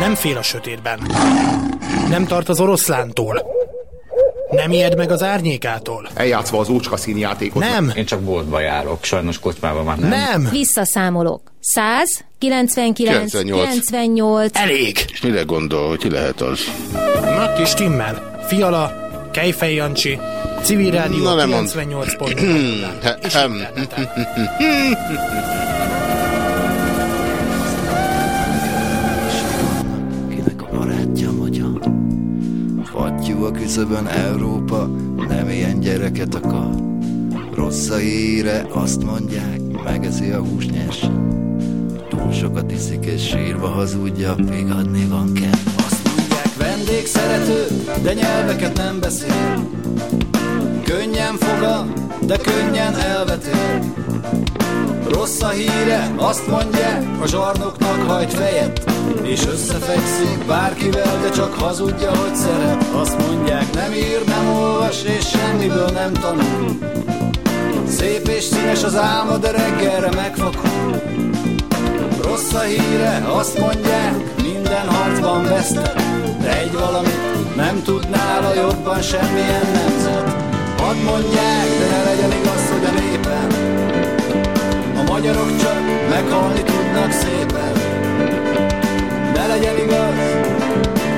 Nem fél a sötétben. Nem tart az oroszlántól. Nem ijed meg az árnyékától. Eljátszva az ócska színjátékot. Nem. Én csak boltba járok, sajnos kocsmában már nem. Nem. Visszaszámolok. 100, 99, 98. 98. Elég. És mire gondol, hogy ki lehet az? Na, kis stimmel. Fiala, Kejfej Jancsi, Civil Rádió Na, nem mond. 98 pont. És Fattyú a küszöbön Európa, nem ilyen gyereket akar. Rossz a híre, azt mondják, megeszi a húsnyers. Túl sokat iszik és sírva hazudja, vigadni van kell. Azt mondják, vendég szerető, de nyelveket nem beszél. Könnyen foga, de könnyen elvetél. Rossz a híre, azt mondják, a zsarnoknak hajt fejet. És összefekszik bárkivel, de csak hazudja, hogy szeret. Azt mondják, nem ír, nem olvas, és semmiből nem tanul. Szép és színes az álma, de reggelre megfakul. Rossz a híre, azt mondják, minden harcban vesztett De egy valamit nem tud nála jobban semmilyen nemzet Hadd mondják, de ne legyen igaz, hogy a népen a magyarok csak meghalni tudnak szépen. Ne legyen igaz,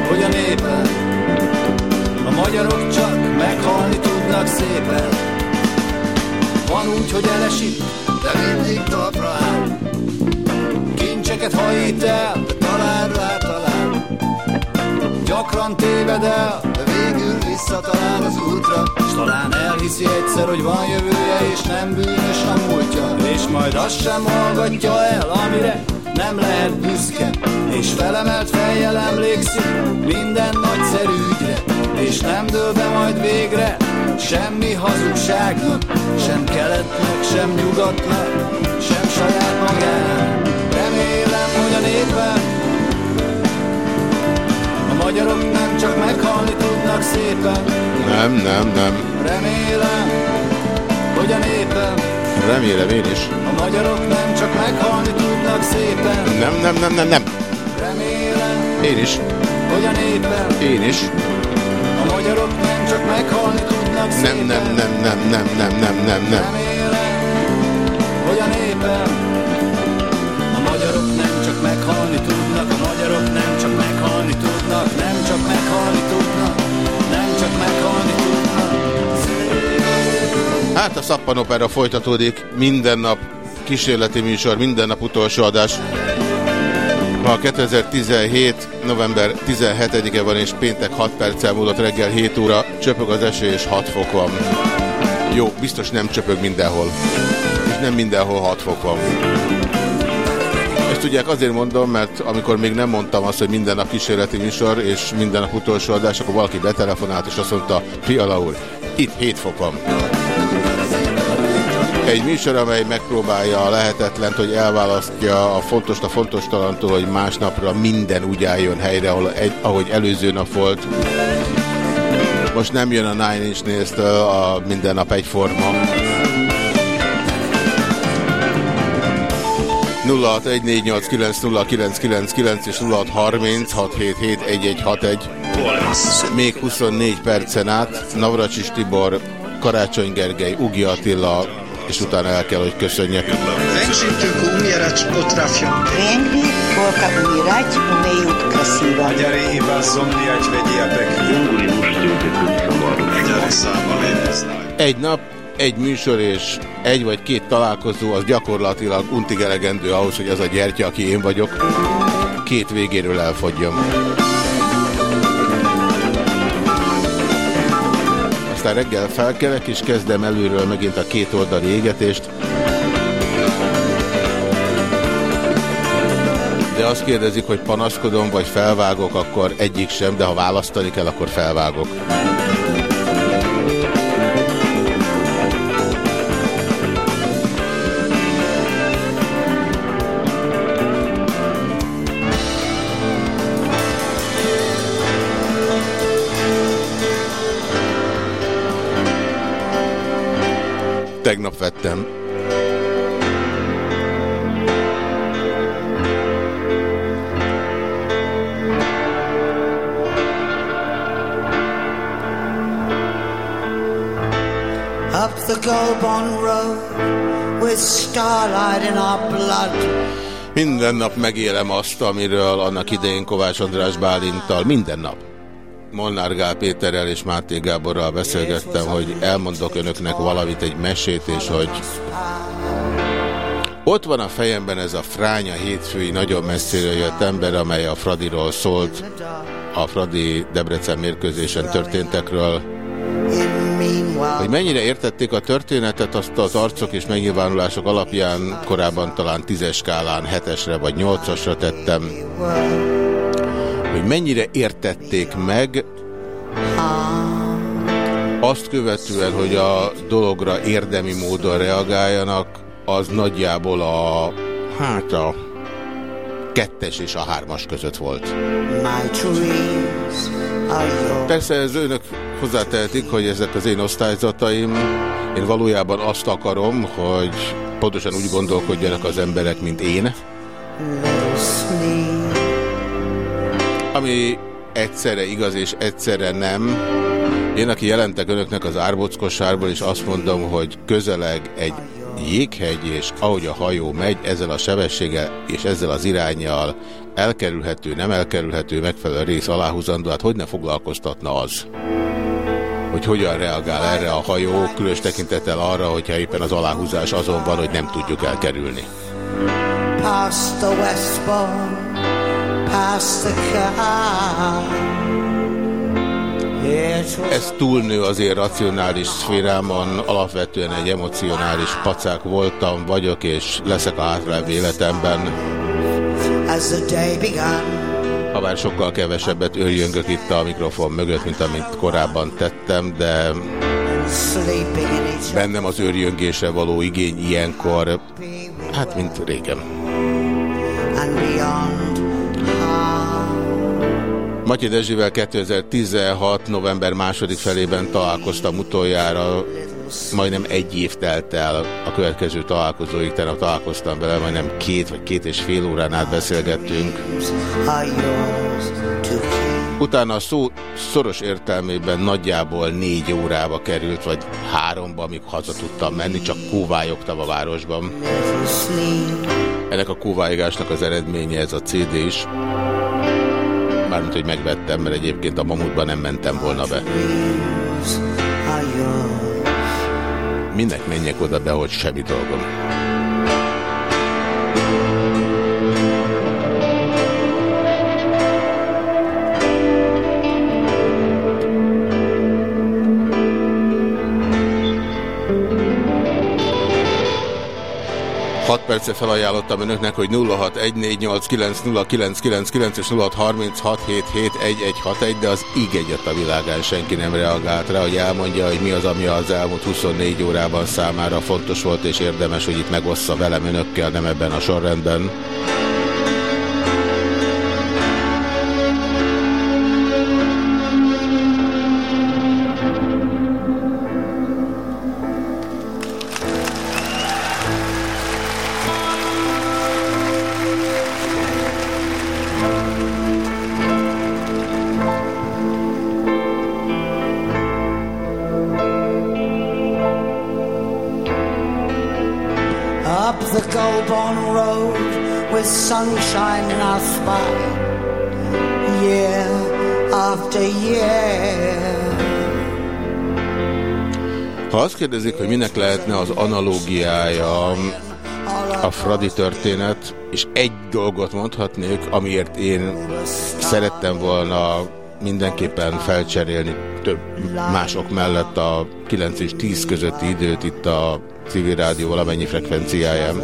hogy a népen A magyarok csak meghalni tudnak szépen. Van úgy, hogy elesik, de mindig talpra áll. Kincseket hajít el, de talán rá talál. Gyakran téved el, de visszatalál az útra S talán elhiszi egyszer, hogy van jövője és nem bűnös a múltja. És majd azt sem hallgatja el, amire nem lehet büszke. És felemelt fejjel emlékszik minden nagyszerű ügyre És nem dől be majd végre semmi hazugságnak Sem keletnek, sem nyugatnak, sem saját magának Remélem, hogy a népen a magyarok nem csak meghalni tudnak szépen Nem, nem, nem. Remélem, hogy a népem Remélem én is. A magyarok nem csak meghalni tudnak szépen Nem, nem, nem, nem, nem. Remélem, Én is. hogy a népem Én is. A magyarok nem csak meghalni tudnak Nem, szépen nem, nem, nem, nem, nem, nem, nem, nem. Remélem, hogy a népem A magyarok nem csak meghalni tudnak A magyarok nem csak meghalni tudnak Nem csak meghalni tudnak Nem csak meghalni tudnak Hát a szappanopera folytatódik. Minden nap kísérleti műsor, minden nap utolsó adás. Ma 2017. november 17-e van, és péntek 6 perccel múlott reggel 7 óra. Csöpög az eső, és 6 fok van. Jó, biztos nem csöpög mindenhol. És nem mindenhol 6 fok van. Tudják, azért mondom, mert amikor még nem mondtam azt, hogy minden nap kísérleti műsor, és minden nap utolsó adás, akkor valaki betelefonált, és azt mondta, Fiala úr, itt 7 fok van. Egy műsor, amely megpróbálja a lehetetlent, hogy elválasztja a fontos a fontos talantól, hogy másnapra minden úgy álljon helyre, ahol egy, ahogy előző nap volt. Most nem jön a Nine Inch Nails-től a minden nap egyforma. 0614890999 és 0636771161. Még 24 percen át Navracsis Tibor, Karácsony Gergely, Ugi Attila, és utána el kell, hogy köszönjek. Ręczytők umierać potrafią. Pięknie, Polka umierać umieją krasiwa. Magyari chyba zombiać vegyétek. Egy nap egy műsor és egy vagy két találkozó az gyakorlatilag untig elegendő ahhoz, hogy az a gyertya, aki én vagyok, két végéről elfogjon. Aztán reggel felkelek és kezdem előről megint a két oldali égetést. De azt kérdezik, hogy panaszkodom vagy felvágok, akkor egyik sem, de ha választani kell, akkor felvágok. Tegnap vettem. Up the Goulburn Road with starlight in our blood. Minden nap megélem azt, amiről annak idején Kovács András Bálintal, minden nap Molnár Gál Péterrel és Máté Gáborral beszélgettem, hogy elmondok önöknek valamit, egy mesét, és hogy ott van a fejemben ez a fránya hétfői nagyon messzire jött ember, amely a Fradiról szólt, a Fradi Debrecen mérkőzésen történtekről, hogy mennyire értették a történetet, azt az arcok és megnyilvánulások alapján korábban talán tízes skálán hetesre vagy nyolcasra tettem, hogy mennyire értették meg azt követően, hogy a dologra érdemi módon reagáljanak, az nagyjából a, hát a kettes és a hármas között volt. Persze ez önök hozzátehetik, hogy ezek az én osztályzataim, én valójában azt akarom, hogy pontosan úgy gondolkodjanak az emberek, mint én. Ami egyszerre igaz és egyszerre nem. Én, aki jelentek önöknek az árbockosárból, és azt mondom, hogy közeleg egy jéghegy, és ahogy a hajó megy, ezzel a sebességgel és ezzel az irányjal elkerülhető, nem elkerülhető, megfelelő rész aláhúzandó, hát hogy ne foglalkoztatna az? hogy hogyan reagál erre a hajó, különös tekintettel arra, hogyha éppen az aláhúzás azon van, hogy nem tudjuk elkerülni. Past the car. Ez túlnő azért racionális szférámon, alapvetően egy emocionális pacák voltam, vagyok és leszek a hátralévő életemben. Ha bár sokkal kevesebbet őrjöngök itt a mikrofon mögött, mint amit korábban tettem, de bennem az őrjöngésre való igény ilyenkor, hát mint régen. And beyond Matyi Dezsivel 2016. november második felében találkoztam utoljára, majdnem egy év telt el a következő találkozóig, tegnap találkoztam vele, majdnem két vagy két és fél órán át beszélgettünk. Utána a szó szoros értelmében nagyjából négy órába került, vagy háromba, amíg haza tudtam menni, csak kóvályogtam a városban. Ennek a kóvályogásnak az eredménye ez a CD is mármint, hogy megvettem, mert egyébként a mamutban nem mentem volna be. Minek menjek oda be, hogy semmi dolgom. Perce felajánlottam önöknek, hogy 0614890999 és 0636771161, de az íg egyet a világán senki nem reagált rá, hogy elmondja, hogy mi az, ami az elmúlt 24 órában számára fontos volt és érdemes, hogy itt megossza velem önökkel, nem ebben a sorrendben. Kérdezik, hogy minek lehetne az analógiája a Fradi történet, és egy dolgot mondhatnék, amiért én szerettem volna mindenképpen felcserélni több mások mellett a 9 és 10 közötti időt itt a civil rádió valamennyi frekvenciáján.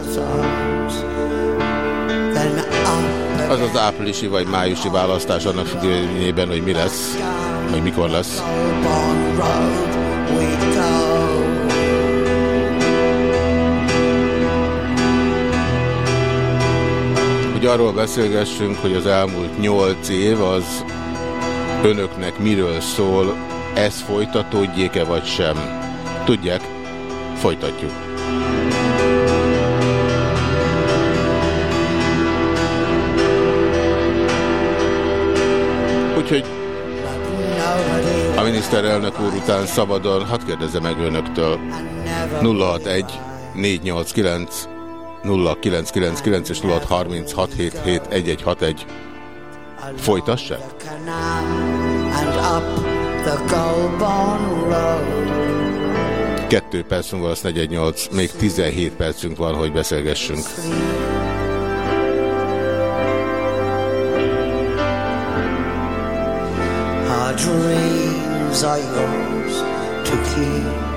Az az áprilisi vagy májusi választás annak függvényében, hogy mi lesz, vagy mikor lesz. Hogy arról beszélgessünk, hogy az elmúlt nyolc év az önöknek miről szól, ez folytatódjék-e vagy sem. Tudják, folytatjuk. Úgyhogy a miniszterelnök úr után szabadon, hadd kérdezze meg önöktől, 061 489 0999 és 0636771161. Folytassák? Kettő percünk van, az 418, még 17 percünk van, hogy beszélgessünk. Our dreams are yours to keep.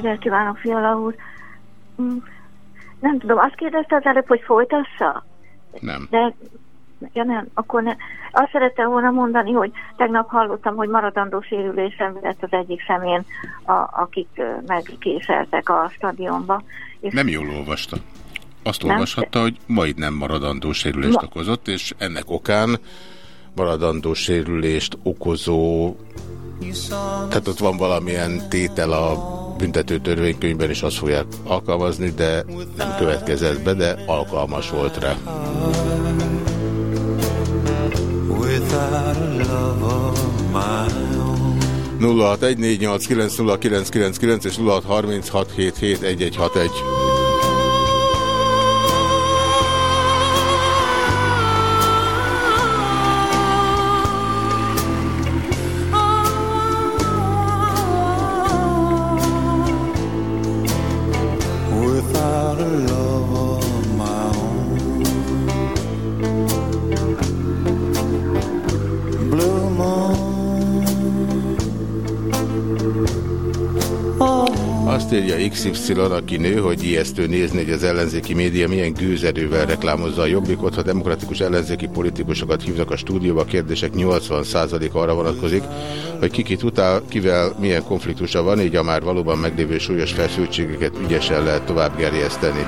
Reggelt kívánok, Fiala úr. Mm, Nem tudom, azt kérdezte az előbb, hogy folytassa? Nem. De, ja nem, akkor ne. Azt szerettem volna mondani, hogy tegnap hallottam, hogy maradandó sérülésem lett az egyik szemén, a, akik megkéseltek a stadionba. És Nem jól olvasta. Azt Nem? olvashatta, hogy majdnem maradandó sérülést Ma- okozott, és ennek okán maradandó sérülést okozó, tehát ott van valamilyen tétel a büntető törvénykönyvben, és azt fogják alkalmazni, de nem következett be, de alkalmas volt rá. Without a love of own. 0614890999 és 0636771161. XY, aki nő, hogy ijesztő nézni, hogy az ellenzéki média milyen gőzerővel reklámozza a jobbikot. Ha demokratikus ellenzéki politikusokat hívnak a stúdióba, a kérdések 80% arra vonatkozik, hogy ki kit utál, kivel milyen konfliktusa van, így a már valóban meglévő súlyos feszültségeket ügyesen lehet tovább gerjeszteni.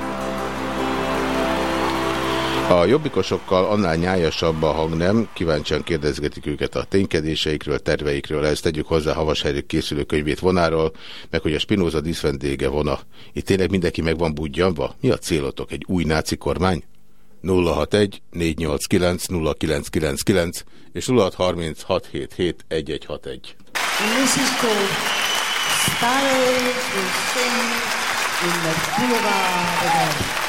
A jobbikosokkal annál nyájasabb a hangnem, kíváncsian kérdezgetik őket a ténykedéseikről, terveikről, ezt tegyük hozzá Havashelyük készülő könyvét vonáról, meg hogy a Spinoza díszvendége vona. Itt tényleg mindenki meg van budjanva? Mi a célotok? Egy új náci kormány? 061 489 0999 és 0636771161. And this is called Sparrows Will Sing in the Boulevard again.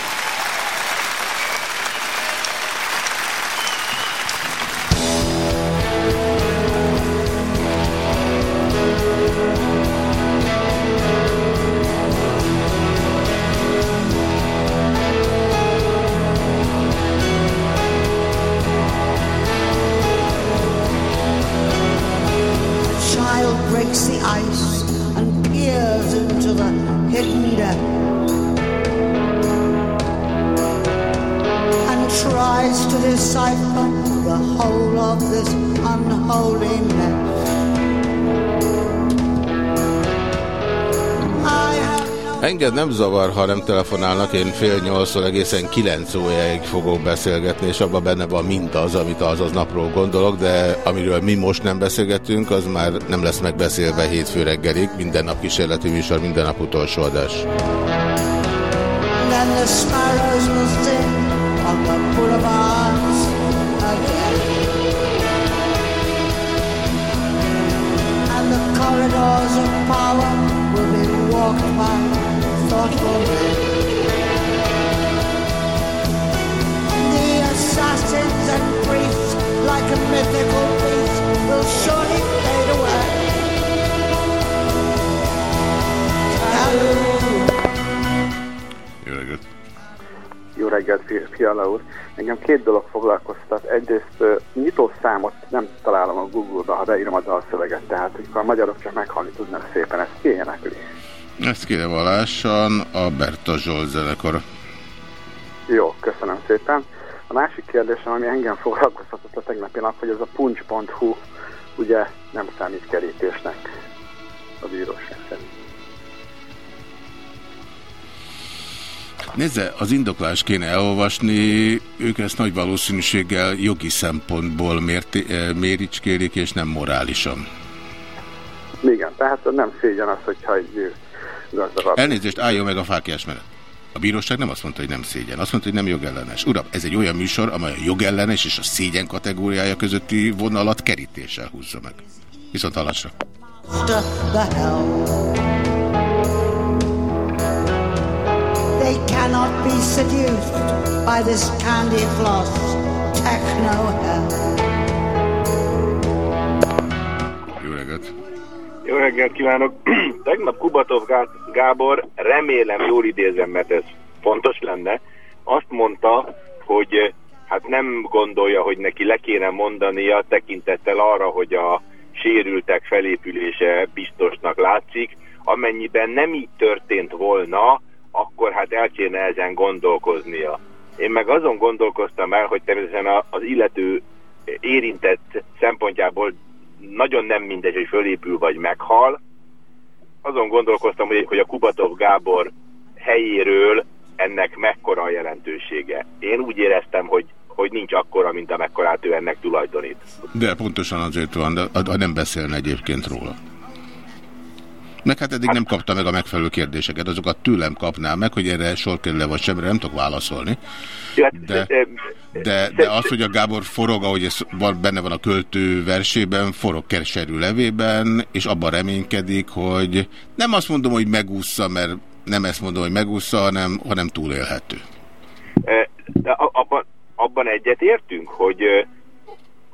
Tries to decipher the whole of this unholy Enged nem zavar, ha nem telefonálnak, én fél nyolctól egészen kilenc óráig fogok beszélgetni, és abban benne van mindaz, amit azaz napról gondolok, de amiről mi most nem beszélgetünk, az már nem lesz megbeszélve hétfő reggelig, minden nap kísérleti műsor, minden nap utolsó adás. then the corridors of power will be walked by thoughtful men. The assassins and priests, like a mythical beast, will surely fade away. Jó reggelt! Jó reggelt, Fiala úr. Engem két dolog foglalkoztat. Egyrészt uh, nyitószámot nem találom a Google-ba, ha beírom a dalszöveget, tehát hogy a magyarok csak meghalni tudnak szépen, ezt kiénekli. Ezt kéne valássan a Berta Zsolt zenekar. Jó, köszönöm szépen. A másik kérdésem, ami engem foglalkoztatott a tegnapi nap, hogy ez a punch.hu ugye nem számít kerítésnek a bíróság szerint. Nézze, az indoklás kéne elolvasni, ők ezt nagy valószínűséggel jogi szempontból mérti, méricskérik, és nem morálisan. Igen, tehát nem szégyen az, hogyha egy gazdagabb... Elnézést, álljon meg a fákjás menet. A bíróság nem azt mondta, hogy nem szégyen. Azt mondta, hogy nem jogellenes. Uram, ez egy olyan műsor, amely a jogellenes és a szégyen kategóriája közötti vonalat kerítéssel húzza meg. Viszont hallásra. They cannot be seduced by this candy floss techno hell. Jó reggelt! Jó reggelt kívánok! Tegnap Kubatov Gábor, remélem jól idézem, mert ez fontos lenne, azt mondta, hogy hát nem gondolja, hogy neki le kéne mondania tekintettel arra, hogy a sérültek felépülése biztosnak látszik, amennyiben nem így történt volna, akkor hát el kéne ezen gondolkoznia. Én meg azon gondolkoztam el, hogy természetesen az illető érintett szempontjából nagyon nem mindegy, hogy fölépül vagy meghal. Azon gondolkoztam, hogy, a Kubatov Gábor helyéről ennek mekkora a jelentősége. Én úgy éreztem, hogy, hogy nincs akkora, mint amekkorát ő ennek tulajdonít. De pontosan azért van, de nem beszélne egyébként róla. Meg hát eddig nem kapta meg a megfelelő kérdéseket, azokat tőlem kapná meg, hogy erre sor kerül vagy semmi, nem tudok válaszolni. De, de, de az, hogy a Gábor forog, ahogy ez benne van a költő versében, forog keserű levében, és abban reménykedik, hogy nem azt mondom, hogy megúszza, mert nem ezt mondom, hogy megúszza, hanem, hanem túlélhető. De abban, abban egyet értünk, hogy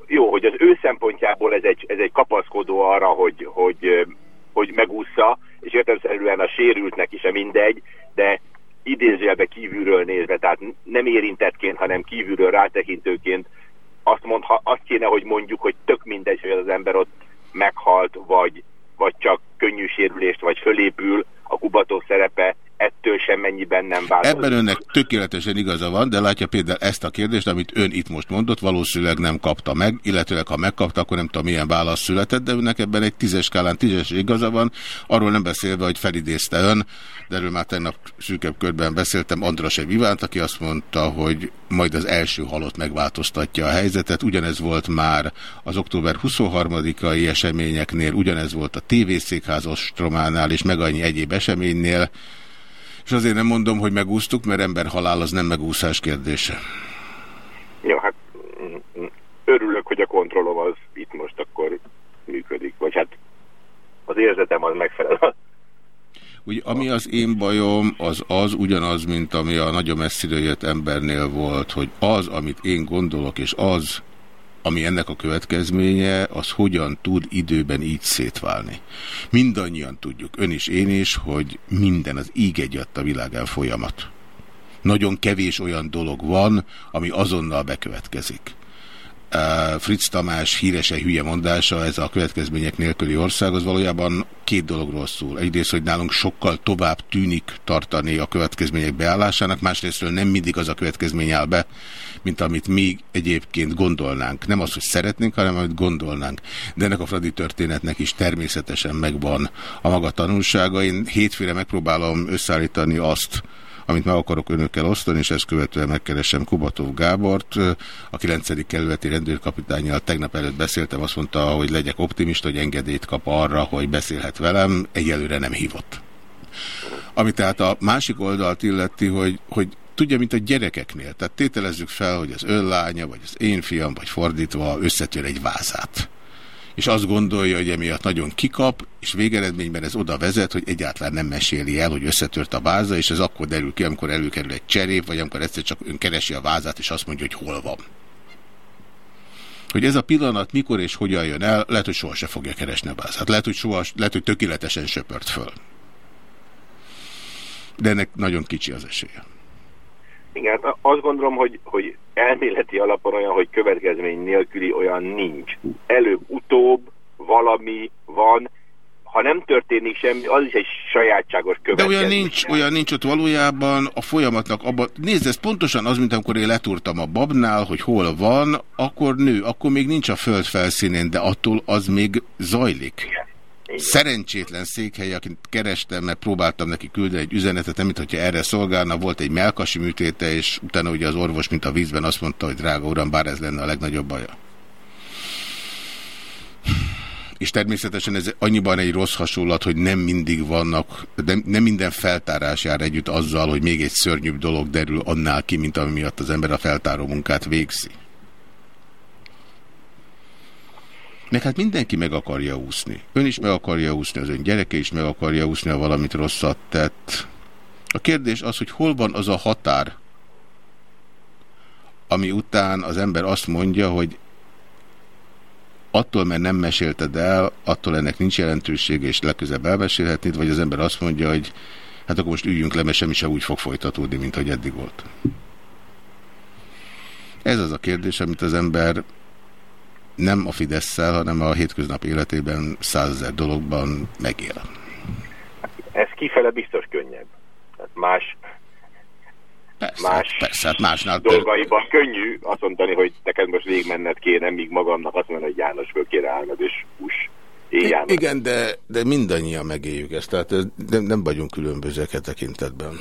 jó, hogy az ő szempontjából ez egy, ez egy kapaszkodó arra, hogy, hogy hogy megúszza, és értelmszerűen a sérültnek is a mindegy, de idézőjelbe kívülről nézve, tehát nem érintettként, hanem kívülről rátekintőként azt, mondha, azt kéne, hogy mondjuk, hogy tök mindegy, hogy az ember ott meghalt, vagy, vagy csak könnyű sérülést, vagy fölépül, a kubató szerepe ettől mennyiben nem változik. Ebben önnek tökéletesen igaza van, de látja például ezt a kérdést, amit ön itt most mondott, valószínűleg nem kapta meg, illetőleg ha megkapta, akkor nem tudom milyen válasz született, de önnek ebben egy tízes skálán tízes igaza van, arról nem beszélve, hogy felidézte ön, de erről már tegnap szűkebb körben beszéltem Andrase Vivánt, aki azt mondta, hogy majd az első halott megváltoztatja a helyzetet. Ugyanez volt már az október 23-ai eseményeknél, ugyanez volt a tévészékház ostrománál és meg annyi egyéb eseménynél. És azért nem mondom, hogy megúsztuk, mert emberhalál az nem megúszás kérdése. Jó, hát örülök, hogy a kontrollom az itt most akkor működik. Vagy hát az érzetem az megfelel. Ugye, ami az én bajom, az az ugyanaz, mint ami a nagyon messziről jött embernél volt, hogy az, amit én gondolok, és az, ami ennek a következménye, az hogyan tud időben így szétválni. Mindannyian tudjuk, ön is, én is, hogy minden az íg egyadt a világán folyamat. Nagyon kevés olyan dolog van, ami azonnal bekövetkezik. Fritz Tamás hírese hülye mondása, ez a következmények nélküli ország, az valójában két dologról szól. Egyrészt, hogy nálunk sokkal tovább tűnik tartani a következmények beállásának, másrésztről nem mindig az a következmény áll be, mint amit mi egyébként gondolnánk. Nem az, hogy szeretnénk, hanem amit gondolnánk. De ennek a Fradi történetnek is természetesen megvan a maga tanulsága. Én hétfőre megpróbálom összeállítani azt, amit meg akarok önökkel osztani, és ezt követően megkeresem Kubatov Gábort, a 9. kerületi rendőrkapitányjal tegnap előtt beszéltem, azt mondta, hogy legyek optimista, hogy engedélyt kap arra, hogy beszélhet velem, egyelőre nem hívott. Ami tehát a másik oldalt illeti, hogy, hogy tudja, mint a gyerekeknél. Tehát tételezzük fel, hogy az ön lánya, vagy az én fiam, vagy fordítva összetör egy vázát és azt gondolja, hogy emiatt nagyon kikap, és végeredményben ez oda vezet, hogy egyáltalán nem meséli el, hogy összetört a váza, és ez akkor derül ki, amikor előkerül egy cserép, vagy amikor egyszer csak ön keresi a vázát, és azt mondja, hogy hol van. Hogy ez a pillanat mikor és hogyan jön el, lehet, hogy soha se fogja keresni a vázát. Lehet, hogy, soha, lehet, hogy tökéletesen söpört föl. De ennek nagyon kicsi az esélye. Igen, hát azt gondolom, hogy, hogy elméleti alapon olyan, hogy következmény nélküli olyan nincs. Előbb-utóbb valami van, ha nem történik semmi, az is egy sajátságos következmény. De olyan nincs, olyan nincs ott valójában a folyamatnak abban. Nézd, ez pontosan az, mint amikor én letúrtam a babnál, hogy hol van, akkor nő, akkor még nincs a föld felszínén, de attól az még zajlik. Igen. Szerencsétlen székhely, akit kerestem, mert próbáltam neki küldeni egy üzenetet, nem mint hogyha erre szolgálna, volt egy melkasi műtéte, és utána ugye az orvos, mint a vízben azt mondta, hogy drága uram, bár ez lenne a legnagyobb baja. És természetesen ez annyiban egy rossz hasonlat, hogy nem mindig vannak, nem, nem minden feltárás jár együtt azzal, hogy még egy szörnyűbb dolog derül annál ki, mint ami miatt az ember a feltáró munkát végzi. Meg hát mindenki meg akarja úszni. Ön is meg akarja úszni, az ön gyereke is meg akarja úszni, ha valamit rosszat tett. A kérdés az, hogy hol van az a határ, ami után az ember azt mondja, hogy attól, mert nem mesélted el, attól ennek nincs jelentősége, és legközebb elmesélhetnéd, vagy az ember azt mondja, hogy hát akkor most üljünk le, mert semmi sem úgy fog folytatódni, mint hogy eddig volt. Ez az a kérdés, amit az ember nem a fidesz hanem a hétköznap életében százezer dologban megél. Ez kifele biztos könnyebb. Tehát más Persze, más persze, hát másnál dolgaiban ter... könnyű azt mondani, hogy neked most végigmenned kéne, míg magamnak azt mondani, hogy János föl kéne állnod, és hús. Igen, de, de mindannyian megéljük ezt, tehát nem, nem vagyunk különbözőek e tekintetben.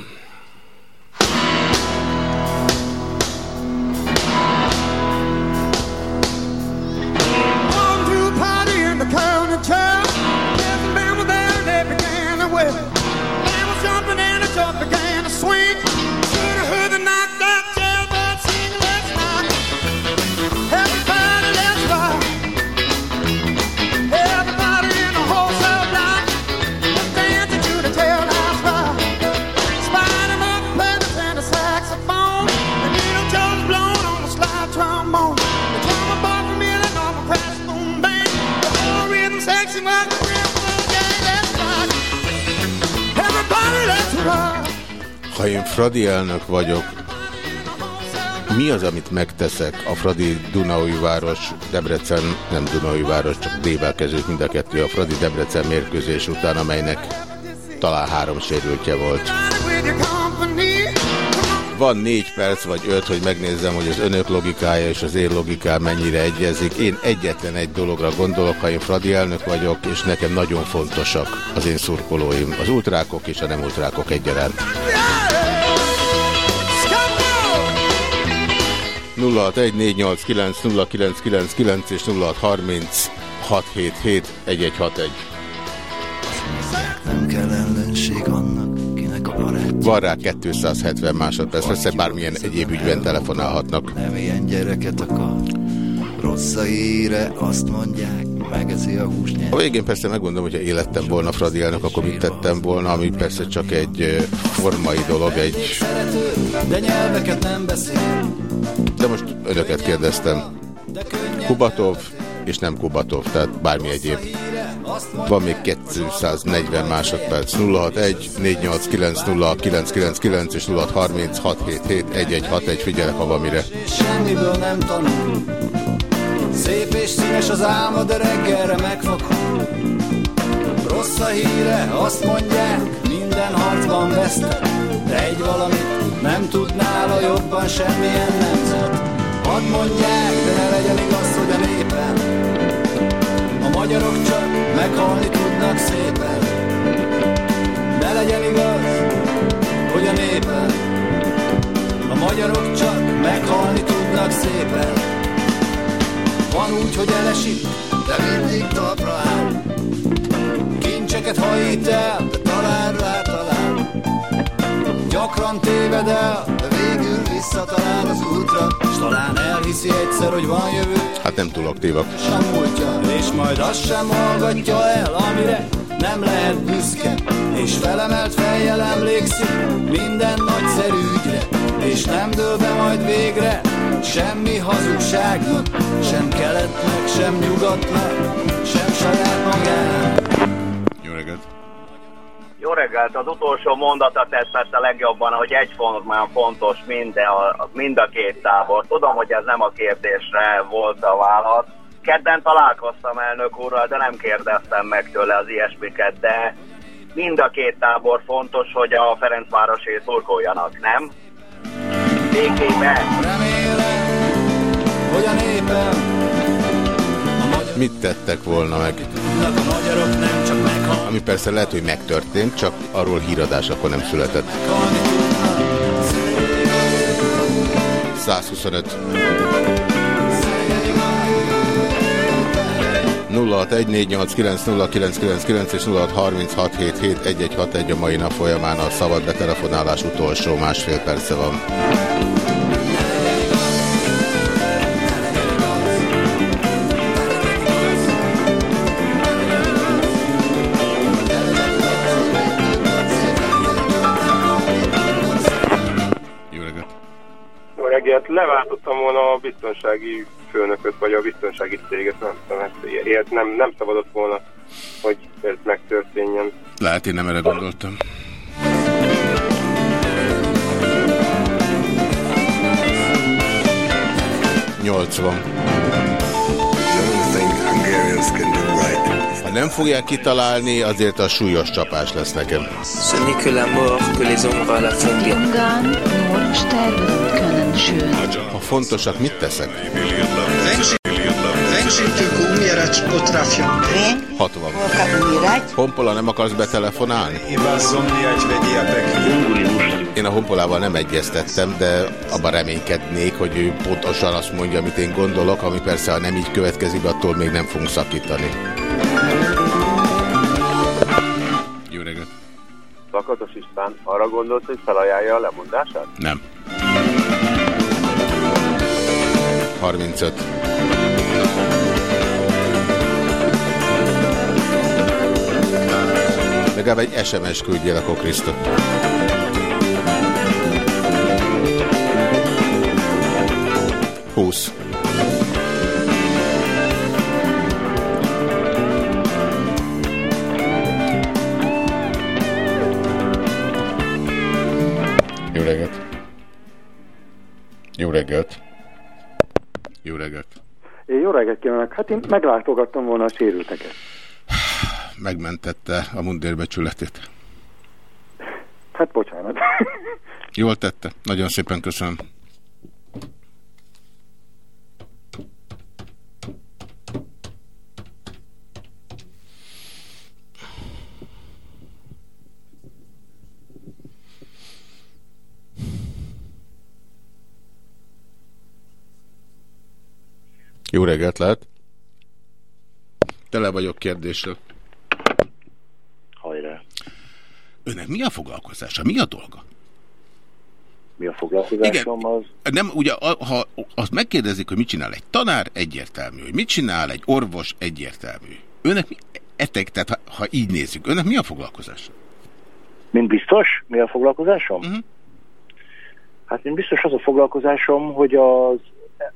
Ha én Fradi elnök vagyok, mi az, amit megteszek a Fradi Dunaui város, Debrecen, nem Dunaui város, csak D-vel kezdődik mind a kettő, a Fradi Debrecen mérkőzés után, amelynek talán három sérültje volt. Van négy perc vagy öt, hogy megnézzem, hogy az önök logikája és az én logikám mennyire egyezik. Én egyetlen egy dologra gondolok, ha én Fradi elnök vagyok, és nekem nagyon fontosak az én szurkolóim, az ultrákok és a nem ultrákok egyaránt. 0614890999 és 0636771161. Nem kell ellenség Van rá 270 másodperc, persze bármilyen egyéb ügyben telefonálhatnak. Nem ilyen gyereket akar, rossz a híre, azt mondják, megeszi a húsnyert. A végén persze megmondom, hogyha élettem volna Fradi elnök, akkor mit tettem volna, ami persze csak egy formai dolog, egy... De nyelveket nem beszél. De most önöket kérdeztem. Kubatov és nem Kubatov, tehát bármi egyéb. Van még 240 másodperc. 061 489 és 0636771161. Figyelek, ha van mire. Semmiből nem tanul. Szép és színes az álma, de reggelre megfakul. Rossz a híre, azt mondják, minden harcban vesztek. De egy valamit nem tudnál a jobban semmilyen nemzet. Hadd mondják, de ne legyen igaz, hogy a népen A magyarok csak meghalni tudnak szépen. Ne legyen igaz, hogy a népen A magyarok csak meghalni tudnak szépen. Van úgy, hogy elesik, de mindig talpra áll Kincseket hajít el, de talán rá talál Gyakran téved el, de végül visszatalál az útra, s talán elhiszi egyszer, hogy van jövő. Hát nem túl aktívak. Sem múltja, és majd azt sem hallgatja el, amire nem lehet büszke, és felemelt fejjel emlékszik minden nagyszerű ügyre, és nem dől be majd végre semmi hazugságnak, sem keletnek, sem nyugatnak, sem saját magának. Jó reggelt! Az utolsó mondata tetszett a legjobban, hogy egyformán fontos mind a, mind a két tábor. Tudom, hogy ez nem a kérdésre volt a válasz. Kedden találkoztam elnök úrral, de nem kérdeztem meg tőle az ilyesmiket, de mind a két tábor fontos, hogy a Ferencvárosé szurkoljanak, nem? Békében! hogy a népem Mit tettek volna meg? Ami persze lehet, hogy megtörtént, csak arról híradás akkor nem született. 125 0614890999 és 0636771161 a mai nap folyamán a szabad betelefonálás utolsó másfél perce van. Reggelt, leváltottam volna a biztonsági főnököt, vagy a biztonsági céget, nem tudom, hát ilyet nem, nem szabadott volna, hogy ez megtörténjen. Lehet, én nem erre gondoltam. Nyolcvan. Ha nem fogják kitalálni, azért a súlyos csapás lesz nekem. Ce n'est que la mort que les ombres la font bien. Ungarn nur sterben können schön. Ha fontosak, mit teszek? Ręcznikiem umierać potrafią. 60. Honpola nem akarsz betelefonálni? Én a Honpolával nem egyeztettem, de abban reménykednék, hogy ő pontosan azt mondja, amit én gondolok, ami persze, ha nem így következik, attól még nem fogunk szakítani. Jó reggelt! Lakatos István arra gondolt, hogy felajánlja a lemondását? Nem. 35. Legalább egy SMS küldjél akkor Krisztó. Reggelt! Jó reggelt! Jó reggelt kívánok! Hát én meglátogattam volna a sérülteket. Megmentette a mundérbecsületét. Hát bocsánat. Jól tette. Nagyon szépen köszönöm. Jó reggelt lehet. Tele vagyok kérdéssel. Hajrá. Önnek mi a foglalkozása? Mi a dolga? Mi a foglalkozásom az? Nem, ugye, ha azt megkérdezik, hogy mit csinál egy tanár, egyértelmű. Hogy mit csinál egy orvos, egyértelmű. Önnek mi, etek, tehát ha, ha így nézzük, önnek mi a foglalkozása? Mint biztos? Mi a foglalkozásom? Uh Mhm. -huh. Hát én biztos az a foglalkozásom, hogy az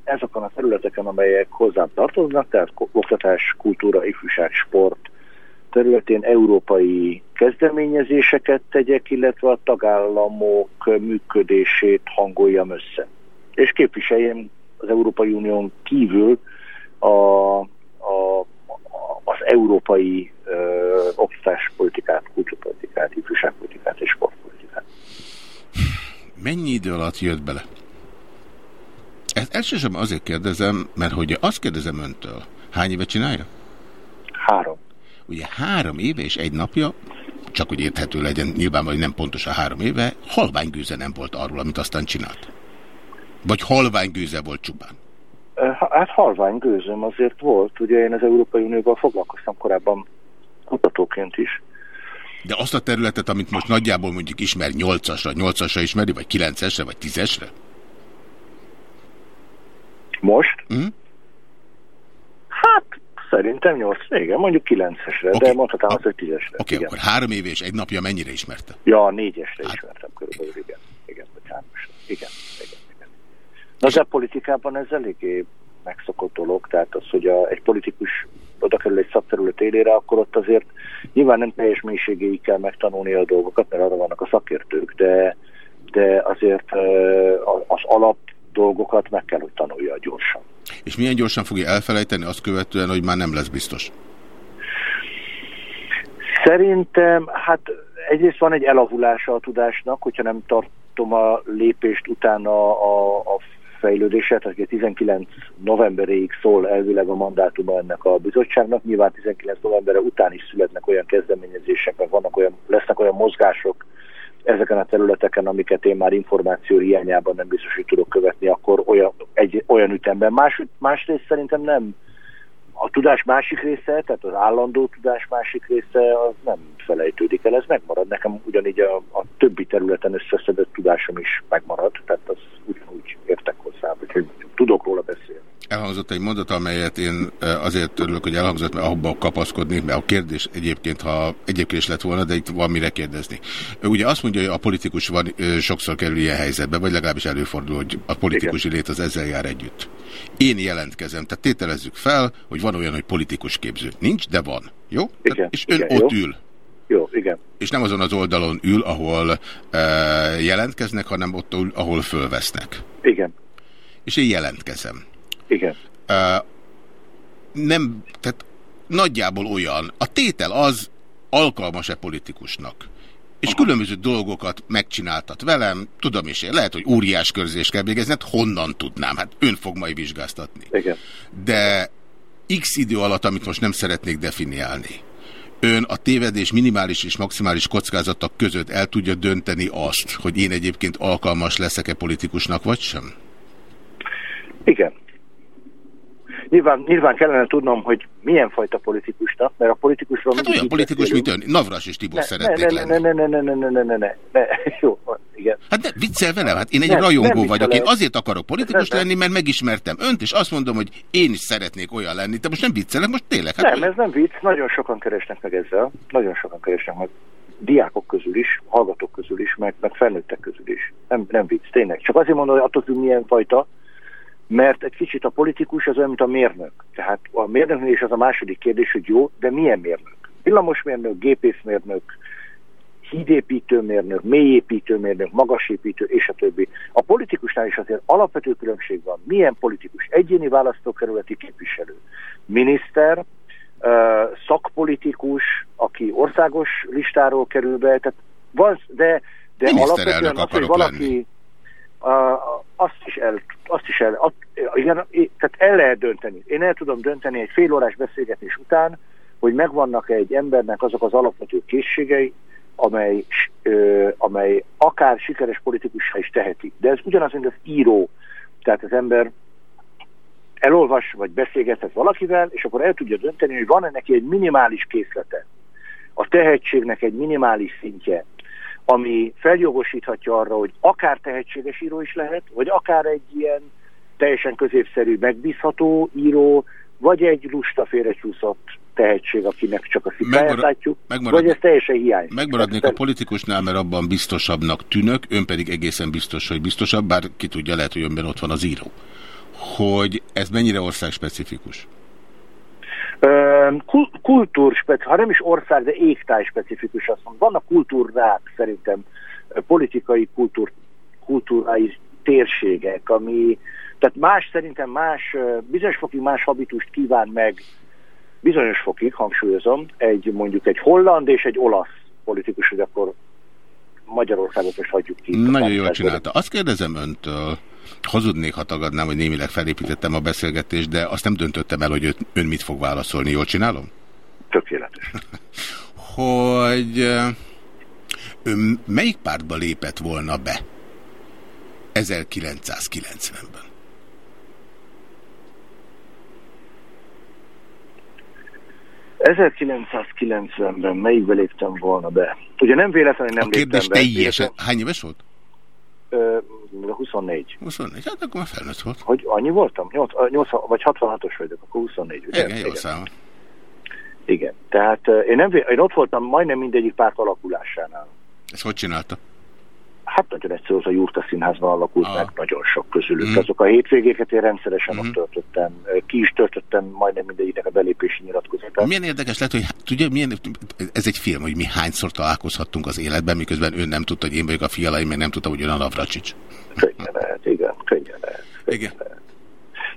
ezeken a területeken, amelyek hozzám tartoznak, tehát oktatás, kultúra, ifjúság, sport területén európai kezdeményezéseket tegyek, illetve a tagállamok működését hangoljam össze. És képviseljem az Európai Unión kívül a, a, az európai ö, oktatáspolitikát, kultúrpolitikát, ifjúságpolitikát és sportpolitikát. Mennyi idő alatt jött bele? Ezt elsősorban azért kérdezem, mert hogy azt kérdezem öntől, hány éve csinálja? Három. Ugye három éve és egy napja, csak hogy érthető legyen, nyilvánvalóan nem pontos a három éve, halványgőze nem volt arról, amit aztán csinált. Vagy halványgőze volt csupán. Hát halványgőzöm azért volt, ugye én az Európai Unióban foglalkoztam korábban kutatóként is. De azt a területet, amit most nagyjából mondjuk ismer 8-asra, 8-asra ismeri, vagy 9-esre, vagy 10-esre? Most? Mm? Hát szerintem 8, igen, mondjuk 9-esre, okay. de mondhatnám azt, hogy 10-esre. Oké, okay, akkor három év és egy napja mennyire ismerte? Ja, négyesre hát. ismertem körülbelül, igen. Igen, vagy hármasra. Igen, igen, igen. Na de politikában ez eléggé megszokott dolog, tehát az, hogy a, egy politikus oda kerül egy szakterület élére, akkor ott azért nyilván nem teljes mélységéig kell megtanulni a dolgokat, mert arra vannak a szakértők, de, de azért az alap dolgokat meg kell, hogy tanulja gyorsan. És milyen gyorsan fogja elfelejteni azt követően, hogy már nem lesz biztos? Szerintem, hát egyrészt van egy elavulása a tudásnak, hogyha nem tartom a lépést utána a, a fejlődéset, aki 19 novemberéig szól elvileg a mandátuma ennek a bizottságnak. Nyilván 19 novembere után is születnek olyan kezdeményezések, meg vannak olyan, lesznek olyan mozgások ezeken a területeken, amiket én már információ hiányában nem biztos, hogy tudok követni, akkor olyan, egy, olyan ütemben. Más, másrészt szerintem nem a tudás másik része, tehát az állandó tudás másik része, az nem felejtődik el, ez megmarad. Nekem ugyanígy a, a többi területen összeszedett tudásom is megmarad, tehát az ugyanúgy értek hozzá, hogy tudok róla beszélni. Elhangzott egy mondat, amelyet én azért örülök, hogy elhangzott, mert abba kapaszkodni, mert a kérdés egyébként, ha egyébként is lett volna, de itt van mire kérdezni. Ugye azt mondja, hogy a politikus van, sokszor kerül ilyen helyzetbe, vagy legalábbis előfordul, hogy a politikusi lét az ezzel jár együtt. Én jelentkezem, tehát tételezzük fel, hogy van olyan, hogy politikus képző. Nincs, de van. Jó? Igen, tehát, és ön igen, ott jó. ül. Jó, igen. És nem azon az oldalon ül, ahol e, jelentkeznek, hanem ott, ahol fölvesznek. Igen. És én jelentkezem. Igen. E, nem, tehát nagyjából olyan. A tétel az alkalmas-e politikusnak. És Aha. különböző dolgokat megcsináltat velem, tudom is én, lehet, hogy óriás körzést kell végezni, hát honnan tudnám, hát ön fog majd vizsgáztatni. Igen. De x idő alatt, amit most nem szeretnék definiálni, ön a tévedés minimális és maximális kockázatok között el tudja dönteni azt, hogy én egyébként alkalmas leszek-e politikusnak, vagy sem? Igen. Nyilván, nyilván kellene tudnom, hogy milyen fajta politikusnak, mert a politikusról... Hát olyan politikus, mint ön. Navras és Tibor ne, szeretnék ne, ne, lenni. Ne, ne, ne, ne, ne, ne, ne, ne, ne. Jó, igen. Hát ne, viccel velem, hát én egy Nem, rajongó nem vagyok. Én azért akarok politikus Nem, lenni, mert megismertem önt, és azt mondom, hogy én is szeretnék olyan lenni. Te most nem viccelek, most tényleg. Hát Nem, ez nem vicc, nagyon sokan keresnek meg ezzel, nagyon sokan keresnek meg diákok közül is, hallgatók közül is, meg, meg felnőttek közül is. Nem, nem vicc, tényleg. Csak azért mondom, hogy attól függ milyen fajta, mert egy kicsit a politikus az olyan, mint a mérnök. Tehát a mérnöknél is az a második kérdés, hogy jó, de milyen mérnök? Villamosmérnök, gépészmérnök, hídépítőmérnök, mélyépítőmérnök, magasépítő, és a többi. A politikusnál is azért alapvető különbség van. Milyen politikus? Egyéni választókerületi képviselő, miniszter, szakpolitikus, aki országos listáról kerül be, tehát van, de, de alapvetően az, hogy valaki lenni. Azt is el, azt is el, azt, igen, tehát el lehet dönteni. Én el tudom dönteni egy fél órás beszélgetés után, hogy megvannak egy embernek azok az alapvető készségei, amely, ö, amely akár sikeres politikussá is teheti. De ez ugyanaz, mint az író. Tehát az ember elolvas, vagy beszélgethet valakivel, és akkor el tudja dönteni, hogy van-e neki egy minimális készlete, a tehetségnek egy minimális szintje, ami feljogosíthatja arra, hogy akár tehetséges író is lehet, vagy akár egy ilyen teljesen középszerű, megbízható író, vagy egy lusta félrecsúszott tehetség, akinek csak a szikáját Megmarad- látjuk, megmarad- vagy ez teljesen hiány. Megmaradnék a politikusnál, mert abban biztosabbnak tűnök, ön pedig egészen biztos, hogy biztosabb, bár ki tudja, lehet, hogy önben ott van az író. Hogy ez mennyire országspecifikus? Ö, kul- kultúrspecifikus, ha nem is ország, de égtáj specifikus, azt mondom. Vannak kultúrák szerintem, politikai kultúr, kultúrai térségek, ami, tehát más szerintem más, bizonyos fokig más habitust kíván meg, bizonyos fokig, hangsúlyozom, egy mondjuk egy holland és egy olasz politikus, hogy akkor Magyarországot is hagyjuk ki. Nagyon jól csinálta. Azt kérdezem öntől, hazudnék, ha tagadnám, hogy némileg felépítettem a beszélgetést, de azt nem döntöttem el, hogy ön- mit fog válaszolni. Jól csinálom? Tökéletes. hogy ön melyik pártba lépett volna be 1990-ben? Ö, 1990-ben melyikbe léptem volna be? Ugye nem véletlenül nem A kérdés léptem be. teljesen... Hány éves volt? Ö, 24. 24, hát akkor már felnőtt volt. Hogy annyi voltam? 8, 80, vagy 66-os vagyok, akkor 24, ugye? Igen, jó számol. Igen, tehát én, nem, én ott voltam majdnem mindegyik párt alakulásánál. Ezt hogy csinálta? Hát nagyon egyszerű, az a Jurta Színházban alakult ah. meg nagyon sok közülük. Mm. Azok a hétvégéket én rendszeresen mm. ott töltöttem. Ki is töltöttem majdnem mindegyiknek a belépési nyilatkozatát. Milyen érdekes lett, hogy tudja, milyen, ez egy film, hogy mi hányszor találkozhattunk az életben, miközben ő nem tudta, hogy én vagyok a fialaim, mert nem tudta, hogy ön a Navracsics. Könnyen lehet, igen, könnyen lehet. Könnyen igen. Lehet.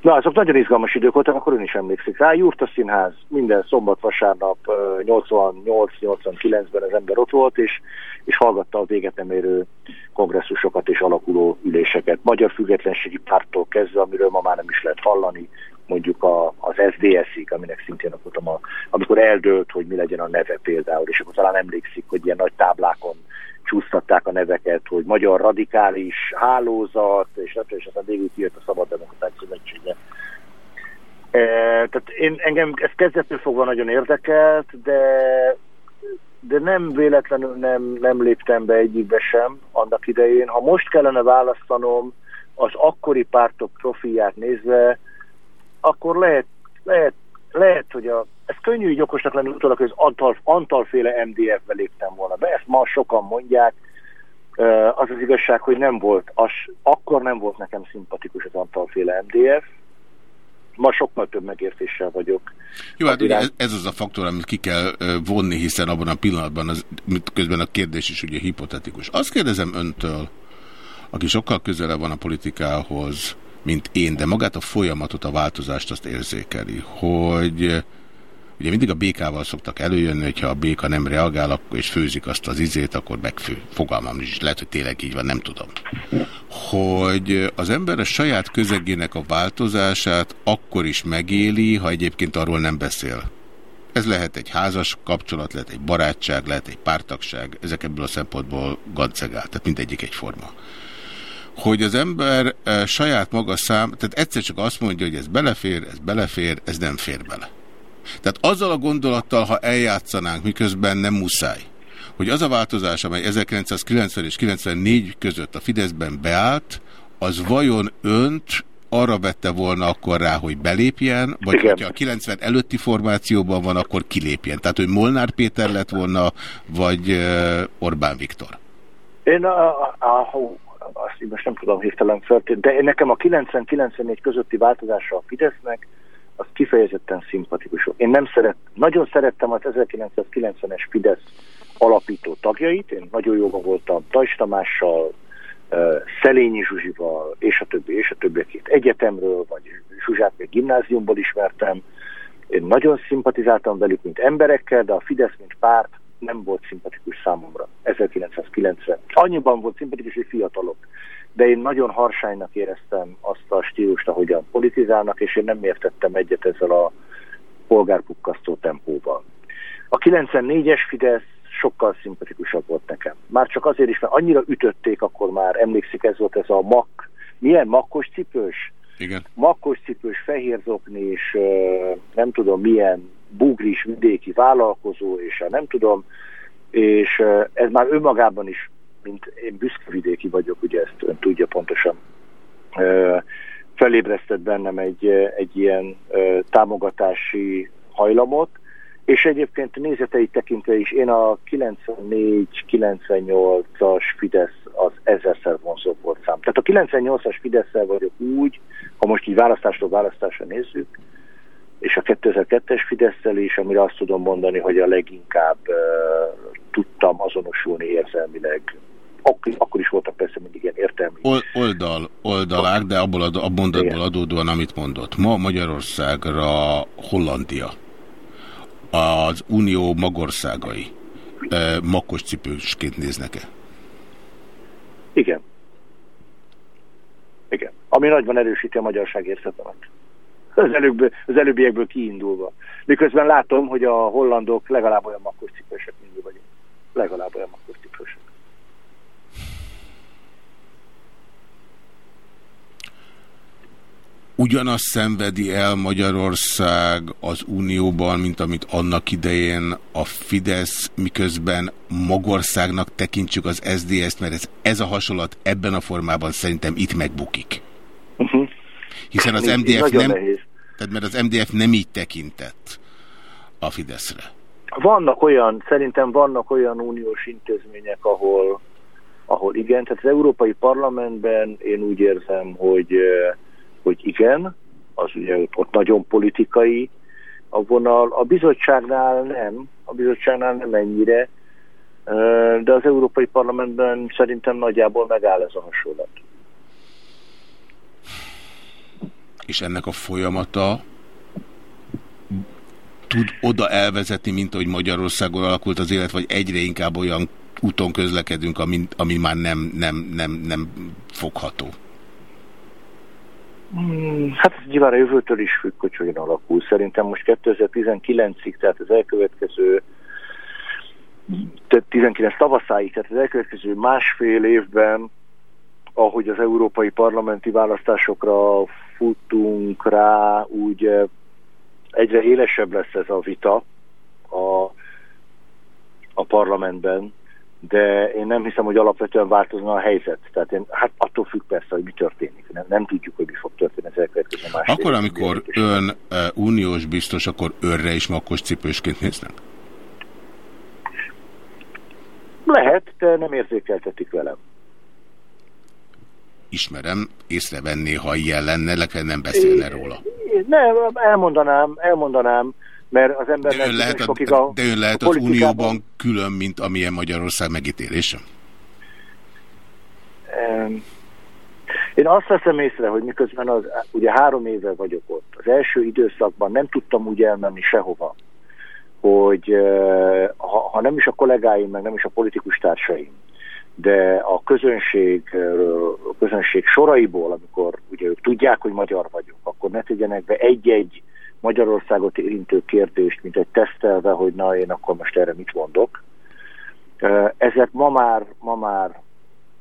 Na, azok nagyon izgalmas idők voltak, akkor ön is emlékszik rá. Jurta Színház minden szombat, vasárnap 88-89-ben az ember ott volt, és, és hallgatta a véget nem érő kongresszusokat és alakuló üléseket. Magyar függetlenségi pártól kezdve, amiről ma már nem is lehet hallani, mondjuk a, az SDS-ig, aminek szintén akkor, a, amikor eldőlt, hogy mi legyen a neve például, és akkor talán emlékszik, hogy ilyen nagy táblákon csúsztatták a neveket, hogy magyar radikális hálózat, és, és aztán végül kijött a Szabad Demokraták Szövetsége. E, tehát én, engem ez kezdettől fogva nagyon érdekelt, de, de nem véletlenül nem, nem léptem be egyikbe sem annak idején. Ha most kellene választanom az akkori pártok profilját nézve, akkor lehet, lehet, lehet hogy a ez könnyű így okosnak lenni utólag, hogy az Antal, Antalféle MDF-be léptem volna be. Ezt ma sokan mondják. Az az igazság, hogy nem volt, az, akkor nem volt nekem szimpatikus az Antalféle MDF. Ma sokkal több megértéssel vagyok. Jó, hát ugye ez, ez az a faktor, amit ki kell vonni, hiszen abban a pillanatban, az, közben a kérdés is ugye hipotetikus. Azt kérdezem öntől, aki sokkal közelebb van a politikához, mint én, de magát a folyamatot, a változást azt érzékeli, hogy Ugye mindig a békával szoktak előjönni, hogyha a béka nem reagál, és főzik azt az izét, akkor megfő. Fogalmam is, lehet, hogy tényleg így van, nem tudom. Hogy az ember a saját közegének a változását akkor is megéli, ha egyébként arról nem beszél. Ez lehet egy házas kapcsolat, lehet egy barátság, lehet egy pártagság, ezek ebből a szempontból gancegál, tehát mindegyik egyforma hogy az ember e, saját maga szám, tehát egyszer csak azt mondja, hogy ez belefér, ez belefér, ez nem fér bele. Tehát azzal a gondolattal, ha eljátszanánk, miközben nem muszáj, hogy az a változás, amely 1990 és 94 között a Fideszben beállt, az vajon önt arra vette volna akkor rá, hogy belépjen, vagy Igen. hogyha a 90 előtti formációban van, akkor kilépjen. Tehát, hogy Molnár Péter lett volna, vagy uh, Orbán Viktor? Én a, a, a, azt most nem tudom hirtelen feltétni, de nekem a 90-94 közötti változása a Fidesznek, az kifejezetten szimpatikus. Én nem szeret, nagyon szerettem az 1990-es Fidesz alapító tagjait, én nagyon jóban voltam Tajs Tamással, Szelényi Zsuzsival, és a többi, és a többi, két egyetemről, vagy Zsuzsát még gimnáziumból ismertem. Én nagyon szimpatizáltam velük, mint emberekkel, de a Fidesz, mint párt nem volt szimpatikus számomra 1990. Annyiban volt szimpatikus, hogy fiatalok de én nagyon harsánynak éreztem azt a stílust, ahogyan politizálnak, és én nem értettem egyet ezzel a polgárpukkasztó tempóval. A 94-es Fidesz sokkal szimpatikusabb volt nekem. Már csak azért is, mert annyira ütötték, akkor már emlékszik, ez volt ez a mak, milyen makkos cipős? Igen. Makkos cipős, fehér zokni, és nem tudom milyen bugris vidéki vállalkozó, és nem tudom, és ez már önmagában is mint én büszkevidéki vagyok, ugye ezt ön tudja pontosan, felébresztett bennem egy, egy ilyen támogatási hajlamot, és egyébként nézeteit tekintve is én a 94-98-as Fidesz az ezerszer vonzóbb volt szám. Tehát a 98-as fidesz vagyok úgy, ha most így választásról választásra nézzük, és a 2002-es fidesz is, amire azt tudom mondani, hogy a leginkább uh, tudtam azonosulni érzelmileg akkor, akkor is voltak persze mindig ilyen értelmi. Oldal, oldalák, de abból a, a mondatból adódóan, amit mondott. Ma Magyarországra Hollandia, az Unió magországai eh, makos cipősként néznek-e? Igen. Igen. Ami nagyban erősíti a magyarság érzetemet. Az, előbb, az előbbiekből kiindulva. Miközben látom, hogy a hollandok legalább olyan makkos cipősek, mint mi vagyunk. Legalább olyan makkos cipősek. ugyanazt szenvedi el Magyarország az Unióban, mint amit annak idején a Fidesz, miközben Magországnak tekintsük az SZDSZ-t, mert ez, ez a hasonlat ebben a formában szerintem itt megbukik. Uh -huh. Hiszen az MDF nem. Tehát mert az MDF nem így tekintett a Fideszre. Vannak olyan, szerintem vannak olyan uniós intézmények, ahol, ahol igen, tehát az Európai Parlamentben én úgy érzem, hogy hogy igen, az ugye ott nagyon politikai a vonal, a bizottságnál nem, a bizottságnál nem ennyire, de az Európai Parlamentben szerintem nagyjából megáll ez a hasonlat. És ennek a folyamata tud oda elvezetni, mint ahogy Magyarországon alakult az élet, vagy egyre inkább olyan úton közlekedünk, ami, ami már nem, nem, nem, nem fogható? Hmm, hát ez nyilván a jövőtől is függ, hogy hogyan alakul. Szerintem most 2019-ig, tehát az elkövetkező 19 tavaszáig, tehát az elkövetkező másfél évben, ahogy az európai parlamenti választásokra futunk rá, úgy egyre élesebb lesz ez a vita a, a parlamentben, de én nem hiszem, hogy alapvetően változna a helyzet. Tehát én, hát attól függ persze, hogy mi történik. Nem, nem tudjuk, hogy mi fog történni az elkövetkező más. Akkor, amikor ön uh, uniós biztos, akkor őrre is makkos cipősként néznek? Lehet, de nem érzékeltetik velem. Ismerem, észrevenné, ha ilyen lenne, le nem beszélne róla. Nem, elmondanám, elmondanám, mert az ember... De ön lehet, a, a, de ön lehet a az Unióban külön, mint amilyen Magyarország megítélése? Én azt veszem észre, hogy miközben az, ugye három éve vagyok ott, az első időszakban nem tudtam úgy elmenni sehova, hogy ha, ha nem is a kollégáim, meg nem is a politikus társaim, de a közönség, a közönség soraiból, amikor ugye ők tudják, hogy magyar vagyok, akkor ne tegyenek be egy-egy Magyarországot érintő kérdést, mint egy tesztelve, hogy na én akkor most erre mit mondok. Ezek ma már, ma már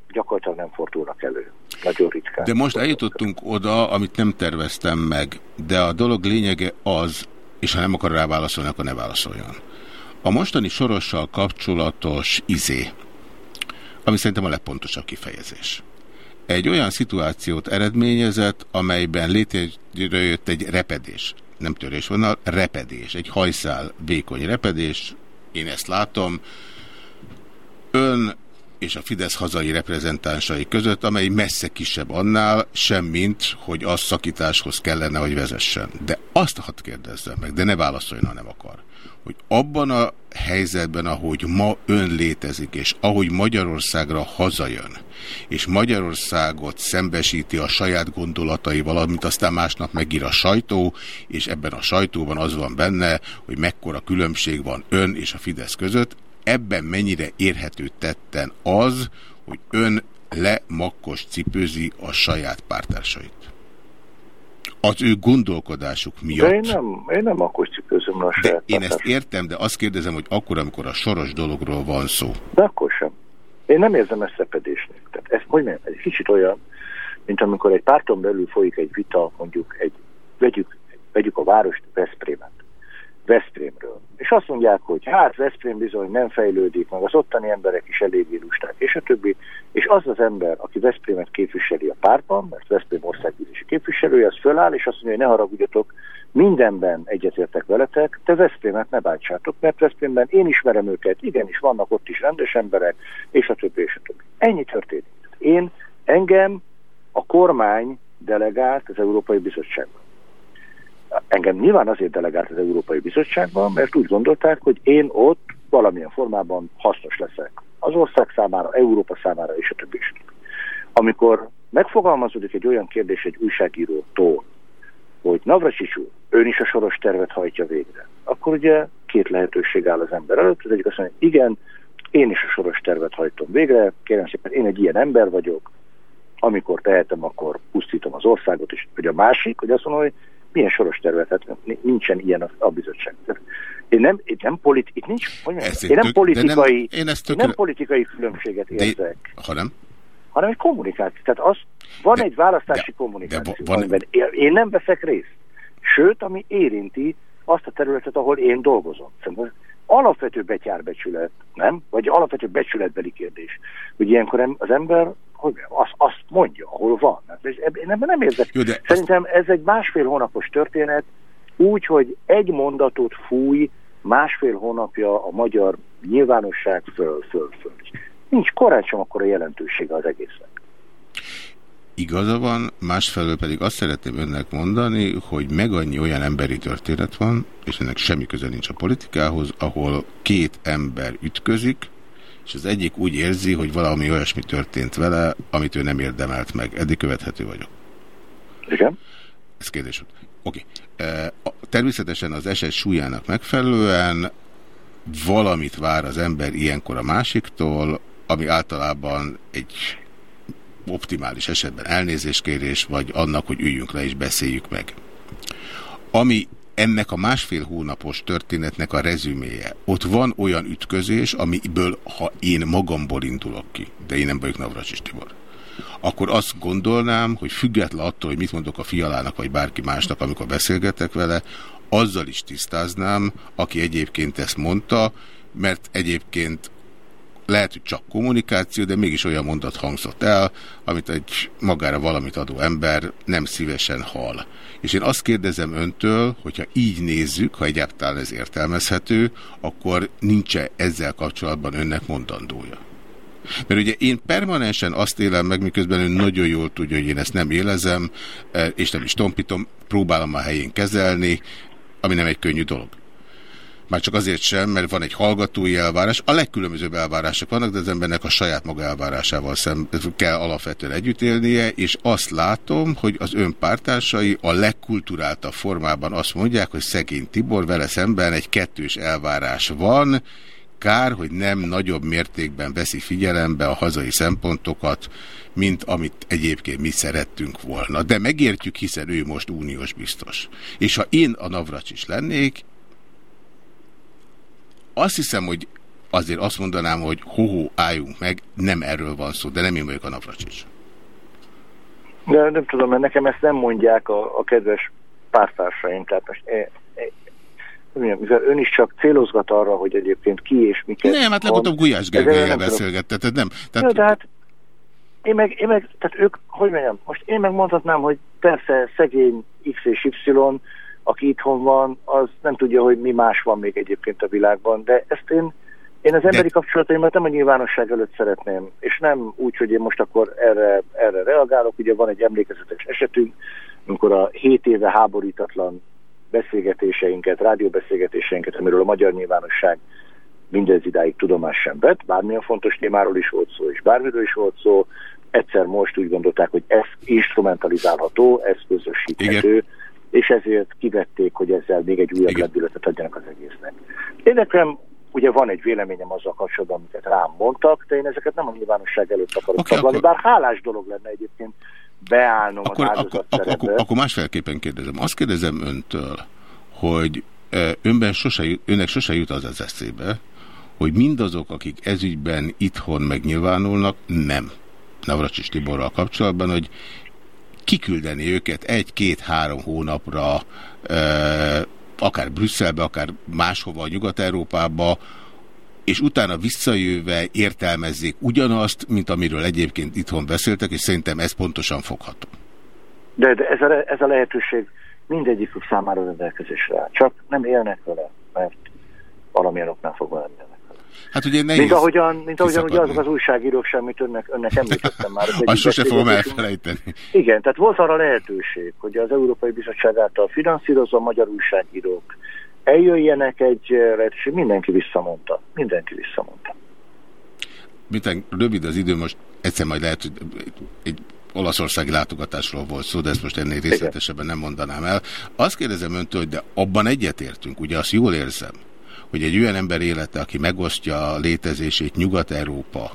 gyakorlatilag nem fordulnak elő. Nagyon ritkán. De most eljutottunk oda, amit nem terveztem meg, de a dolog lényege az, és ha nem akar rá válaszolni, akkor ne válaszoljon. A mostani sorossal kapcsolatos izé, ami szerintem a legpontosabb kifejezés. Egy olyan szituációt eredményezett, amelyben létrejött egy repedés. Nem törésvonal, repedés, egy hajszál vékony repedés, én ezt látom, ön és a Fidesz hazai reprezentánsai között, amely messze kisebb annál, semmint, hogy az szakításhoz kellene, hogy vezessen. De azt hadd kérdezzem meg, de ne válaszoljon, ha nem akar hogy abban a helyzetben, ahogy ma ön létezik, és ahogy Magyarországra hazajön, és Magyarországot szembesíti a saját gondolataival, amit aztán másnap megír a sajtó, és ebben a sajtóban az van benne, hogy mekkora különbség van ön és a Fidesz között, ebben mennyire érhető tetten az, hogy ön lemakkos cipőzi a saját pártársait az ő gondolkodásuk miatt. De én nem, én nem akkor cipőzöm a de Én ezt értem, de azt kérdezem, hogy akkor, amikor a soros dologról van szó. De akkor sem. Én nem érzem ezt szepedésnek. Tehát ez, hogy nem, ez egy kicsit olyan, mint amikor egy párton belül folyik egy vita, mondjuk egy, vegyük, vegyük a várost, Veszprémet. Veszprémről. És azt mondják, hogy hát Veszprém bizony nem fejlődik, meg az ottani emberek is eléggé lusták, és a többi. És az az ember, aki Veszprémet képviseli a pártban, mert Veszprém országgyűlési képviselője, az föláll, és azt mondja, hogy ne haragudjatok, mindenben egyetértek veletek, te Veszprémet ne bántsátok, mert Veszprémben én ismerem őket, igenis vannak ott is rendes emberek, és a többi, és a többi. Ennyi történik. Én, engem a kormány delegált az Európai Bizottságban engem nyilván azért delegált az Európai Bizottságban, mert úgy gondolták, hogy én ott valamilyen formában hasznos leszek. Az ország számára, Európa számára és a többi is. Amikor megfogalmazódik egy olyan kérdés egy újságírótól, hogy Navracsics úr, ön is a soros tervet hajtja végre, akkor ugye két lehetőség áll az ember előtt. Az egyik azt mondja, igen, én is a soros tervet hajtom végre, kérem szépen, én egy ilyen ember vagyok, amikor tehetem, akkor pusztítom az országot, és hogy a másik, hogy azt mondom, hogy milyen soros tervet, hát nincsen ilyen a, a bizottság. Én nem, én nem, politi itt nincs, én, én nem politikai, nem, én, ezt én nem politikai különbséget érzek. De, ha nem? hanem egy kommunikáció. Tehát az, van de, egy választási de, kommunikáció, de, van, amiben én nem veszek részt. Sőt, ami érinti azt a területet, ahol én dolgozom. Szerintem alapvető betyárbecsület, nem? Vagy alapvető becsületbeli kérdés. Hogy ilyenkor az ember hogy azt, azt mondja, ahol van. Hát én ebben nem érzek. Jó, de Szerintem azt... ez egy másfél hónapos történet, úgy, hogy egy mondatot fúj másfél hónapja a magyar nyilvánosság föl, föl, föl. Nincs korán sem akkor a jelentősége az egésznek. Igaza van, másfelől pedig azt szeretném önnek mondani, hogy meg annyi olyan emberi történet van, és ennek semmi köze nincs a politikához, ahol két ember ütközik, és az egyik úgy érzi, hogy valami olyasmi történt vele, amit ő nem érdemelt meg. Eddig követhető vagyok. Igen. Ez kérdés. Oké. Okay. E, természetesen az eset súlyának megfelelően valamit vár az ember ilyenkor a másiktól, ami általában egy optimális esetben elnézéskérés, vagy annak, hogy üljünk le és beszéljük meg. Ami ennek a másfél hónapos történetnek a rezüméje. Ott van olyan ütközés, amiből, ha én magamból indulok ki, de én nem vagyok Navracsis Tibor, akkor azt gondolnám, hogy független attól, hogy mit mondok a fialának, vagy bárki másnak, amikor beszélgetek vele, azzal is tisztáznám, aki egyébként ezt mondta, mert egyébként lehet, hogy csak kommunikáció, de mégis olyan mondat hangzott el, amit egy magára valamit adó ember nem szívesen hall. És én azt kérdezem öntől, hogyha így nézzük, ha egyáltalán ez értelmezhető, akkor nincs -e ezzel kapcsolatban önnek mondandója? Mert ugye én permanensen azt élem meg, miközben ön nagyon jól tudja, hogy én ezt nem élezem, eh, és nem is tompítom, próbálom a helyén kezelni, ami nem egy könnyű dolog. Már csak azért sem, mert van egy hallgatói elvárás. A legkülönbözőbb elvárások vannak, de az embernek a saját maga elvárásával szem, kell alapvetően együtt élnie, és azt látom, hogy az ön pártársai a legkulturáltabb formában azt mondják, hogy szegény Tibor vele szemben egy kettős elvárás van, kár, hogy nem nagyobb mértékben veszi figyelembe a hazai szempontokat, mint amit egyébként mi szerettünk volna. De megértjük, hiszen ő most uniós biztos. És ha én a Navracs is lennék, azt hiszem, hogy azért azt mondanám, hogy hoho, álljunk meg, nem erről van szó, de nem én vagyok a Navracsics. De nem tudom, mert nekem ezt nem mondják a, a kedves pártársaim, tehát most e, e, mivel ön is csak célozgat arra, hogy egyébként ki és miket... Nem, hát legutóbb Gulyás Gergelyel beszélgetett, tehát nem. Tehát... Ja, de hát én meg, én meg, tehát ők, hogy mondjam, most én meg mondhatnám, hogy persze szegény X és Y, aki itthon van, az nem tudja, hogy mi más van még egyébként a világban, de ezt én, én az emberi de... kapcsolataimat nem a nyilvánosság előtt szeretném, és nem úgy, hogy én most akkor erre, erre reagálok, ugye van egy emlékezetes esetünk, amikor a 7 éve háborítatlan beszélgetéseinket, rádióbeszélgetéseinket, amiről a magyar nyilvánosság mindez idáig tudomás sem vett, bármilyen fontos témáról is volt szó, és bármiről is volt szó, egyszer most úgy gondolták, hogy ez instrumentalizálható, ez közösíthető, Igen és ezért kivették, hogy ezzel még egy újabb lendületet adjanak az egésznek. Én nekem ugye van egy véleményem azzal kapcsolatban, amiket rám mondtak, de én ezeket nem a nyilvánosság előtt akarok okay, taglalni, akkor... bár hálás dolog lenne egyébként beállnom akkor, az akkor, akkor, akkor, akkor másfélképpen kérdezem. Azt kérdezem öntől, hogy önben sose, önnek sose jut az az eszébe, hogy mindazok, akik ezügyben itthon megnyilvánulnak, nem. Navracsis Tiborral kapcsolatban, hogy kiküldeni őket egy-két-három hónapra, akár Brüsszelbe, akár máshova, Nyugat-Európába, és utána visszajöve értelmezzék ugyanazt, mint amiről egyébként itthon beszéltek, és szerintem ez pontosan fogható. De, de ez, a, ez a lehetőség mindegyikük számára rendelkezésre Csak nem élnek vele, mert valamilyen oknál fogva nem. Hát ugye nehéz mint ahogyan, mint ahogyan ugye azok az újságírók sem, amit önnek, önnek említettem már. Azt sose fogom elfelejteni. Igen, tehát volt arra lehetőség, hogy az Európai Bizottság által finanszírozva magyar újságírók eljöjjenek egy lehetőség, mindenki visszamondta. Mindenki visszamondta. Miten rövid az idő, most egyszer majd lehet, hogy egy olaszországi látogatásról volt szó, de ezt most ennél részletesebben nem mondanám el. Azt kérdezem öntől, hogy de abban egyetértünk, ugye azt jól érzem, hogy egy olyan ember élete, aki megosztja a létezését Nyugat-Európa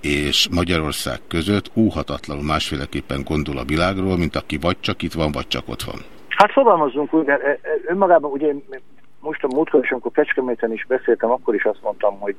és Magyarország között óhatatlanul másféleképpen gondol a világról, mint aki vagy csak itt van, vagy csak ott van. Hát fogalmazunk úgy, de önmagában ugye most a múltkor is, amikor Kecskeméten is beszéltem, akkor is azt mondtam, hogy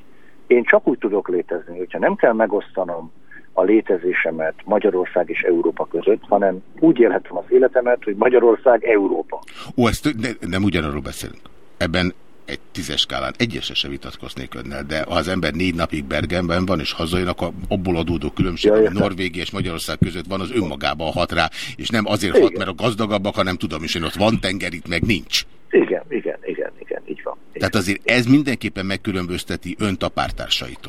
én csak úgy tudok létezni, hogyha nem kell megosztanom a létezésemet Magyarország és Európa között, hanem úgy élhetem az életemet, hogy Magyarország Európa. Ó, ezt ne, nem ugyanarról beszélünk. Ebben egy tízes skálán egyesre se vitatkoznék önnel, de ha az ember négy napig Bergenben van, és hazajön, akkor abból adódó különbség, ami Norvégia és Magyarország között van, az önmagában hat rá, és nem azért igen. hat, mert a gazdagabbak, hanem tudom is, hogy ott van tenger, itt meg nincs. Igen, igen, igen, igen, így van. Igen. Tehát azért ez mindenképpen megkülönbözteti önt a pártársait.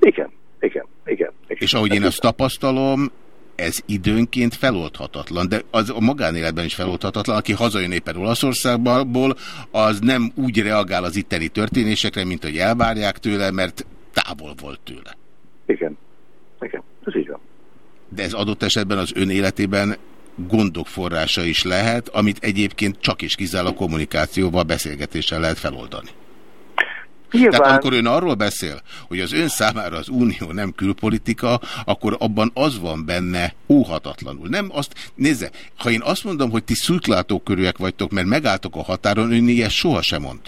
Igen, igen, igen. igen. És ahogy én azt tapasztalom, ez időnként feloldhatatlan, de az a magánéletben is feloldhatatlan, aki hazajön éppen Olaszországból, az nem úgy reagál az itteni történésekre, mint hogy elvárják tőle, mert távol volt tőle. Igen, igen, ez így van. De ez adott esetben az ön életében gondok forrása is lehet, amit egyébként csak is kizárólag kommunikációval, beszélgetéssel lehet feloldani. Nyilván... Tehát amikor ön arról beszél, hogy az ön számára az unió nem külpolitika, akkor abban az van benne óhatatlanul. Nem azt, nézze, ha én azt mondom, hogy ti szűklátókörűek vagytok, mert megálltok a határon, ön ilyet sohasem mond.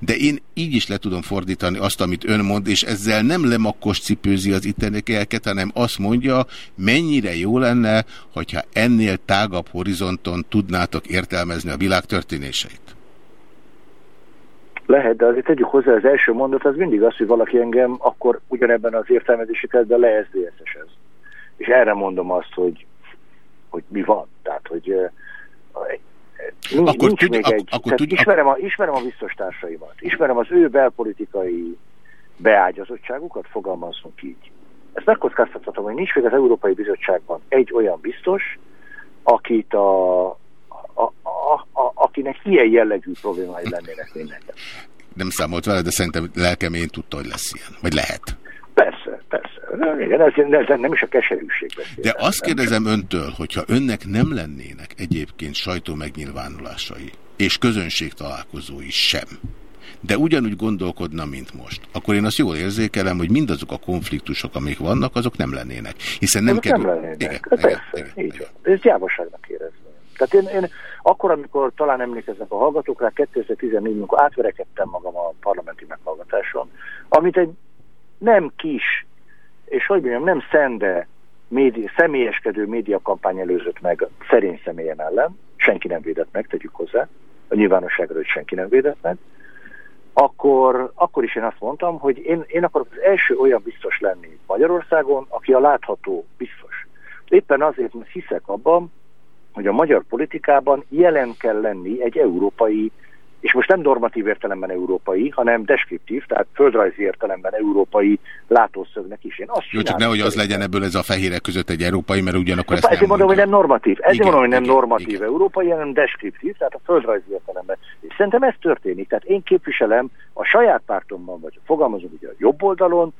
De én így is le tudom fordítani azt, amit ön mond, és ezzel nem lemakkos cipőzi az ittenekeket, hanem azt mondja, mennyire jó lenne, hogyha ennél tágabb horizonton tudnátok értelmezni a világ történéseit. Lehet, de azért tegyük hozzá, az első mondat az mindig az, hogy valaki engem akkor ugyanebben az értelmezési keretben le SZDSZ-es ez. És erre mondom azt, hogy, hogy mi van. Tehát, hogy nincs, akkor nincs tud, még ak egy... Akkor tud, ismerem, a, ismerem a biztos társaimat, ismerem az ő belpolitikai beágyazottságukat, fogalmazunk így. Ezt megkockáztathatom, hogy nincs még az Európai Bizottságban egy olyan biztos, akit a, akinek ilyen jellegű problémái lennének mindenki. Nem számolt vele, de szerintem lelkemén tudta, hogy lesz ilyen. Vagy lehet. Persze, persze. Igen, ez, ez nem is a keserűség beszél. De azt kérdezem öntől, hogyha önnek nem lennének egyébként sajtó megnyilvánulásai, és közönség találkozói sem, de ugyanúgy gondolkodna, mint most, akkor én azt jól érzékelem, hogy mindazok a konfliktusok, amik vannak, azok nem lennének. Hiszen nem kerül... nem lennének. Igen, Persze, igen, igen, így van. Ez gyávaságnak érezni. Tehát én, én akkor, amikor talán emlékeznek a hallgatók rá, 2014 amikor átverekedtem magam a parlamenti meghallgatáson, amit egy nem kis, és hogy mondjam, nem szende médi, személyeskedő médiakampány előzött meg szerény személyem ellen, senki nem védett meg, tegyük hozzá, a nyilvánosságra, hogy senki nem védett meg, akkor, akkor is én azt mondtam, hogy én, én akarok az első olyan biztos lenni Magyarországon, aki a látható biztos. Éppen azért, mert hiszek abban, hogy a magyar politikában jelen kell lenni egy európai, és most nem normatív értelemben európai, hanem deskriptív, tehát földrajzi értelemben európai látószögnek is. Én azt Jó, csak nehogy az legyen ebből ez a fehérek között egy európai, mert ugyanakkor ezt Ezért mondom, hogy nem normatív. Ezért igen, mondom, hogy nem igen, normatív igen. európai, hanem deskriptív, tehát a földrajzi értelemben. És szerintem ez történik. Tehát én képviselem a saját pártomban, vagy fogalmazom ugye a jobb oldalon,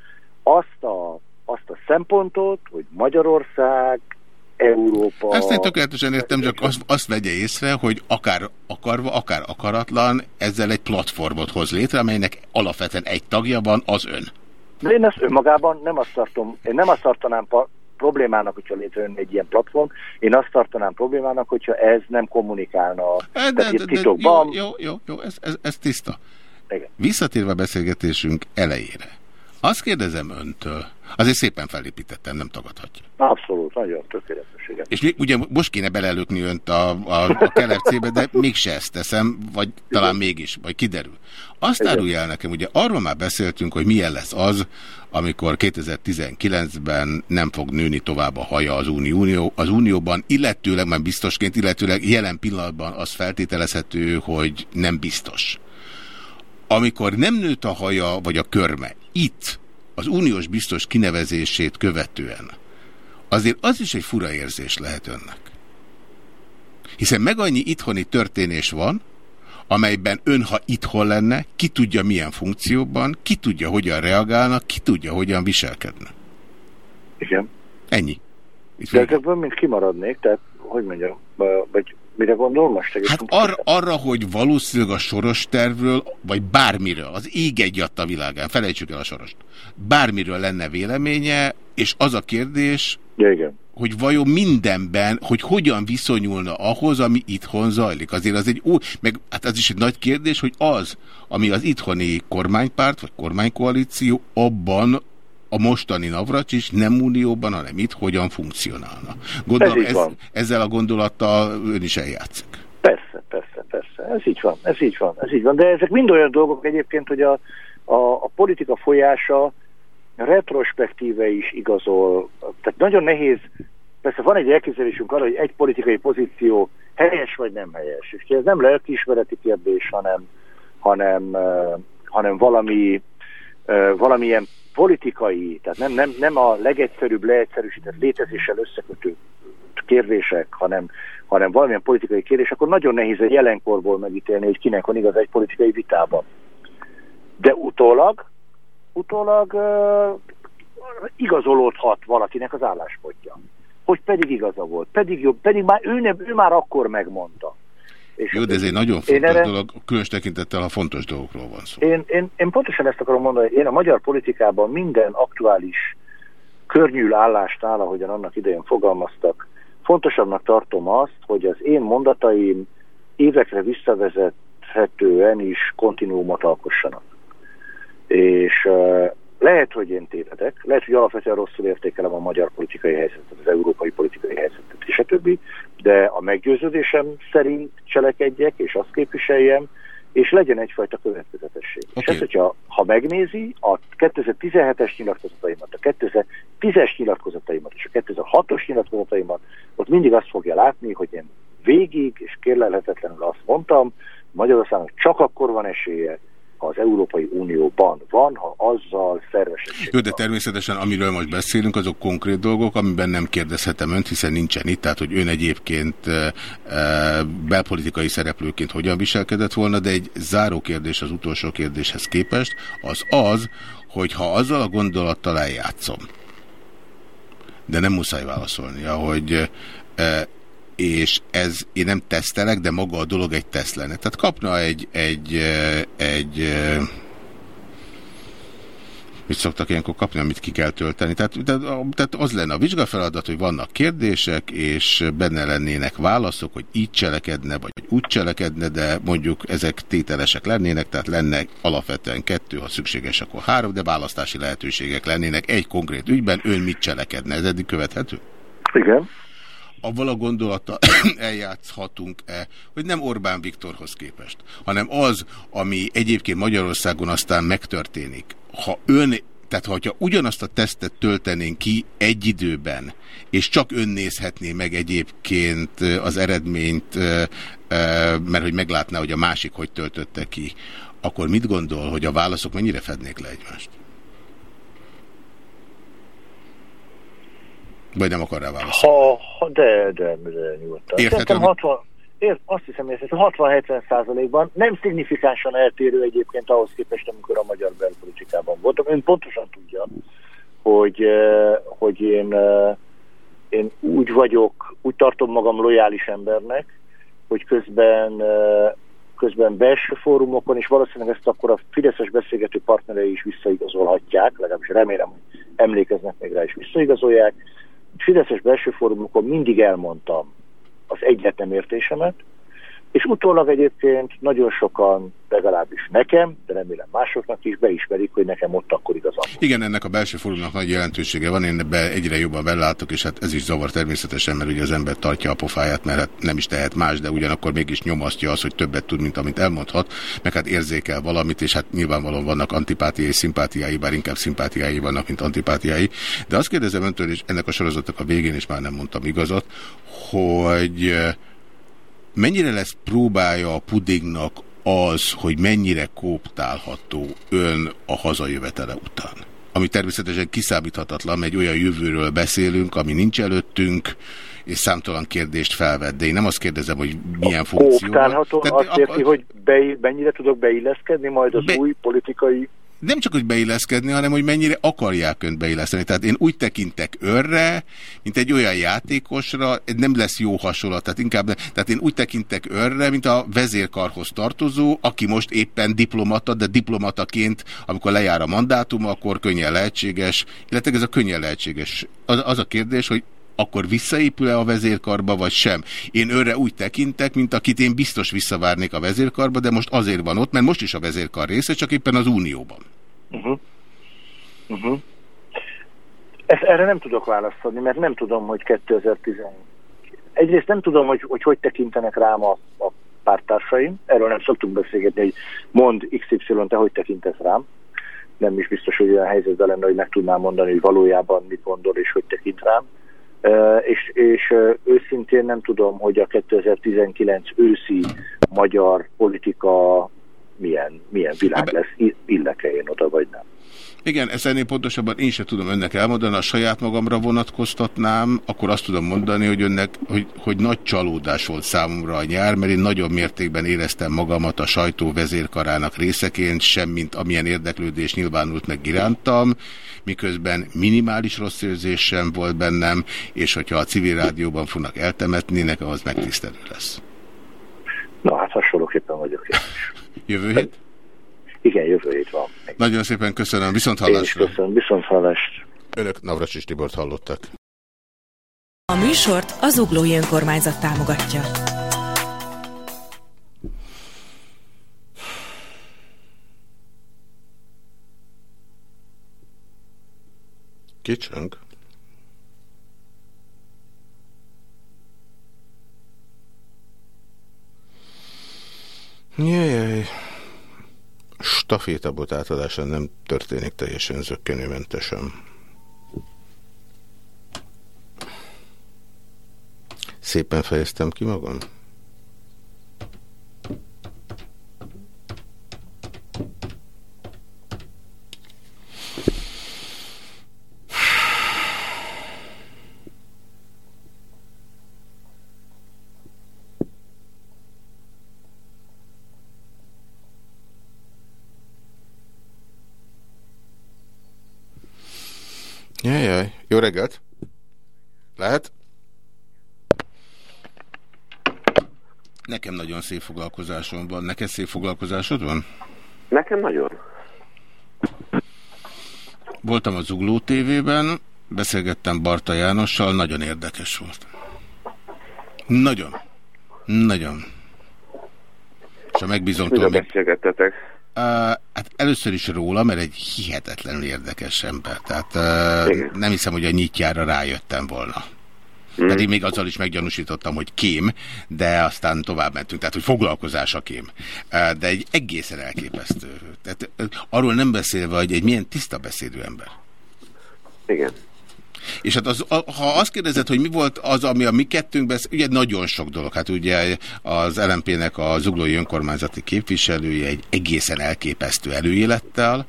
azt a, azt a szempontot, hogy Magyarország Európa... Ezt én tökéletesen értem, csak azt, azt vegye észre, hogy akár akarva, akár akaratlan, ezzel egy platformot hoz létre, amelynek alapvetően egy tagja van, az ön. De én ezt önmagában nem azt tartom, én nem azt tartanám problémának, hogyha létrejön egy ilyen platform, én azt tartanám problémának, hogyha ez nem kommunikálna de, de, de, titokban. Jó, jó, jó, jó ez, ez, ez tiszta. Igen. Visszatérve a beszélgetésünk elejére. Azt kérdezem öntől, azért szépen felépítettem, nem tagadhatja. Abszolút, nagyon tökéletes, igen. És ugye most kéne belelőkni önt a, a, a kelepcébe, de mégse ezt teszem, vagy talán igen. mégis, vagy kiderül. Azt árulja el nekem, ugye arról már beszéltünk, hogy milyen lesz az, amikor 2019-ben nem fog nőni tovább a haja az Unió, az Unióban, illetőleg, már biztosként, illetőleg jelen pillanatban az feltételezhető, hogy nem biztos amikor nem nőtt a haja vagy a körme, itt, az uniós biztos kinevezését követően, azért az is egy fura érzés lehet önnek. Hiszen meg annyi itthoni történés van, amelyben ön, ha itthon lenne, ki tudja milyen funkcióban, ki tudja hogyan reagálnak, ki tudja hogyan viselkedne. Igen. Ennyi. Itt De ezekből mind kimaradnék, tehát hogy mondjam, vagy Mire gondol most? Hát ar arra, hogy valószínűleg a soros tervről, vagy bármiről, az ég egy a világán, felejtsük el a sorost, bármiről lenne véleménye, és az a kérdés, ja, igen. hogy vajon mindenben, hogy hogyan viszonyulna ahhoz, ami itthon zajlik. Azért az egy ó, meg hát az is egy nagy kérdés, hogy az, ami az itthoni kormánypárt, vagy kormánykoalíció, abban a mostani Navracsics nem unióban, hanem itt hogyan funkcionálna. Gondolom, ez ez, ezzel a gondolattal ön is eljátszik. Persze, persze, persze. Ez így van, ez így van, ez így van. De ezek mind olyan dolgok egyébként, hogy a, a, a politika folyása retrospektíve is igazol. Tehát nagyon nehéz, persze van egy elképzelésünk arra, hogy egy politikai pozíció helyes vagy nem helyes. És ez nem lelkiismereti kérdés, hanem, hanem, hanem valami, valamilyen politikai, tehát nem, nem, nem a legegyszerűbb, leegyszerűsített létezéssel összekötő kérdések, hanem, hanem valamilyen politikai kérdés, akkor nagyon nehéz egy jelenkorból megítélni, hogy kinek van igaz egy politikai vitában. De utólag, utólag uh, igazolódhat valakinek az álláspontja. Hogy pedig igaza volt, pedig jobb, pedig már ő, ne, ő már akkor megmondta. És Jó, de ez egy nagyon fontos erre, dolog, különös tekintettel, ha fontos dolgokról van szó. Én, én, én pontosan ezt akarom mondani, én a magyar politikában minden aktuális környűl állást áll, ahogyan annak idején fogalmaztak, fontosabbnak tartom azt, hogy az én mondataim évekre visszavezethetően is kontinuumot alkossanak. És lehet, hogy én tévedek, lehet, hogy alapvetően rosszul értékelem a magyar politikai helyzetet, az európai politikai helyzetet, és a többi, de a meggyőződésem szerint cselekedjek, és azt képviseljem, és legyen egyfajta következetesség. Okay. És ezt, hogyha ha megnézi a 2017-es nyilatkozataimat, a 2010-es nyilatkozataimat és a 2006-os nyilatkozataimat, ott mindig azt fogja látni, hogy én végig és kérlelhetetlenül azt mondtam, Magyarországnak csak akkor van esélye, az Európai Unióban van, ha azzal szervesesség Jó, de természetesen amiről most beszélünk, azok konkrét dolgok, amiben nem kérdezhetem önt, hiszen nincsen itt, tehát hogy ön egyébként e, belpolitikai szereplőként hogyan viselkedett volna, de egy záró kérdés az utolsó kérdéshez képest, az az, hogy ha azzal a gondolattal eljátszom, de nem muszáj válaszolnia, hogy e, és ez, én nem tesztelek, de maga a dolog egy teszt lenne. Tehát kapna egy, egy, egy mit szoktak ilyenkor kapni, amit ki kell tölteni. Tehát, tehát az lenne a vizsgafeladat, hogy vannak kérdések, és benne lennének válaszok, hogy így cselekedne, vagy úgy cselekedne, de mondjuk ezek tételesek lennének, tehát lenne alapvetően kettő, ha szükséges, akkor három, de választási lehetőségek lennének egy konkrét ügyben, ön mit cselekedne. Ez eddig követhető? Igen avval a gondolata eljátszhatunk-e, hogy nem Orbán Viktorhoz képest, hanem az, ami egyébként Magyarországon aztán megtörténik. Ha ön tehát, ha ugyanazt a tesztet töltenénk ki egy időben, és csak ön nézhetné meg egyébként az eredményt, mert hogy meglátná, hogy a másik hogy töltötte ki, akkor mit gondol, hogy a válaszok mennyire fednék le egymást? Vagy nem akar rá válaszolni? Ha, ha de, de, de nyugodtan. Érthető? 60, ért, azt hiszem, hogy 60-70 százalékban nem szignifikánsan eltérő egyébként ahhoz képest, amikor a magyar belpolitikában voltam. Ön pontosan tudja, hogy, eh, hogy én, eh, én úgy vagyok, úgy tartom magam lojális embernek, hogy közben eh, közben belső fórumokon, és valószínűleg ezt akkor a Fideszes beszélgető partnerei is visszaigazolhatják, legalábbis remélem, hogy emlékeznek még rá, és visszaigazolják, Fideszes belső fórumokon mindig elmondtam az egyetlenértésemet, és utólag egyébként nagyon sokan, legalábbis nekem, de remélem másoknak is beismerik, hogy nekem ott akkor igazam. Igen, ennek a belső fórumnak nagy jelentősége van, én ebbe egyre jobban belátok, és hát ez is zavar természetesen, mert ugye az ember tartja a pofáját, mert hát nem is tehet más, de ugyanakkor mégis nyomasztja az, hogy többet tud, mint amit elmondhat, meg hát érzékel valamit, és hát nyilvánvalóan vannak antipátiai, szimpátiái, bár inkább szimpátiái vannak, mint antipátiái. De azt kérdezem öntől, és ennek a sorozatnak a végén is már nem mondtam igazat, hogy mennyire lesz próbája a pudingnak az, hogy mennyire kóptálható ön a hazajövetele után? Ami természetesen kiszámíthatatlan, egy olyan jövőről beszélünk, ami nincs előttünk, és számtalan kérdést felvet, de én nem azt kérdezem, hogy milyen funkció. Kóptálható azt érti, hogy be, mennyire tudok beilleszkedni majd az be... új politikai nem csak, hogy beilleszkedni, hanem hogy mennyire akarják önt beilleszteni. Tehát én úgy tekintek örre, mint egy olyan játékosra, nem lesz jó hasonlat, tehát inkább, tehát én úgy tekintek örre, mint a vezérkarhoz tartozó, aki most éppen diplomata, de diplomataként, amikor lejár a mandátum, akkor könnyen lehetséges, illetve ez a könnyen lehetséges. Az, az a kérdés, hogy akkor visszaépül-e a vezérkarba, vagy sem? Én őre úgy tekintek, mint akit én biztos visszavárnék a vezérkarba, de most azért van ott, mert most is a vezérkar része, csak éppen az Unióban. Uh -huh. Uh -huh. Ezt, erre nem tudok választ adni, mert nem tudom, hogy 2010. Egyrészt nem tudom, hogy hogy, hogy tekintenek rám a, a pártársaim. Erről nem szoktunk beszélgetni, hogy mond XY, te hogy tekintesz rám. Nem is biztos, hogy olyan helyzetben lenne, hogy meg tudnám mondani, hogy valójában mit gondol és hogy tekint rám. És, és őszintén nem tudom, hogy a 2019 őszi magyar politika milyen, milyen világ lesz, illeke én oda vagy nem. Igen, ezt ennél pontosabban én sem tudom önnek elmondani, a saját magamra vonatkoztatnám, akkor azt tudom mondani, hogy önnek, hogy, hogy nagy csalódás volt számomra a nyár, mert én nagyobb mértékben éreztem magamat a sajtó vezérkarának részeként, semmint amilyen érdeklődés nyilvánult meg irántam, miközben minimális rossz érzésem volt bennem, és hogyha a civil rádióban fognak eltemetni, nekem az megtisztelő lesz. Na hát hasonlóképpen vagyok én Jövő hét? Igen, jövő hét van. Nagyon szépen köszönöm, viszont hallásra. köszönöm, viszont hallást. Önök Navracsis Tibort hallottak. A műsort az Uglói Önkormányzat támogatja. Kicsönk. Jajjaj. Stafétabot átadása nem történik teljesen zöggenőmentesen. Szépen fejeztem ki magam? Jajjaj, jó reggelt! Lehet? Nekem nagyon szép foglalkozásom van. Neked szép foglalkozásod van? Nekem nagyon. Voltam az Zugló TV-ben, beszélgettem Barta Jánossal, nagyon érdekes volt. Nagyon. Nagyon. És a megbízomtól... Még... beszélgettetek? Uh, hát először is róla, mert egy hihetetlenül érdekes ember. Tehát uh, nem hiszem, hogy a nyitjára rájöttem volna. Mm. Pedig még azzal is meggyanúsítottam, hogy kém, de aztán tovább mentünk, tehát hogy foglalkozás a kém. De egy egészen elképesztő. Tehát arról nem beszélve, hogy egy milyen tiszta beszédű ember. Igen. És hát az, ha azt kérdezed, hogy mi volt az, ami a mi kettőnkben, ugye nagyon sok dolog. Hát ugye az LMP-nek a zuglói önkormányzati képviselője egy egészen elképesztő előélettel,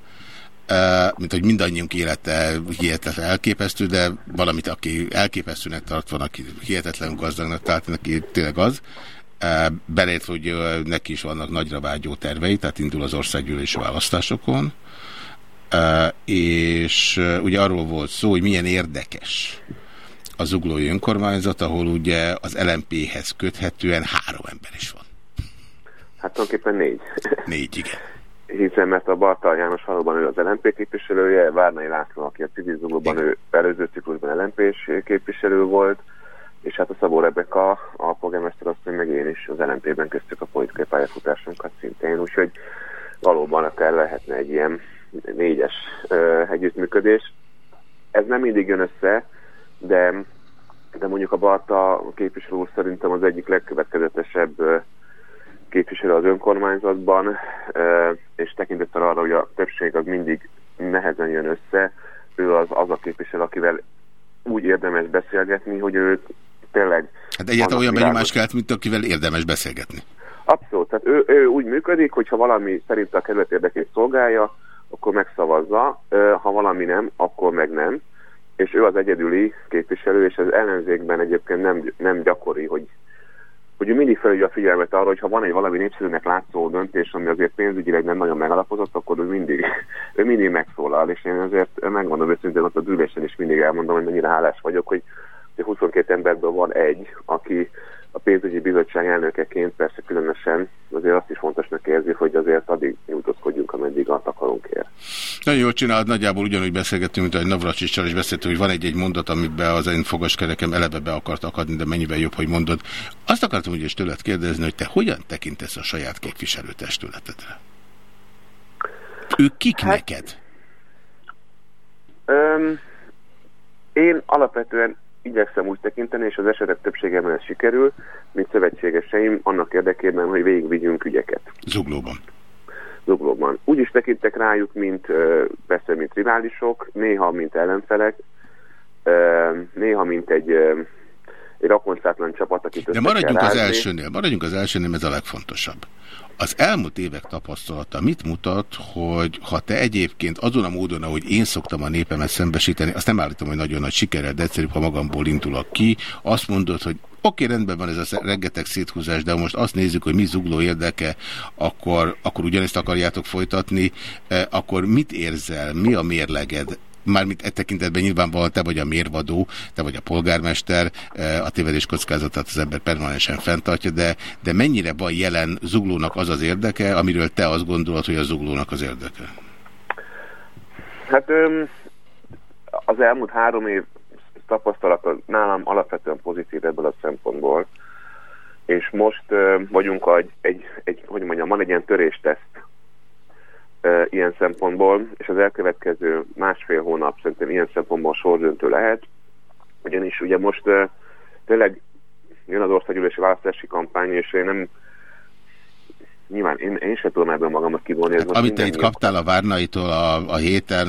mint hogy mindannyiunk élete hihetetlen elképesztő, de valamit, aki elképesztőnek tart, van, aki hihetetlen gazdagnak tart, neki tényleg az. Beleértve, hogy neki is vannak nagyra vágyó tervei, tehát indul az országgyűlési választásokon. És ugye arról volt szó, hogy milyen érdekes az zuglói önkormányzat, ahol ugye az LMP-hez köthetően három ember is van. Hát tulajdonképpen négy. Négy, igen hiszen mert a Bartal János valóban ő az LNP képviselője, Várnai László, aki a civil zugóban ő előző ciklusban lnp képviselő volt, és hát a Szabó Rebeka, a polgármester hogy meg én is az LNP-ben köztük a politikai pályafutásunkat szintén, úgyhogy valóban akár lehetne egy ilyen négyes együttműködés. Ez nem mindig jön össze, de, de mondjuk a Barta képviselő úr szerintem az egyik legkövetkezetesebb képviselő az önkormányzatban, és tekintettel arra, hogy a többség az mindig nehezen jön össze, ő az, az a képviselő, akivel úgy érdemes beszélgetni, hogy ő tényleg... Hát egyáltalán olyan benyomás kelt, mint akivel érdemes beszélgetni. Abszolút. Tehát ő, ő úgy működik, hogyha valami szerint a kerület érdekét szolgálja, akkor megszavazza, ha valami nem, akkor meg nem. És ő az egyedüli képviselő, és az ellenzékben egyébként nem, nem gyakori, hogy hogy ő mindig felügyi a figyelmet arra, hogy ha van egy valami népszerűnek látszó döntés, ami azért pénzügyileg nem nagyon megalapozott, akkor ő mindig, ő mindig megszólal, és én azért megmondom őszintén ott a gyűlésen is mindig elmondom, hogy mennyire hálás vagyok, hogy 22 emberből van egy, aki a pénzügyi bizottság elnökeként persze különösen azért azt is fontosnak érzi, hogy azért addig nyújtózkodjunk, ameddig azt akarunk ér. Nagyon jól csinálod, nagyjából ugyanúgy beszélgettünk, mint ahogy Navracsicsal is beszéltünk, hogy van egy-egy mondat, amiben az én fogaskerekem eleve be akart akadni, de mennyivel jobb, hogy mondod. Azt akartam ugye tőled kérdezni, hogy te hogyan tekintesz a saját képviselőtestületedre? Ők kik hát, neked? Öm, Én alapvetően igyekszem úgy tekinteni, és az esetek többségében ez sikerül, mint szövetségeseim annak érdekében, hogy végigvigyünk ügyeket. Zuglóban. Zuglóban. Úgy is tekintek rájuk, mint persze, mint riválisok, néha, mint ellenfelek, néha, mint egy, egy rakoncátlan csapat, akit De maradjunk az elsőnél, maradjunk az elsőnél, ez a legfontosabb. Az elmúlt évek tapasztalata mit mutat, hogy ha te egyébként azon a módon, ahogy én szoktam a népemet szembesíteni, azt nem állítom, hogy nagyon nagy sikerrel, de egyszerűbb, ha magamból indulok ki, azt mondod, hogy oké, okay, rendben van ez a rengeteg széthúzás, de most azt nézzük, hogy mi zugló érdeke, akkor, akkor ugyanezt akarjátok folytatni, akkor mit érzel, mi a mérleged? Mármint e tekintetben nyilvánvalóan te vagy a mérvadó, te vagy a polgármester, e, a tévedés kockázatát az ember permanensen fenntartja, de, de mennyire van jelen zuglónak az az érdeke, amiről te azt gondolod, hogy a zuglónak az érdeke? Hát az elmúlt három év tapasztalata nálam alapvetően pozitív ebből a szempontból, és most vagyunk egy, egy, egy hogy mondjam, van egy ilyen törésteszt e, ilyen szempontból, és az elkövetkező másfél hónap szerintem ilyen szempontból sordöntő lehet, ugyanis ugye most e, tényleg jön az országgyűlési választási kampány, és én nem nyilván én, én sem tudom ebből magamat kivonni. Hát, amit te itt kaptál a Várnaitól a, a héten,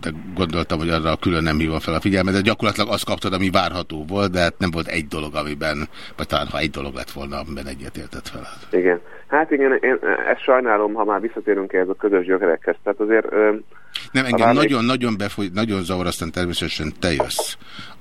de gondoltam, hogy arra külön nem hívom fel a figyelmet, de gyakorlatilag azt kaptad, ami várható volt, de hát nem volt egy dolog, amiben, vagy talán ha egy dolog lett volna, amiben egyetértett fel. Igen. Hát igen, én ezt sajnálom, ha már visszatérünk ehhez a közös gyökerekhez. Tehát azért... Nem, engem nagyon-nagyon befoly, nagyon zavar, aztán természetesen te jössz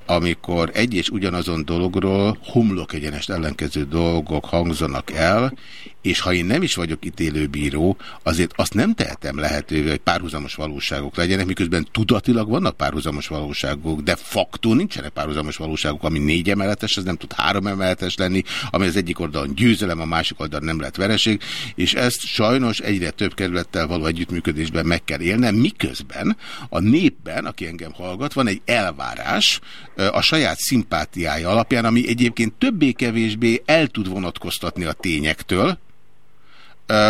amikor egy és ugyanazon dologról humlok egyenest ellenkező dolgok hangzanak el, és ha én nem is vagyok ítélőbíró, azért azt nem tehetem lehetővé, hogy párhuzamos valóságok legyenek, miközben tudatilag vannak párhuzamos valóságok, de faktó nincsenek párhuzamos valóságok, ami négy emeletes, az nem tud három emeletes lenni, ami az egyik oldalon győzelem, a másik oldalon nem lett vereség, és ezt sajnos egyre több kerülettel való együttműködésben meg kell élnem, miközben a népben, aki engem hallgat, van egy elvárás a saját szimpátiája alapján, ami egyébként többé-kevésbé el tud vonatkoztatni a tényektől,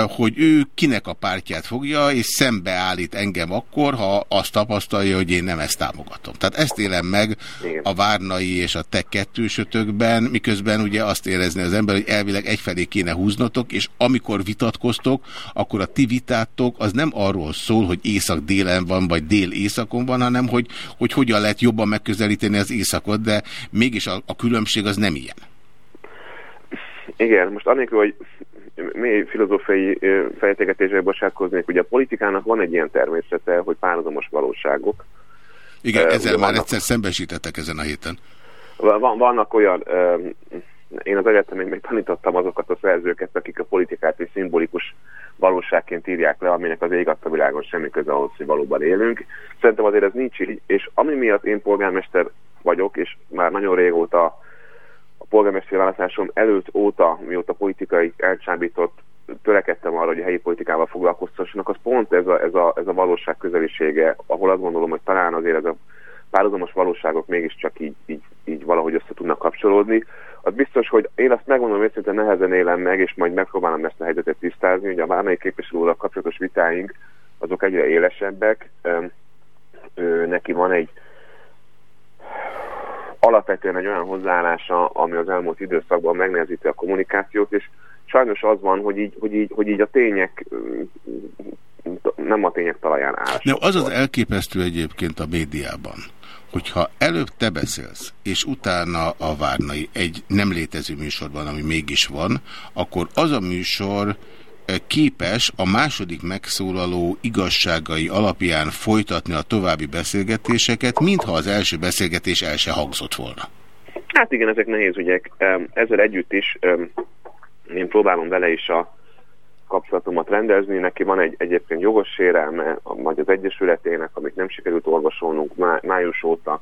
hogy ő kinek a pártját fogja, és szembeállít engem akkor, ha azt tapasztalja, hogy én nem ezt támogatom. Tehát ezt élem meg a Várnai és a te kettősötökben, miközben ugye azt érezni az ember, hogy elvileg egyfelé kéne húznotok, és amikor vitatkoztok, akkor a ti vitátok az nem arról szól, hogy észak-délen van, vagy dél-északon van, hanem hogy, hogy hogyan lehet jobban megközelíteni az északot, de mégis a, a különbség az nem ilyen. Igen, most annélkül, hogy mély filozófiai fejtegetésbe bocsátkoznék, ugye a politikának van egy ilyen természete, hogy párhuzamos valóságok. Igen, ezzel már vannak, egyszer szembesítettek ezen a héten. Van, vannak olyan, én az egyetemen még tanítottam azokat a szerzőket, akik a politikát egy szimbolikus valóságként írják le, aminek az ég a világon semmi köze ahhoz, hogy valóban élünk. Szerintem azért ez nincs így, és ami miatt én polgármester vagyok, és már nagyon régóta a polgármesteri választásom előtt óta, mióta politikai elcsábított, törekedtem arra, hogy a helyi politikával foglalkoztassanak, az pont ez a, ez, a, ez a valóság közelisége, ahol azt gondolom, hogy talán azért ez a párhuzamos valóságok mégiscsak így, így, így valahogy össze tudnak kapcsolódni. Az biztos, hogy én azt megmondom őszintén nehezen élem meg, és majd megpróbálom ezt a helyzetet tisztázni, hogy a bármelyik képviselővel kapcsolatos vitáink azok egyre élesebbek. Ö, neki van egy alapvetően egy olyan hozzáállása, ami az elmúlt időszakban megnehezíti a kommunikációt, és sajnos az van, hogy így, hogy így, hogy így a tények nem a tények talaján áll. No, az az elképesztő egyébként a médiában, hogyha előbb te beszélsz, és utána a Várnai egy nem létező műsorban, ami mégis van, akkor az a műsor képes a második megszólaló igazságai alapján folytatni a további beszélgetéseket, mintha az első beszélgetés el se hangzott volna. Hát igen, ezek nehéz ügyek. Ezzel együtt is én próbálom vele is a kapcsolatomat rendezni. Neki van egy egyébként jogos sérelme, vagy az Egyesületének, amit nem sikerült orvosolnunk má, május óta.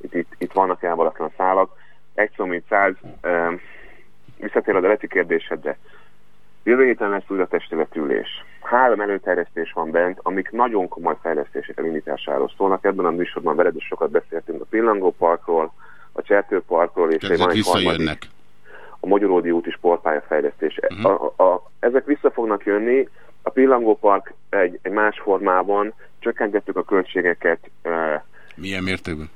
Itt, itt, itt vannak elvalatlan szálak. Egy szó, mint száz. Visszatér a deleti kérdésedre. Jövő héten lesz újra testületülés. Három előterjesztés van bent, amik nagyon komoly fejlesztések elindításáról szólnak. Ebben a műsorban veled is sokat beszéltünk a Pillangóparkról, a Csertőparkról, és egy van egy harmadik, a Magyaródi úti sportpálya fejlesztés. Uh -huh. a, a, ezek vissza fognak jönni. A Pillangópark egy, egy más formában csökkentettük a költségeket, Milyen mértékben?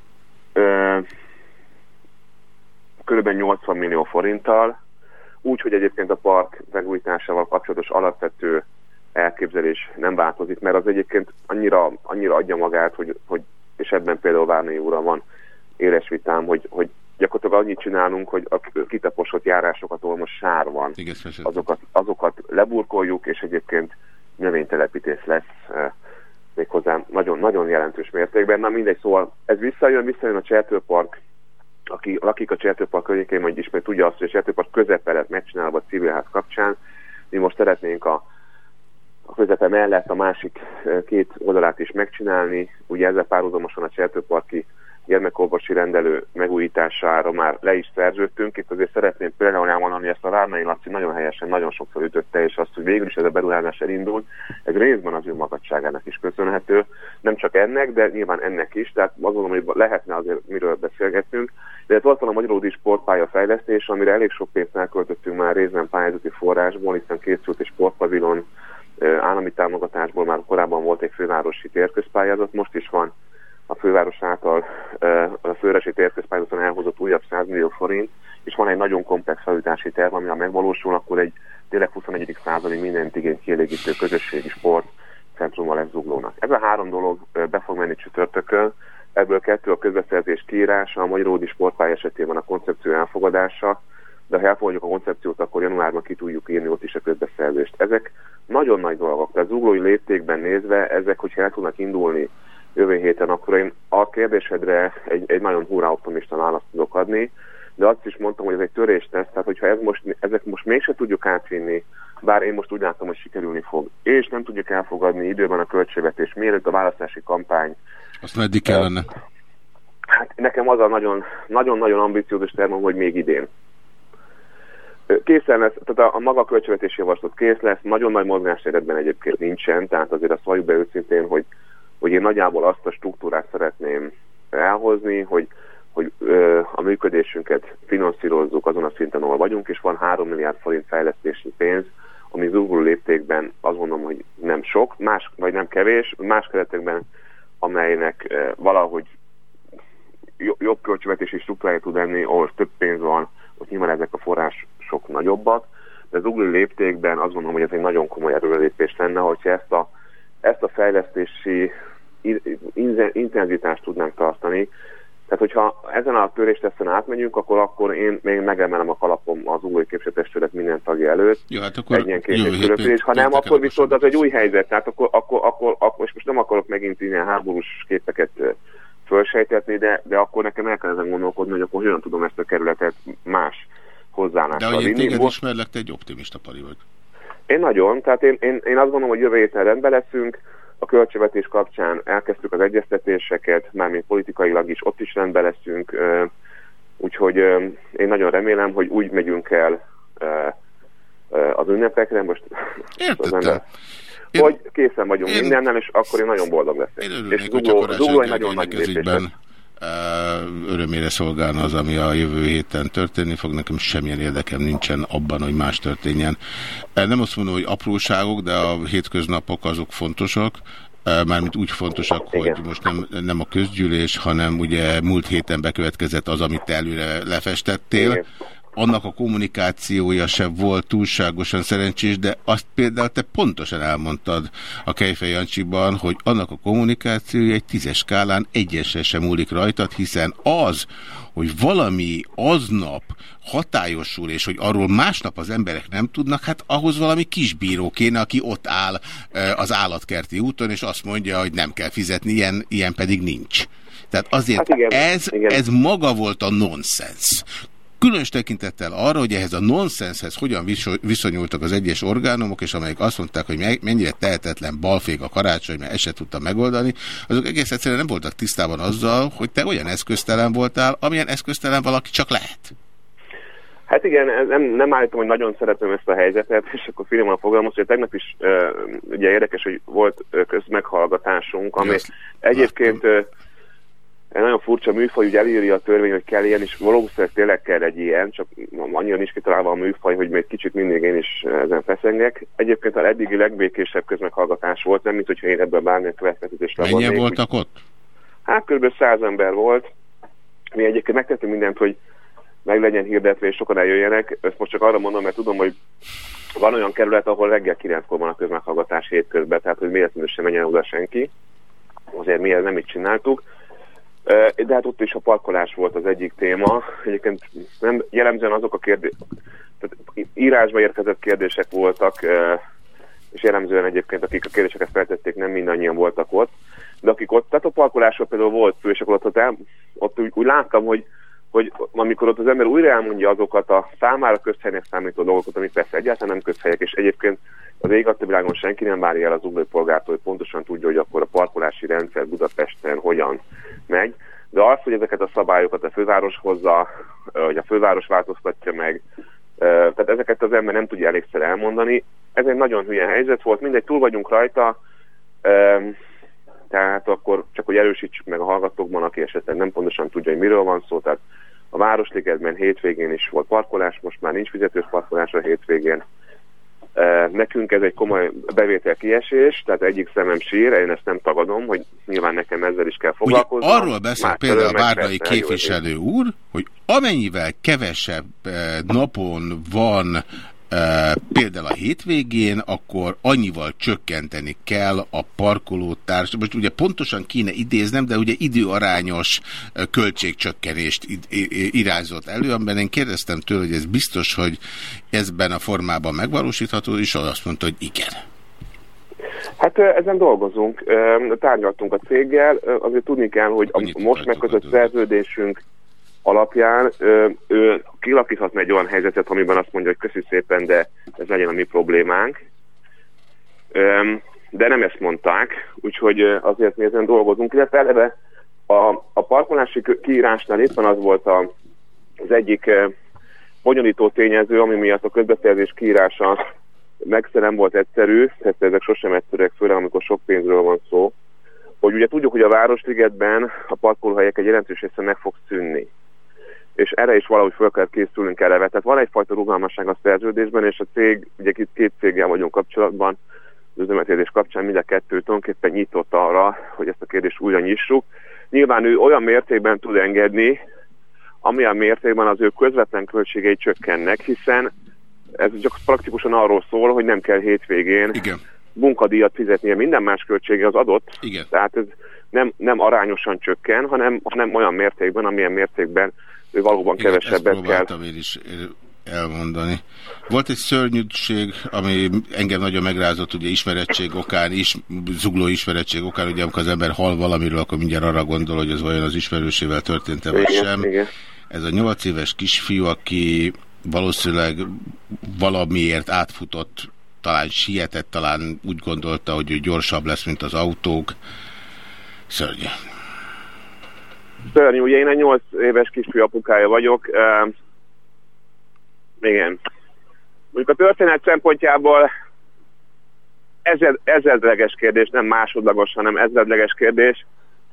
Ö, körülbelül 80 millió forinttal, úgy, hogy egyébként a park megújításával kapcsolatos alapvető elképzelés nem változik, mert az egyébként annyira, annyira adja magát, hogy, hogy és ebben például Várnai úrra van éles vitám, hogy, hogy gyakorlatilag annyit csinálunk, hogy a kitaposott járásokat, ahol most sár van, azokat, azokat leburkoljuk, és egyébként növénytelepítés lesz eh, méghozzá nagyon, nagyon jelentős mértékben. Na mindegy, szóval ez visszajön, visszajön a Csertőpark, aki lakik a Csertőpark környékén, majd ismét tudja azt, hogy a Csertőpark közepe lett megcsinálva a civilház kapcsán. Mi most szeretnénk a, a közepe mellett a másik két oldalát is megcsinálni. Ugye ezzel párhuzamosan a Csertőparki gyermekorvosi rendelő megújítására már le is szerződtünk. Itt azért szeretném például elmondani, ezt a Rárnai Laci nagyon helyesen, nagyon sokszor ütötte, és azt, hogy végül is ez a beruházás elindul, ez részben az ő magadságának is köszönhető. Nem csak ennek, de nyilván ennek is, tehát azt gondolom, hogy lehetne azért miről beszélgetnünk. De hát ott van a Magyaródi sportpálya fejlesztés, amire elég sok pénzt elköltöttünk már részben pályázati forrásból, hiszen készült egy sportpavilon, állami támogatásból már korábban volt egy fővárosi térközpályázat, most is van a főváros által a főresi térközpályázaton elhozott újabb 100 millió forint, és van egy nagyon komplex felújítási terv, ami ha megvalósul, akkor egy tényleg 21. századi mindent igény kielégítő közösségi sport centruma lesz zuglónak. Ez a három dolog be fog menni csütörtökön, ebből kettő a közbeszerzés kiírása, a Magyaródi sportpálya esetében a koncepció elfogadása, de ha elfogadjuk a koncepciót, akkor januárban ki tudjuk írni ott is a közbeszerzést. Ezek nagyon nagy dolgok, tehát zuglói léptékben nézve, ezek, hogyha el tudnak indulni jövő héten, akkor én a kérdésedre egy, egy nagyon hurrá optimista választ tudok adni, de azt is mondtam, hogy ez egy törés tesz, tehát hogyha ez most, ezek most mégse tudjuk átvinni, bár én most úgy látom, hogy sikerülni fog, és nem tudjuk elfogadni időben a költségvetés, mielőtt a választási kampány. Azt meddig kellene? Hát nekem az a nagyon-nagyon ambiciózus termom, hogy még idén. Készen lesz, tehát a, a maga költségvetési javaslat kész lesz, nagyon nagy mozgáséretben egyébként nincsen, tehát azért azt valljuk be őszintén, hogy hogy én nagyjából azt a struktúrát szeretném elhozni, hogy, hogy ö, a működésünket finanszírozzuk azon a szinten, ahol vagyunk, és van 3 milliárd forint fejlesztési pénz, ami zúguló léptékben azt mondom, hogy nem sok, más, vagy nem kevés, más keretekben, amelynek ö, valahogy jobb költségvetési struktúrája tud lenni, ahol több pénz van, ott nyilván ezek a források nagyobbak, de az léptékben azt gondolom, hogy ez egy nagyon komoly erőlépés lenne, hogyha ezt a, ezt a fejlesztési intenzitást tudnánk tartani. Tehát, hogyha ezen a törésteszen átmegyünk, akkor, akkor én még megemelem a kalapom az új képviselőtestület minden tagja előtt. Jó, hát akkor jövő Ha nem, akkor viszont az egy új helyzet. Tehát akkor, akkor, akkor, akkor és most nem akarok megint ilyen háborús képeket fölsejtetni, de, de akkor nekem el kell ezen gondolkodni, hogy akkor hogyan tudom ezt a kerületet más hozzáállással De hogy én téged ismerlek, te egy optimista pari vagy. Én nagyon, tehát én, én, én azt gondolom, hogy jövő héten rendben leszünk, a költségvetés kapcsán elkezdtük az egyeztetéseket, mármint politikailag is, ott is rendben leszünk, úgyhogy én nagyon remélem, hogy úgy megyünk el az ünnepekre, most az ember, én, hogy készen vagyunk én, mindennel, és akkor én nagyon boldog leszek. Én örülnék, és Zugló, Zugló egy nagyon nagy lépés örömére szolgálna az, ami a jövő héten történni fog. Nekem semmilyen érdekem nincsen abban, hogy más történjen. Nem azt mondom, hogy apróságok, de a hétköznapok azok fontosak mármint úgy fontosak, Igen. hogy most nem, nem a közgyűlés, hanem ugye múlt héten bekövetkezett az, amit te előre lefestettél. Igen annak a kommunikációja sem volt túlságosan szerencsés, de azt például te pontosan elmondtad a Kejfej Jancsiban, hogy annak a kommunikációja egy tízes skálán egyesre sem múlik rajtad, hiszen az, hogy valami aznap hatályosul, és hogy arról másnap az emberek nem tudnak, hát ahhoz valami kisbíró kéne, aki ott áll az állatkerti úton, és azt mondja, hogy nem kell fizetni, ilyen, ilyen pedig nincs. Tehát azért hát igen, ez, igen. ez maga volt a nonsens. Különös tekintettel arra, hogy ehhez a nonsenshez hogyan viszonyultak az egyes orgánumok, és amelyek azt mondták, hogy mennyire tehetetlen balfék a karácsony, mert ezt se tudta megoldani, azok egész egyszerűen nem voltak tisztában azzal, hogy te olyan eszköztelen voltál, amilyen eszköztelen valaki csak lehet. Hát igen, nem, nem állítom, hogy nagyon szeretem ezt a helyzetet, és akkor finoman fogalmaz, hogy tegnap is uh, ugye érdekes, hogy volt közmeghallgatásunk, ami egyébként uh, egy nagyon furcsa műfaj, hogy elírja a törvény, hogy kell ilyen, és valószínűleg tényleg kell egy ilyen, csak annyira nincs kitalálva a műfaj, hogy még kicsit mindig én is ezen feszengek. Egyébként a eddigi legbékésebb közmeghallgatás volt, nem mint hogyha én ebben bármilyen következtetést Mennyien voltak ott? Hát kb. 100 ember volt. Mi egyébként megtettünk mindent, hogy meg legyen hirdetve, és sokan eljöjjenek. Ezt most csak arra mondom, mert tudom, hogy van olyan kerület, ahol reggel 9-kor van a közmeghallgatás hétközben, tehát hogy miért sem menjen oda senki. Azért mi ezt nem így csináltuk. De hát ott is a parkolás volt az egyik téma. Egyébként nem jellemzően azok a kérdések, írásba érkezett kérdések voltak, és jellemzően egyébként akik a kérdéseket feltették, nem mindannyian voltak ott, de akik ott, tehát a parkolásról például volt fő, és akkor ott, ott, el, ott úgy, úgy láttam, hogy hogy amikor ott az ember újra elmondja azokat a számára közhelynek számító dolgokat, amik persze egyáltalán nem közhelyek, és egyébként az ég világon senki nem várja el az uglói polgártól, hogy pontosan tudja, hogy akkor a parkolási rendszer Budapesten hogyan megy. De az, hogy ezeket a szabályokat a főváros hozza, hogy a főváros változtatja meg, tehát ezeket az ember nem tudja elégszer elmondani. Ez egy nagyon hülye helyzet volt, mindegy, túl vagyunk rajta, tehát akkor csak hogy erősítsük meg a hallgatókban, aki esetleg nem pontosan tudja, hogy miről van szó, tehát a Városligetben hétvégén is volt parkolás, most már nincs fizetős parkolás a hétvégén. Nekünk ez egy komoly bevétel kiesés, tehát egyik szemem sír, én ezt nem tagadom, hogy nyilván nekem ezzel is kell foglalkozni. arról beszél például a Bárdai képviselő úr, hogy amennyivel kevesebb napon van például a hétvégén, akkor annyival csökkenteni kell a parkolótárs. Most ugye pontosan kéne idéznem, de ugye időarányos költségcsökkenést irányzott elő, amiben én kérdeztem tőle, hogy ez biztos, hogy ezben a formában megvalósítható, és azt mondta, hogy igen. Hát ezen dolgozunk, tárgyaltunk a céggel, azért tudni kell, hogy a most megkötött szerződésünk alapján ő, ő kilakíthatna egy olyan helyzetet, amiben azt mondja, hogy köszi szépen, de ez legyen a mi problémánk. De nem ezt mondták, úgyhogy azért mi ezen dolgozunk, illetve eleve a, a parkolási kiírásnál éppen az volt a, az egyik bonyolító tényező, ami miatt a közbeszerzés kiírása megsze nem volt egyszerű, tehát ezek sosem egyszerűek, főleg amikor sok pénzről van szó, hogy ugye tudjuk, hogy a Városligetben a parkolóhelyek egy jelentős része meg fog szűnni és erre is valahogy fel kell készülnünk eleve. Tehát van egyfajta rugalmasság a szerződésben, és a cég, ugye itt két céggel vagyunk kapcsolatban, az üzlemetérdés kapcsán mind a kettő tulajdonképpen nyitott arra, hogy ezt a kérdést újra nyissuk. Nyilván ő olyan mértékben tud engedni, amilyen mértékben az ő közvetlen költségei csökkennek, hiszen ez csak praktikusan arról szól, hogy nem kell hétvégén Igen. munkadíjat fizetnie, minden más költsége az adott. Igen. Tehát ez nem, nem arányosan csökken, hanem, hanem olyan mértékben, amilyen mértékben ő valóban Igen, kevesebbet kell. én is elmondani. Volt egy szörnyűség, ami engem nagyon megrázott, ugye ismerettség okán is, zugló ismerettség okán, ugye amikor az ember hal valamiről, akkor mindjárt arra gondol, hogy az vajon az ismerősével történt-e vagy sem. Igen. Ez a nyolc éves kisfiú, aki valószínűleg valamiért átfutott, talán sietett, talán úgy gondolta, hogy ő gyorsabb lesz, mint az autók. Szörnyű. Szörnyű, ugye én egy 8 éves kisfiú apukája vagyok. Uh, igen. Mondjuk a történet szempontjából ezred, ezredleges kérdés, nem másodlagos, hanem ezredleges kérdés,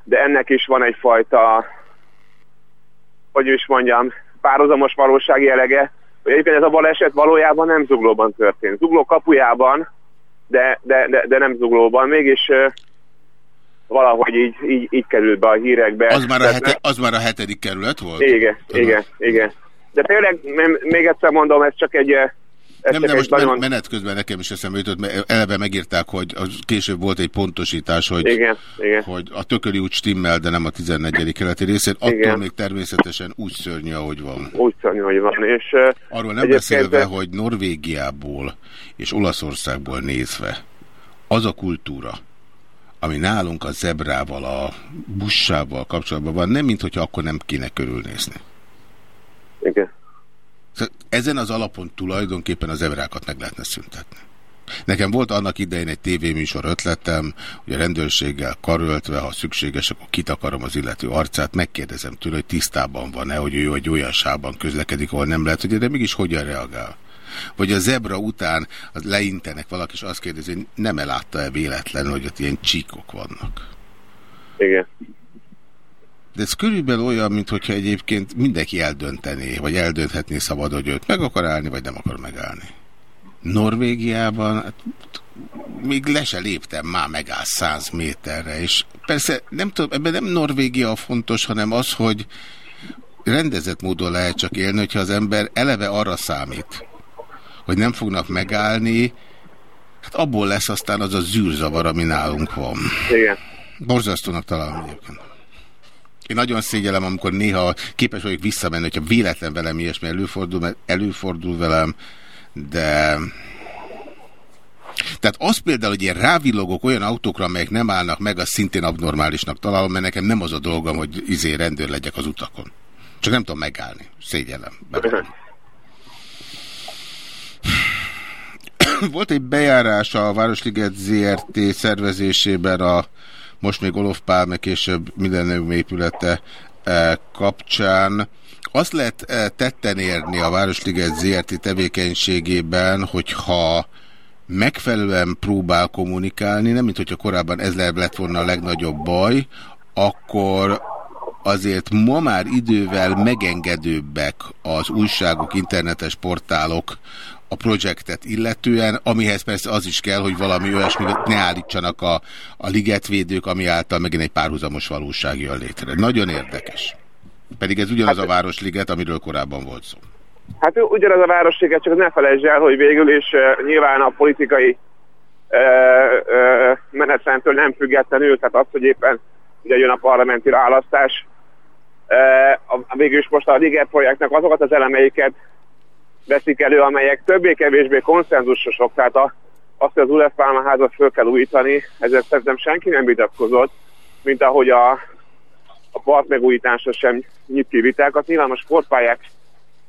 de ennek is van egyfajta, hogy is mondjam, párhuzamos valósági jelege, hogy egyébként ez a baleset valójában nem zuglóban történt. Zugló kapujában, de, de, de, de nem zuglóban. Mégis valahogy így, így, így került be a hírekbe. Az már a, hete, az már a hetedik kerület volt? Igen, Tudom. igen, igen. De tényleg, még egyszer mondom, ez csak egy... Ez nem, nem, most nagyon... menet közben nekem is eszembe jutott, mert eleve megírták, hogy az később volt egy pontosítás, hogy, igen, igen. hogy a Tököli út stimmel, de nem a 14. keleti részén. Attól igen. még természetesen úgy szörnyű, ahogy van. Úgy szörnyű, ahogy van. És, Arról nem beszélve, hogy Norvégiából és Olaszországból nézve az a kultúra, ami nálunk a zebrával, a buszsával kapcsolatban van, nem mint hogyha akkor nem kéne körülnézni. Igen. Szóval ezen az alapon tulajdonképpen a zebrákat meg lehetne szüntetni. Nekem volt annak idején egy tévéműsor ötletem, hogy a rendőrséggel karöltve, ha szükséges, akkor kitakarom az illető arcát, megkérdezem tőle, hogy tisztában van-e, hogy ő egy olyan sában közlekedik, ahol nem lehet, hogy de mégis hogyan reagál. Vagy a zebra után az leintenek valaki, és azt kérdezi, hogy nem elátta-e véletlenül, hogy ott ilyen csíkok vannak. Igen. De ez körülbelül olyan, mintha egyébként mindenki eldöntené, vagy eldönthetné szabad, hogy őt meg akar állni, vagy nem akar megállni. Norvégiában hát, még le se léptem, már megáll száz méterre, és persze nem tudom, ebben nem Norvégia a fontos, hanem az, hogy rendezett módon lehet csak élni, hogyha az ember eleve arra számít, hogy nem fognak megállni, hát abból lesz aztán az a zűrzavar, ami nálunk van. Igen. Borzasztónak találom egyébként. Én nagyon szégyellem, amikor néha képes vagyok visszamenni, hogyha véletlen velem ilyesmi előfordul, mert előfordul velem, de... Tehát az például, hogy én rávillogok olyan autókra, amelyek nem állnak meg, az szintén abnormálisnak találom, mert nekem nem az a dolgom, hogy izé rendőr legyek az utakon. Csak nem tudom megállni. Szégyellem. Volt egy bejárás a Városliget ZRT szervezésében a most még Olof Pálme később minden épülete eh, kapcsán. Azt lehet eh, tetten érni a Városliget ZRT tevékenységében, hogyha megfelelően próbál kommunikálni, nem mint hogyha korábban ez lett volna a legnagyobb baj, akkor azért ma már idővel megengedőbbek az újságok, internetes portálok a projektet illetően, amihez persze az is kell, hogy valami olyasmi ne állítsanak a, a ligetvédők, ami által megint egy párhuzamos valóság jön létre. Nagyon érdekes. Pedig ez ugyanaz hát, a Városliget, amiről korábban volt szó. Hát ugyanaz a Városliget, csak ne felejtsd el, hogy végül is uh, nyilván a politikai uh, uh, menetrendtől nem függetlenül, tehát az, hogy éppen ugye jön a parlamenti választás, a, végül is most a Liger projektnek azokat az elemeiket veszik elő, amelyek többé-kevésbé konszenzusosok, tehát a, azt, hogy az Ulef házat föl kell újítani, ezzel szerintem senki nem vitatkozott, mint ahogy a, a part megújításra sem nyit ki vitákat. Nyilván a sportpályák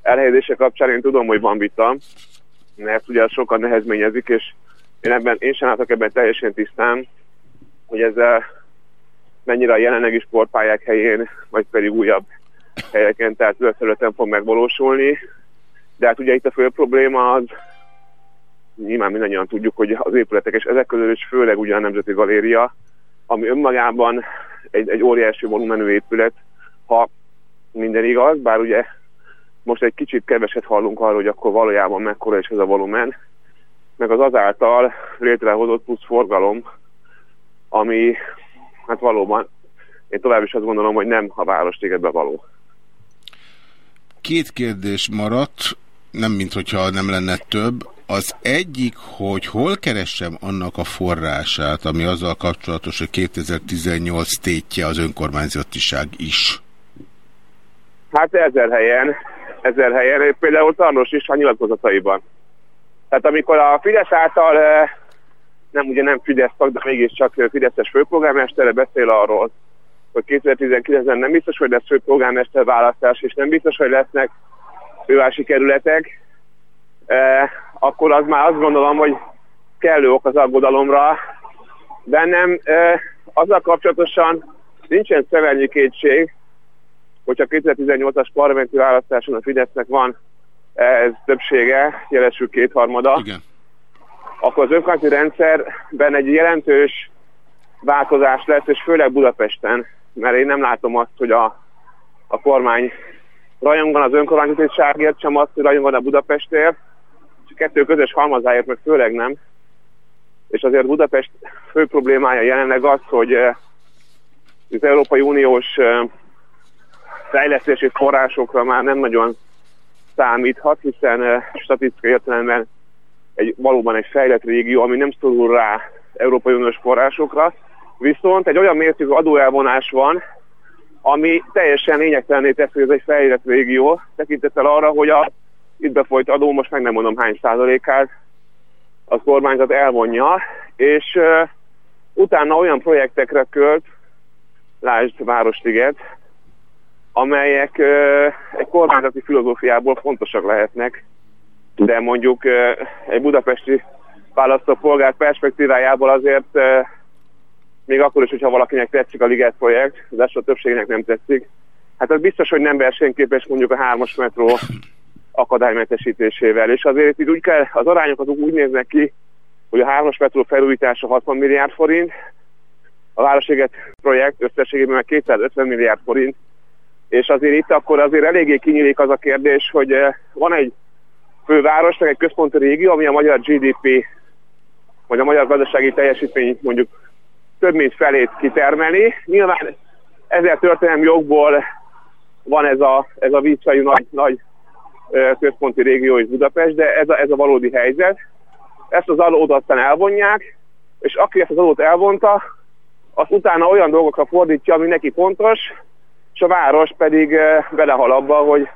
elhelyezése kapcsán én tudom, hogy van vita, mert ugye sokan nehezményezik, és én, ebben, én sem látok ebben teljesen tisztán, hogy ezzel mennyire a jelenlegi sportpályák helyén, vagy pedig újabb helyeken, tehát területen fog megvalósulni. De hát ugye itt a fő probléma az, nyilván mindannyian tudjuk, hogy az épületek, és ezek közül is főleg ugye a Nemzeti Galéria, ami önmagában egy, egy óriási volumenű épület, ha minden igaz, bár ugye most egy kicsit keveset hallunk arról, hogy akkor valójában mekkora is ez a volumen, meg az azáltal létrehozott plusz forgalom, ami hát valóban én tovább is azt gondolom, hogy nem a Városligetbe való. Két kérdés maradt, nem mint hogyha nem lenne több. Az egyik, hogy hol keressem annak a forrását, ami azzal kapcsolatos, hogy 2018 tétje az önkormányzatiság is. Hát ezer helyen, ezer helyen, például Tarnos is a nyilatkozataiban. Tehát amikor a Fidesz által eh, nem ugye nem Fidesz tag, de mégiscsak Fideszes főpolgármestere beszél arról, hogy 2019-ben nem biztos, hogy lesz főpolgármester választás, és nem biztos, hogy lesznek fővárosi kerületek, eh, akkor az már azt gondolom, hogy kellő ok az aggodalomra. Bennem eh, azzal kapcsolatosan nincsen szevernyi kétség, hogyha 2018-as parlamenti választáson a Fidesznek van ez többsége, jelesül kétharmada, Igen akkor az önkormányzati rendszerben egy jelentős változás lesz, és főleg Budapesten, mert én nem látom azt, hogy a, a kormány rajongan az önkormányzatiságért, sem azt, hogy rajongan a Budapestért, és kettő közös halmazáért meg főleg nem. És azért Budapest fő problémája jelenleg az, hogy eh, az Európai Uniós eh, fejlesztési forrásokra már nem nagyon számíthat, hiszen eh, statisztikai értelemben egy, valóban egy fejlett régió, ami nem szorul rá Európai Uniós forrásokra, viszont egy olyan mértékű adóelvonás van, ami teljesen lényegtelené teszi, hogy ez egy fejlett régió, tekintettel arra, hogy a itt befolyt adó, most meg nem mondom hány százalékát, az kormányzat elvonja, és uh, utána olyan projektekre költ, lásd Városliget, amelyek uh, egy kormányzati filozófiából fontosak lehetnek, de mondjuk egy budapesti választópolgár perspektívájából azért még akkor is, hogyha valakinek tetszik a Liget projekt, de a többségnek nem tetszik, hát az biztos, hogy nem versenyképes mondjuk a hármas metró akadálymentesítésével. És azért itt úgy kell, az arányokat úgy néznek ki, hogy a hármas metró felújítása 60 milliárd forint, a Városéget projekt összességében meg 250 milliárd forint, és azért itt akkor azért eléggé kinyílik az a kérdés, hogy van egy főváros, meg egy központi régió, ami a magyar GDP, vagy a magyar gazdasági teljesítmény mondjuk több mint felét kitermeli. Nyilván ezzel történelmi jogból van ez a, ez a vízfejű nagy, nagy központi régió is Budapest, de ez a, ez a valódi helyzet. Ezt az adót aztán elvonják, és aki ezt az adót elvonta, az utána olyan dolgokra fordítja, ami neki fontos, és a város pedig belehal abba, hogy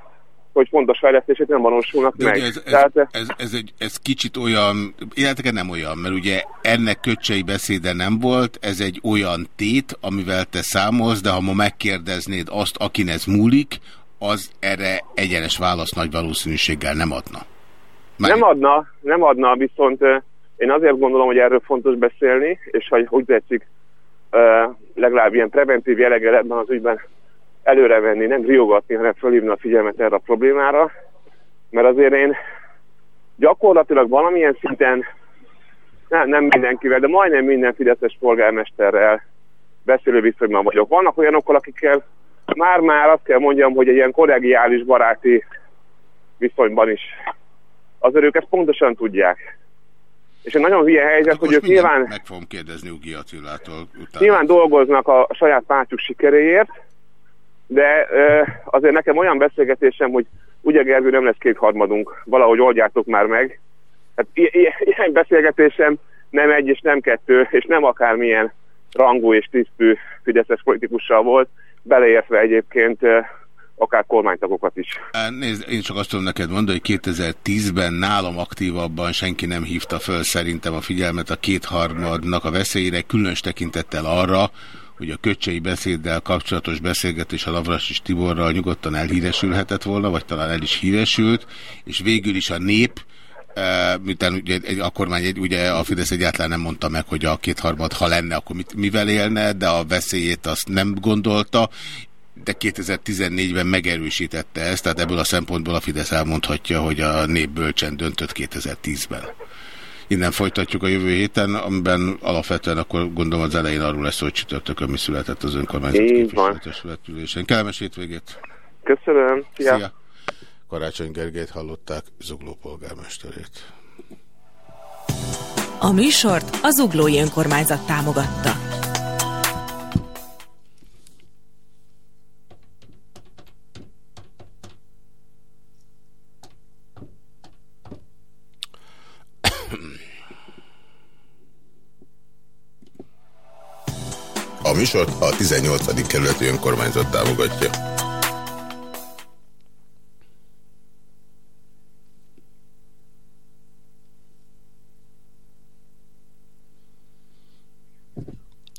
hogy fontos fejlesztések nem valósulnak De meg. ez, ez, Tehát, ez, ez, egy, ez kicsit olyan, illetve nem olyan, mert ugye ennek köcsei beszéde nem volt, ez egy olyan tét, amivel te számolsz, de ha ma megkérdeznéd azt, akin ez múlik, az erre egyenes válasz nagy valószínűséggel nem adna. Nem adna, nem adna, viszont ö, én azért gondolom, hogy erről fontos beszélni, és hogy úgy tetszik, ö, legalább ilyen preventív jelleggel ebben az ügyben előre venni, nem riogatni, hanem fölhívni a figyelmet erre a problémára, mert azért én gyakorlatilag valamilyen szinten, nem, nem mindenkivel, de majdnem minden fideszes polgármesterrel beszélő viszonyban vagyok. Vannak olyanokkal, akikkel már-már azt kell mondjam, hogy egy ilyen kollegiális baráti viszonyban is. Azért ők ezt pontosan tudják. És egy nagyon hülye helyzet, hogy ők nyilván, Meg fogom kérdezni Ugi Attilától utána. nyilván dolgoznak a saját pártjuk sikeréért, de ö, azért nekem olyan beszélgetésem, hogy ugye Gergő nem lesz kétharmadunk, valahogy oldjátok már meg. Hát ilyen beszélgetésem nem egy és nem kettő, és nem akármilyen rangú és tisztű fideszes politikussal volt, beleértve egyébként akár kormánytagokat is. Nézd, én csak azt tudom neked mondani, hogy 2010-ben nálam aktívabban senki nem hívta föl szerintem a figyelmet a kétharmadnak a veszélyére, különös tekintettel arra, hogy a köcsei beszéddel kapcsolatos beszélgetés a Lavrasis Tiborral nyugodtan elhíresülhetett volna, vagy talán el is híresült, és végül is a nép, eh, miután ugye egy, a kormány, egy, ugye a Fidesz egyáltalán nem mondta meg, hogy a kétharmad, ha lenne, akkor mit, mivel élne, de a veszélyét azt nem gondolta, de 2014-ben megerősítette ezt, tehát ebből a szempontból a Fidesz elmondhatja, hogy a nép bölcsen döntött 2010-ben. Innen folytatjuk a jövő héten, amiben alapvetően akkor gondolom az elején arról lesz, hogy csütörtökön mi született az önkormányzat képviselőtestületülésen. Kellemes hétvégét! Köszönöm, szia! Szia! Karácsony Gergelyt hallották, Zugló polgármesterét. A műsort az Uglói Önkormányzat támogatta. Műsort a 18. kerületi önkormányzat támogatja.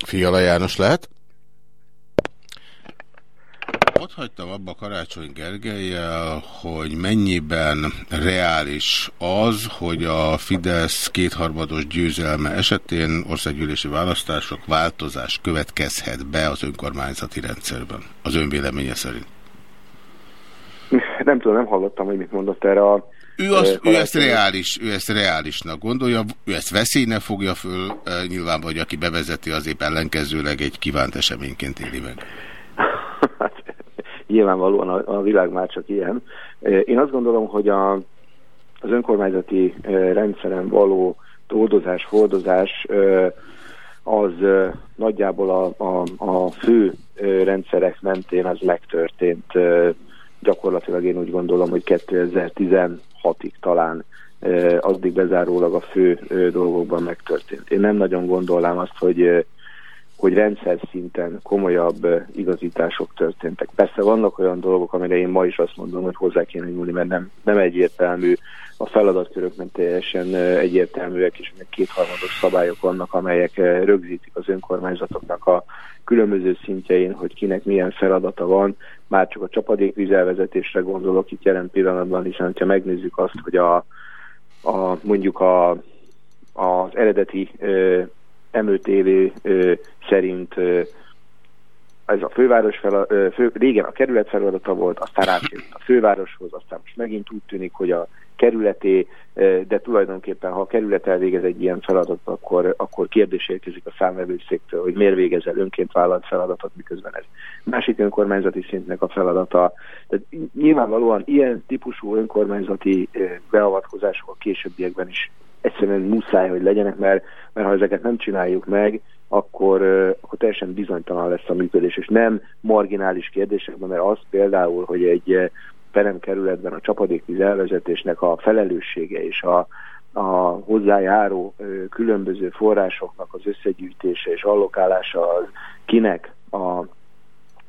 Fiala János lehet? Hagytam abba Karácsony Gergelyel, hogy mennyiben reális az, hogy a Fidesz kétharmados győzelme esetén országgyűlési választások változás következhet be az önkormányzati rendszerben, az önvéleménye szerint. Nem tudom, nem hallottam, hogy mit mondott erre a... Ő, eh, ő, ezt reális, ő ezt reálisnak gondolja, ő ezt veszélynek fogja föl, nyilván vagy aki bevezeti, az épp ellenkezőleg egy kívánt eseményként éli meg. Nyilvánvalóan a, a világ már csak ilyen. Én azt gondolom, hogy a, az önkormányzati rendszeren való toldozás, fordozás eh, az nagyjából a, a, a fő rendszerek mentén az megtörtént. Gyakorlatilag én úgy gondolom, hogy 2016-ig talán addig bezárólag a fő dolgokban megtörtént. Én nem nagyon gondolnám azt, hogy hogy rendszer szinten komolyabb eh, igazítások történtek. Persze vannak olyan dolgok, amire én ma is azt mondom, hogy hozzá kéne nyúlni, mert nem, nem egyértelmű. A feladatkörök nem teljesen eh, egyértelműek, és kétharmados szabályok vannak, amelyek eh, rögzítik az önkormányzatoknak a különböző szintjein, hogy kinek milyen feladata van. Már csak a csapadékvizelvezetésre gondolok itt jelen pillanatban, hiszen ha megnézzük azt, hogy a, a mondjuk a, az eredeti Ö, szerint ez a főváros fel, fő, régen a kerület feladata volt, aztán átjött a fővároshoz, aztán most megint úgy tűnik, hogy a kerületé, de tulajdonképpen ha a kerület elvégez egy ilyen feladatot, akkor, akkor kérdés érkezik a számvevőszéktől, hogy miért végezel önként vállalt feladatot, miközben ez másik önkormányzati szintnek a feladata. Tehát nyilvánvalóan ilyen típusú önkormányzati beavatkozások a későbbiekben is egyszerűen muszáj, hogy legyenek, mert, mert ha ezeket nem csináljuk meg, akkor, akkor teljesen bizonytalan lesz a működés, és nem marginális kérdésekben, mert az például, hogy egy perem kerületben a csapadékvíz elvezetésnek a felelőssége és a, a hozzájáró különböző forrásoknak az összegyűjtése és allokálása az kinek a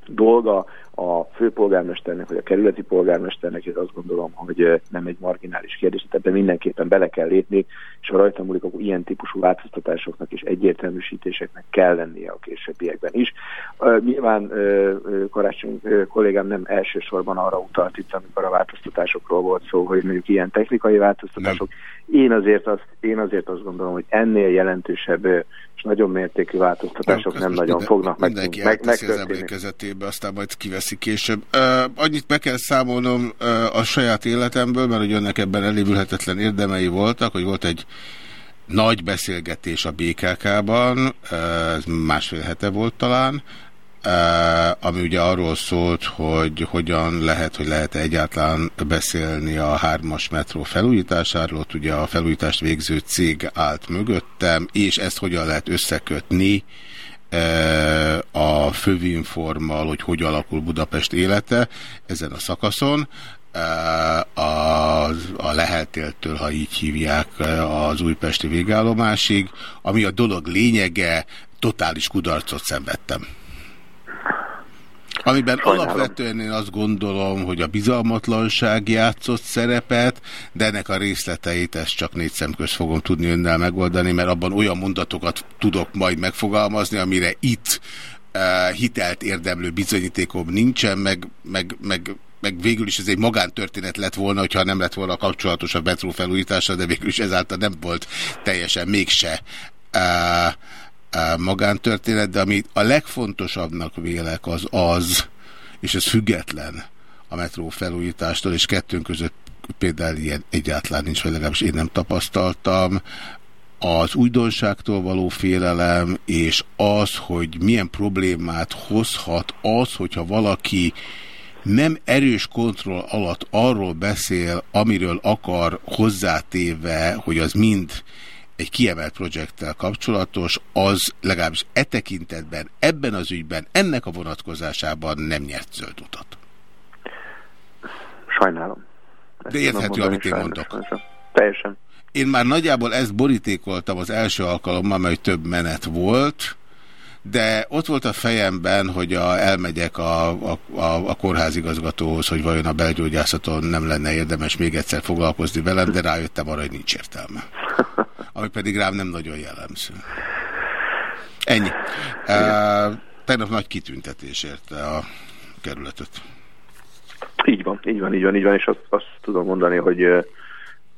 dolga, a főpolgármesternek, vagy a kerületi polgármesternek, ez azt gondolom, hogy nem egy marginális kérdés, ebben mindenképpen bele kell lépni, és ha rajta múlik, akkor ilyen típusú változtatásoknak és egyértelműsítéseknek kell lennie a későbbiekben is. Nyilván Karácsony kollégám nem elsősorban arra utalt itt, amikor a változtatásokról volt szó, hogy mondjuk ilyen technikai változtatások. Én azért, azt, én azért azt gondolom, hogy ennél jelentősebb és nagyon mértékű változtatások nem, nem nagyon minden, fognak meg, meg, megtörténni. az emlékezetébe, aztán majd kiveszi később. Uh, annyit be kell számolnom uh, a saját életemből, mert hogy önnek ebben elévülhetetlen érdemei voltak, hogy volt egy nagy beszélgetés a BKK-ban, uh, másfél hete volt talán, ami ugye arról szólt, hogy hogyan lehet, hogy lehet -e egyáltalán beszélni a hármas metró felújításáról, ugye a felújítást végző cég állt mögöttem, és ezt hogyan lehet összekötni a fővinformal, hogy hogy alakul Budapest élete ezen a szakaszon. A, a Leheltéltől, ha így hívják, az újpesti végállomásig, ami a dolog lényege, totális kudarcot szenvedtem. Amiben Sajnálom. alapvetően én azt gondolom, hogy a bizalmatlanság játszott szerepet, de ennek a részleteit ezt csak négy szemköz fogom tudni önnel megoldani, mert abban olyan mondatokat tudok majd megfogalmazni, amire itt uh, hitelt érdemlő bizonyítékom nincsen, meg, meg, meg meg végül is ez egy magántörténet lett volna, hogyha nem lett volna kapcsolatos a metró felújítása, de végül is ezáltal nem volt teljesen mégse uh, magántörténet, de amit a legfontosabbnak vélek az az, és ez független a metró felújítástól, és kettőnk között például ilyen egyáltalán nincs, vagy legalábbis én nem tapasztaltam, az újdonságtól való félelem, és az, hogy milyen problémát hozhat az, hogyha valaki nem erős kontroll alatt arról beszél, amiről akar hozzátéve, hogy az mind egy kiemelt projekttel kapcsolatos, az legalábbis e tekintetben, ebben az ügyben, ennek a vonatkozásában nem nyert zöld utat. Sajnálom. Ezt De érthető, amit én mondok. Teljesen. Én már nagyjából ezt borítékoltam az első alkalommal, mert több menet volt, de ott volt a fejemben, hogy a, elmegyek a, a, a, a kórházigazgatóhoz, hogy vajon a belgyógyászaton nem lenne érdemes még egyszer foglalkozni velem, de rájöttem arra, hogy nincs értelme. Ami pedig rám nem nagyon jellemző. Ennyi. Uh, tegnap nagy kitüntetés érte a kerületet. Így van, így van, így van, így van, és azt, azt tudom mondani, hogy uh,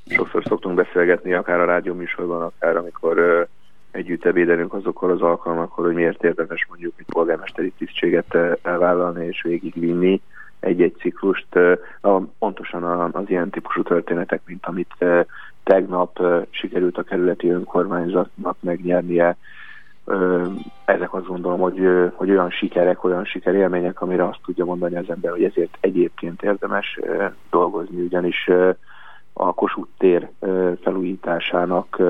sokszor szoktunk beszélgetni, akár a rádióműsorban, akár amikor uh, együtt ebédelünk azokkal az alkalmakkor, hogy miért érdemes mondjuk egy polgármesteri tisztséget elvállalni és végigvinni egy-egy ciklust. Pontosan az ilyen típusú történetek, mint amit tegnap sikerült a kerületi önkormányzatnak megnyernie, ezek azt gondolom, hogy, hogy olyan sikerek, olyan sikerélmények, amire azt tudja mondani az ember, hogy ezért egyébként érdemes dolgozni, ugyanis a Kossuth tér felújításának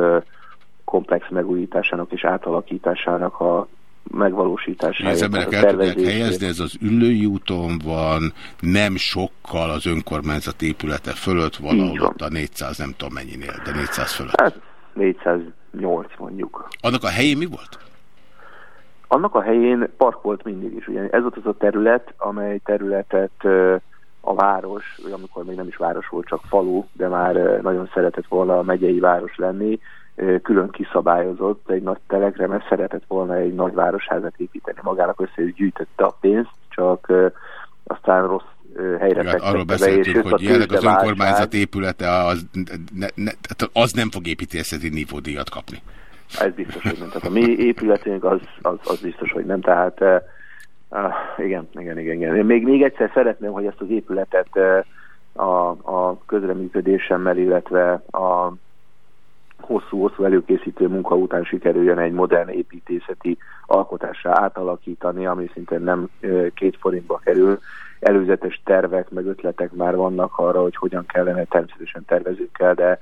komplex megújításának és átalakításának a megvalósítására. Az emberek el tudják helyezni, ez az ülői úton van, nem sokkal az önkormányzat épülete fölött, valahol ott a 400, nem tudom mennyinél, de 400 fölött. Hát 408 mondjuk. Annak a helyén mi volt? Annak a helyén park volt mindig is. Ugye ez volt az a terület, amely területet a város, amikor még nem is város volt, csak falu, de már nagyon szeretett volna a megyei város lenni, külön kiszabályozott egy nagy telekre, mert szeretett volna egy nagy városházat építeni. Magának össze is gyűjtötte a pénzt, csak aztán rossz helyre hát arról beszéltünk, hogy jelenleg az önkormányzat épülete az, ne, ne, az nem fog építészeti nívódíjat kapni. Ez biztos, hogy nem. Tehát a mi épületünk az, az, az biztos, hogy nem. Tehát uh, igen, igen, igen, igen. Még, még egyszer szeretném, hogy ezt az épületet uh, a, a közreműködésemmel, illetve a hosszú-hosszú előkészítő munka után sikerüljön egy modern építészeti alkotásra átalakítani, ami szintén nem két forintba kerül. Előzetes tervek, meg ötletek már vannak arra, hogy hogyan kellene, természetesen tervezőkkel, de,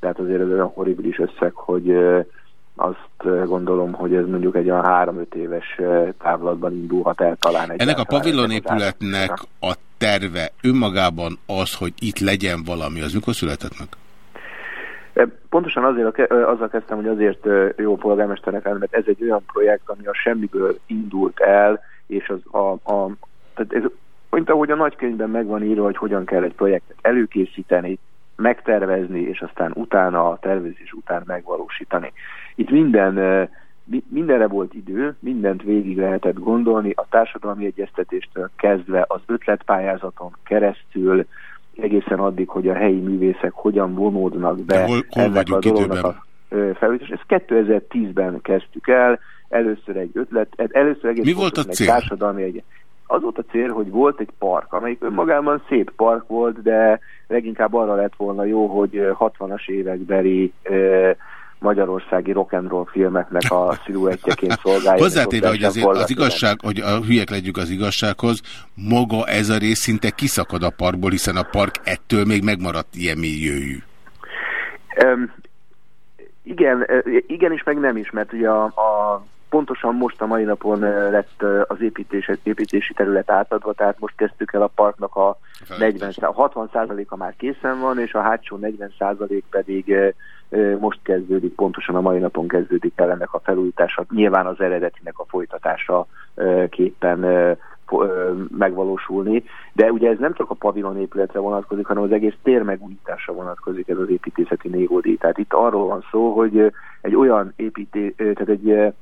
de hát azért ez olyan horribilis összeg, hogy azt gondolom, hogy ez mondjuk egy olyan három-öt éves távlatban indulhat el talán. Egy Ennek a pavilonépületnek a terve önmagában az, hogy itt legyen valami, az mikor született meg? Pontosan azért, azzal kezdtem, hogy azért jó polgármesternek állni, mert ez egy olyan projekt, ami a semmiből indult el, és az a, a tehát ez, mint ahogy a nagykönyvben megvan írva, hogy hogyan kell egy projektet előkészíteni, megtervezni, és aztán utána, a tervezés után megvalósítani. Itt minden, mindenre volt idő, mindent végig lehetett gondolni, a társadalmi egyeztetéstől kezdve az ötletpályázaton keresztül, egészen addig, hogy a helyi művészek hogyan vonódnak be hol, hol ennek a dolognak a felújítás. Ezt 2010-ben kezdtük el, először egy ötlet, először egész Mi volt a cél? társadalmi egy az volt a cél, hogy volt egy park, amelyik önmagában szép park volt, de leginkább arra lett volna jó, hogy 60-as évekbeli magyarországi rock and roll filmeknek a sziluettjeként szolgálja. Hozzátéve, hogy azért az igazság, hogy a hülyek legyünk az igazsághoz, maga ez a rész szinte kiszakad a parkból, hiszen a park ettől még megmaradt ilyen milliójű. Um, igen, igen is, meg nem is, mert ugye a, a pontosan most a mai napon lett az építés, építési terület átadva, tehát most kezdtük el a parknak a 40, a 60% a már készen van, és a hátsó 40% pedig most kezdődik, pontosan a mai napon kezdődik el ennek a felújítása. Nyilván az eredetinek a folytatása képpen megvalósulni, de ugye ez nem csak a pavilon épületre vonatkozik, hanem az egész tér megújításra vonatkozik ez az építészeti névódi. Tehát itt arról van szó, hogy egy olyan építés, tehát egy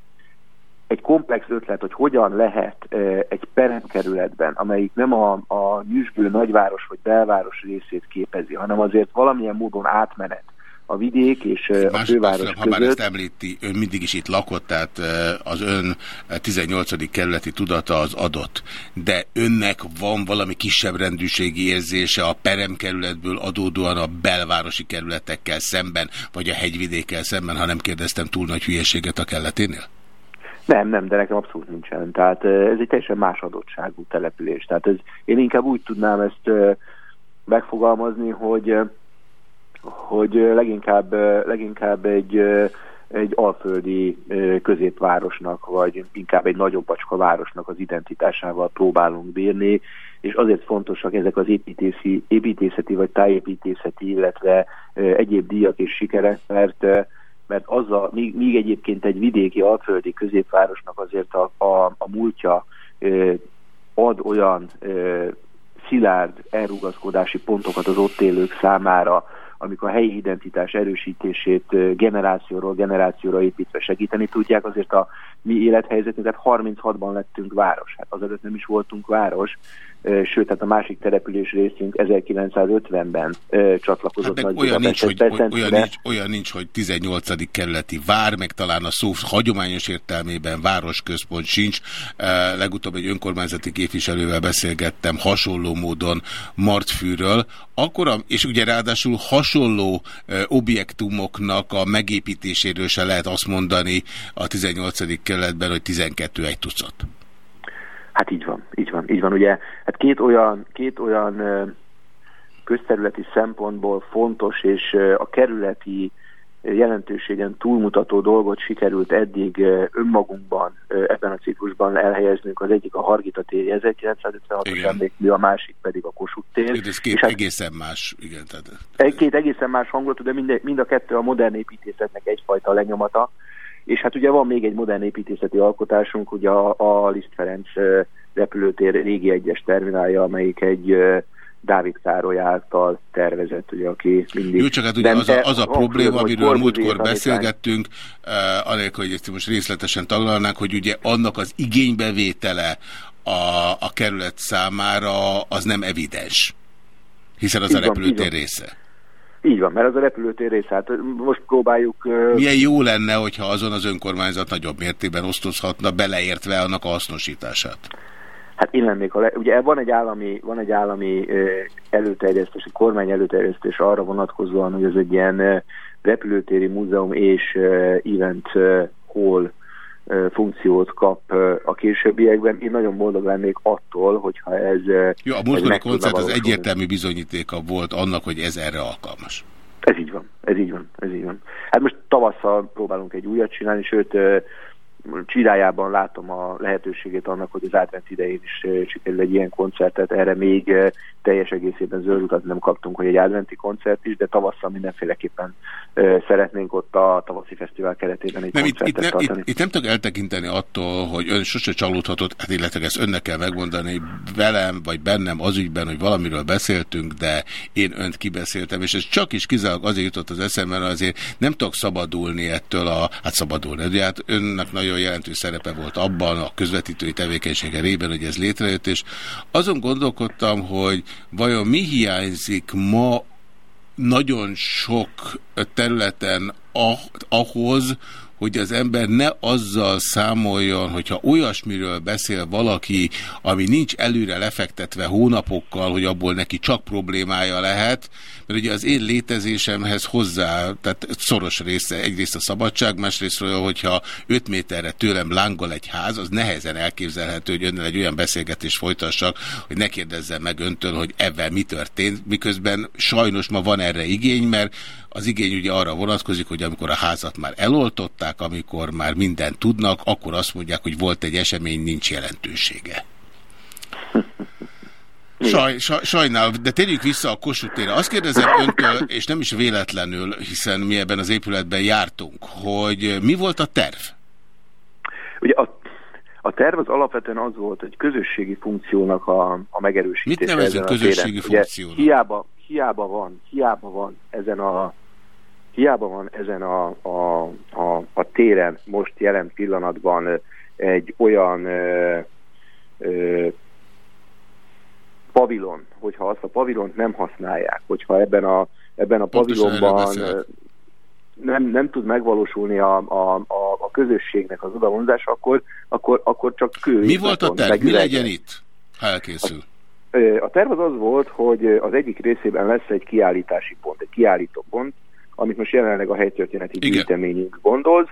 egy komplex ötlet, hogy hogyan lehet egy peremkerületben, amelyik nem a, a nyüzsgő nagyváros vagy belváros részét képezi, hanem azért valamilyen módon átmenet a vidék és a főváros között. Ha már ezt említi, ön mindig is itt lakott, tehát az ön 18. kerületi tudata az adott. De önnek van valami kisebb rendűségi érzése a peremkerületből adódóan a belvárosi kerületekkel szemben, vagy a hegyvidékkel szemben, ha nem kérdeztem túl nagy hülyeséget a kelleténél? Nem, nem, de nekem abszolút nincsen. Tehát ez egy teljesen más adottságú település. Tehát ez, én inkább úgy tudnám ezt megfogalmazni, hogy hogy leginkább, leginkább egy, egy alföldi középvárosnak, vagy inkább egy nagyobb bacska városnak az identitásával próbálunk bírni, és azért fontosak ezek az építési, építészeti vagy tájépítészeti, illetve egyéb díjak és sikerek, mert mert az a, míg, míg egyébként egy vidéki alföldi középvárosnak azért a, a, a múltja ad olyan szilárd elrugaszkodási pontokat az ott élők számára, amik a helyi identitás erősítését generációról generációra építve segíteni tudják, azért a mi élethelyzetünk, tehát 36-ban lettünk város, hát azelőtt nem is voltunk város, sőt, tehát a másik település részünk 1950-ben csatlakozott hát olyan, nincs, hogy, olyan, nincs, olyan nincs, hogy 18. kerületi vár, meg talán a szó hagyományos értelmében városközpont sincs. Legutóbb egy önkormányzati képviselővel beszélgettem hasonló módon Martfűről, akkor, és ugye ráadásul hasonló objektumoknak a megépítéséről se lehet azt mondani a 18. kerületben, hogy 12 egy tucat. Hát így van, így van, így van. Ugye, hát két olyan, két olyan közterületi szempontból fontos és a kerületi jelentőségen túlmutató dolgot sikerült eddig önmagunkban ebben a ciklusban elhelyeznünk. Az egyik a Hargita tér 1956-os emlékmű, a másik pedig a Kossuth tér. Ez két hát, egészen más, igen. Tehát... Két egészen más hangulatú, de mind, mind a kettő a modern építészetnek egyfajta lenyomata. És hát ugye van még egy modern építészeti alkotásunk, ugye a, a Liszt Ferenc repülőtér régi egyes terminálja, amelyik egy Dávid Károly által tervezett, ugye, aki mindig... Jó, csak hát ugye az a, az a probléma, amiről múltkor beszélgettünk, uh, anélkül, hogy ezt most részletesen taglalnánk, hogy ugye annak az igénybevétele a, a kerület számára az nem evidens, hiszen az így a repülőtér van, része. Így van, mert az a repülőtér része. Hát most próbáljuk... Milyen jó lenne, hogyha azon az önkormányzat nagyobb mértékben osztozhatna, beleértve annak a hasznosítását? Hát lennék a le... Ugye van egy állami, van egy állami előterjesztés, egy kormány előterjesztés arra vonatkozóan, hogy ez egy ilyen repülőtéri múzeum és event hall funkciót kap a későbbiekben. Én nagyon boldog lennék attól, hogyha ez... Jó, a múltkori koncert az egyértelmű bizonyítéka volt annak, hogy ez erre alkalmas. Ez így van, ez így van, ez így van. Hát most tavasszal próbálunk egy újat csinálni, sőt csirájában látom a lehetőségét annak, hogy az advent idején is sikerül egy ilyen koncertet. Erre még teljes egészében zöld utat nem kaptunk, hogy egy adventi koncert is, de tavasszal mindenféleképpen szeretnénk ott a tavaszi fesztivál keretében egy nem, koncertet itt, itt, tartani. Itt, itt nem tudok eltekinteni attól, hogy ön sose csalódhatott, hát illetve ezt önnek kell megmondani, velem vagy bennem az ügyben, hogy valamiről beszéltünk, de én önt kibeszéltem, és ez csak is kizárólag azért jutott az eszemben, azért nem tudok szabadulni ettől a, hát szabadulni, ugye hát önnek nagyon jelentős szerepe volt abban a közvetítői tevékenysége rében, hogy ez létrejött, és azon gondolkodtam, hogy vajon mi hiányzik ma nagyon sok területen ahhoz, hogy az ember ne azzal számoljon, hogyha olyasmiről beszél valaki, ami nincs előre lefektetve hónapokkal, hogy abból neki csak problémája lehet, mert ugye az én létezésemhez hozzá, tehát szoros része, egyrészt a szabadság, másrésztről, hogyha 5 méterre tőlem lángol egy ház, az nehezen elképzelhető, hogy önnel egy olyan beszélgetést folytassak, hogy ne kérdezzem meg öntől, hogy ebben mi történt, miközben sajnos ma van erre igény, mert az igény ugye arra vonatkozik, hogy amikor a házat már eloltották, amikor már mindent tudnak, akkor azt mondják, hogy volt egy esemény, nincs jelentősége. Saj, saj, sajnál, de térjük vissza a Kossuth Azt kérdezem öntől, és nem is véletlenül, hiszen mi ebben az épületben jártunk, hogy mi volt a terv? Ugye a, a terv az alapvetően az volt, hogy közösségi funkciónak a, a megerősítése. Mit nevezünk közösségi funkciónak? Ugye, hiába, hiába van, hiába van ezen a hiába van ezen a, a, a, a téren most jelen pillanatban egy olyan ö, ö, pavilon, hogyha azt a pavilont nem használják, hogyha ebben a, ebben a pavilonban nem, nem tud megvalósulni a, a, a, a közösségnek az odavonzás, akkor, akkor, akkor csak kő. Mi volt a terv? Mi legyen itt, ha elkészül? A, a terv az az volt, hogy az egyik részében lesz egy kiállítási pont, egy kiállító pont, amit most jelenleg a helytörténeti gyűjteményünk gondolz,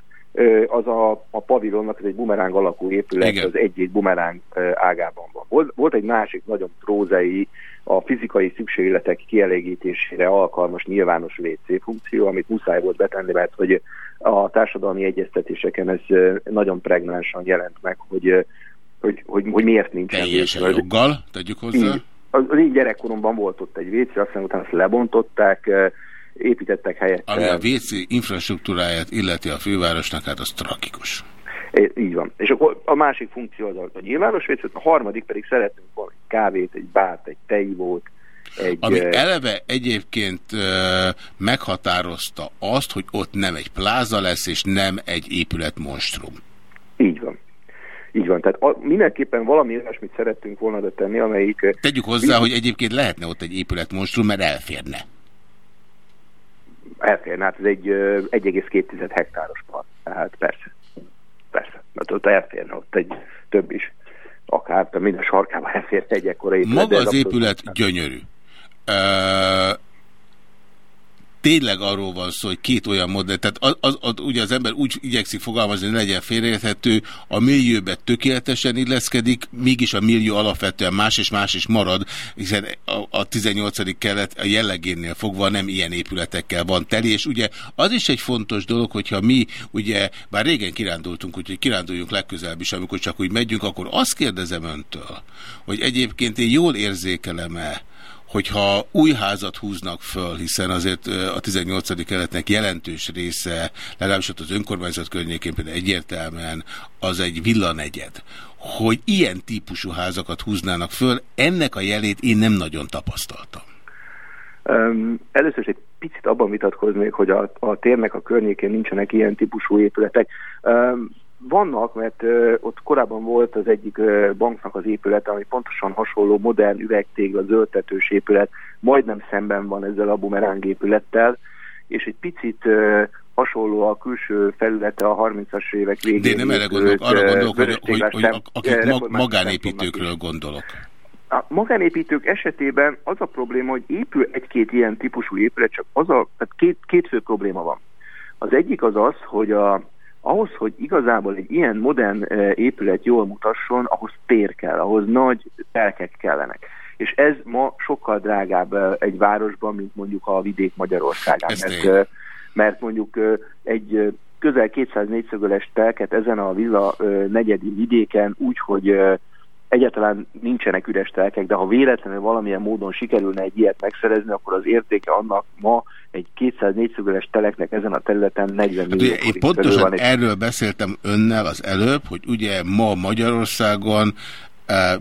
az a, a pavilonnak, ez egy bumeráng alakú épület, Igen. az egyik bumeráng ágában van. Volt, volt egy másik nagyon prózai, a fizikai szükségletek kielégítésére alkalmas nyilvános WC funkció, amit muszáj volt betenni, mert hogy a társadalmi egyeztetéseken ez nagyon pregnánsan jelent meg, hogy, hogy, hogy, hogy miért nincs. Teljesen joggal, tegyük hozzá. Az, az én gyerekkoromban volt ott egy WC, aztán utána ezt lebontották, építettek helyette. Ami a WC infrastruktúráját illeti a fővárosnak, hát az tragikus. É, így van. És akkor a másik funkció az a nyilvános WC, a harmadik pedig szeretnénk egy kávét, egy bárt, egy teivót, egy, Ami eleve egyébként meghatározta azt, hogy ott nem egy pláza lesz, és nem egy épületmonstrum. Így van. Tehát a, mindenképpen valami olyasmit szerettünk volna de tenni, amelyik... Tegyük hozzá, hogy egyébként lehetne ott egy épületmonstrum, mert elférne elférne, hát ez egy 1,2 hektáros park, tehát persze, persze, mert ott elférne, ott egy több is, akár minden sarkában elférne egy ekkora épület. Maga az épület gyönyörű. Uh, tényleg arról van szó, hogy két olyan modell, tehát az, az, az, ugye az ember úgy igyekszik fogalmazni, hogy legyen félreérthető, a millióbe tökéletesen illeszkedik, mégis a millió alapvetően más és más is marad, hiszen a, a 18. kelet a jellegénél fogva nem ilyen épületekkel van teli, és ugye az is egy fontos dolog, hogyha mi, ugye, bár régen kirándultunk, úgyhogy kiránduljunk legközelebb is, amikor csak úgy megyünk, akkor azt kérdezem öntől, hogy egyébként én jól érzékelem-e, hogyha új házat húznak föl, hiszen azért a 18. keletnek jelentős része, legalábbis ott az önkormányzat környékén például egyértelműen, az egy villanegyed, hogy ilyen típusú házakat húznának föl, ennek a jelét én nem nagyon tapasztaltam. Um, először is egy picit abban vitatkoznék, hogy a, a térnek a környékén nincsenek ilyen típusú épületek. Um, vannak, mert uh, ott korábban volt az egyik uh, banknak az épülete, ami pontosan hasonló modern üvegtégla, zöldtetős épület, majdnem szemben van ezzel a bumeráng épülettel, és egy picit uh, hasonló a külső felülete a 30-as évek végén. De én nem erre gondolok, arra gondolok, hogy, hogy, hogy akik mag, magánépítőkről gondolok. A magánépítők esetében az a probléma, hogy épül egy-két ilyen típusú épület, csak az a, tehát két, két fő probléma van. Az egyik az az, hogy a, ahhoz, hogy igazából egy ilyen modern épület jól mutasson, ahhoz tér kell, ahhoz nagy telkek kellenek. És ez ma sokkal drágább egy városban, mint mondjuk a vidék Magyarországán. Mert, mert mondjuk egy közel 200 négyszögöles telket ezen a villa negyedi vidéken úgy, hogy egyáltalán nincsenek üres telkek, de ha véletlenül valamilyen módon sikerülne egy ilyet megszerezni, akkor az értéke annak ma egy 200 négyszögöles teleknek ezen a területen 40 hát millió hát, Én pontosan van, erről beszéltem önnel az előbb, hogy ugye ma Magyarországon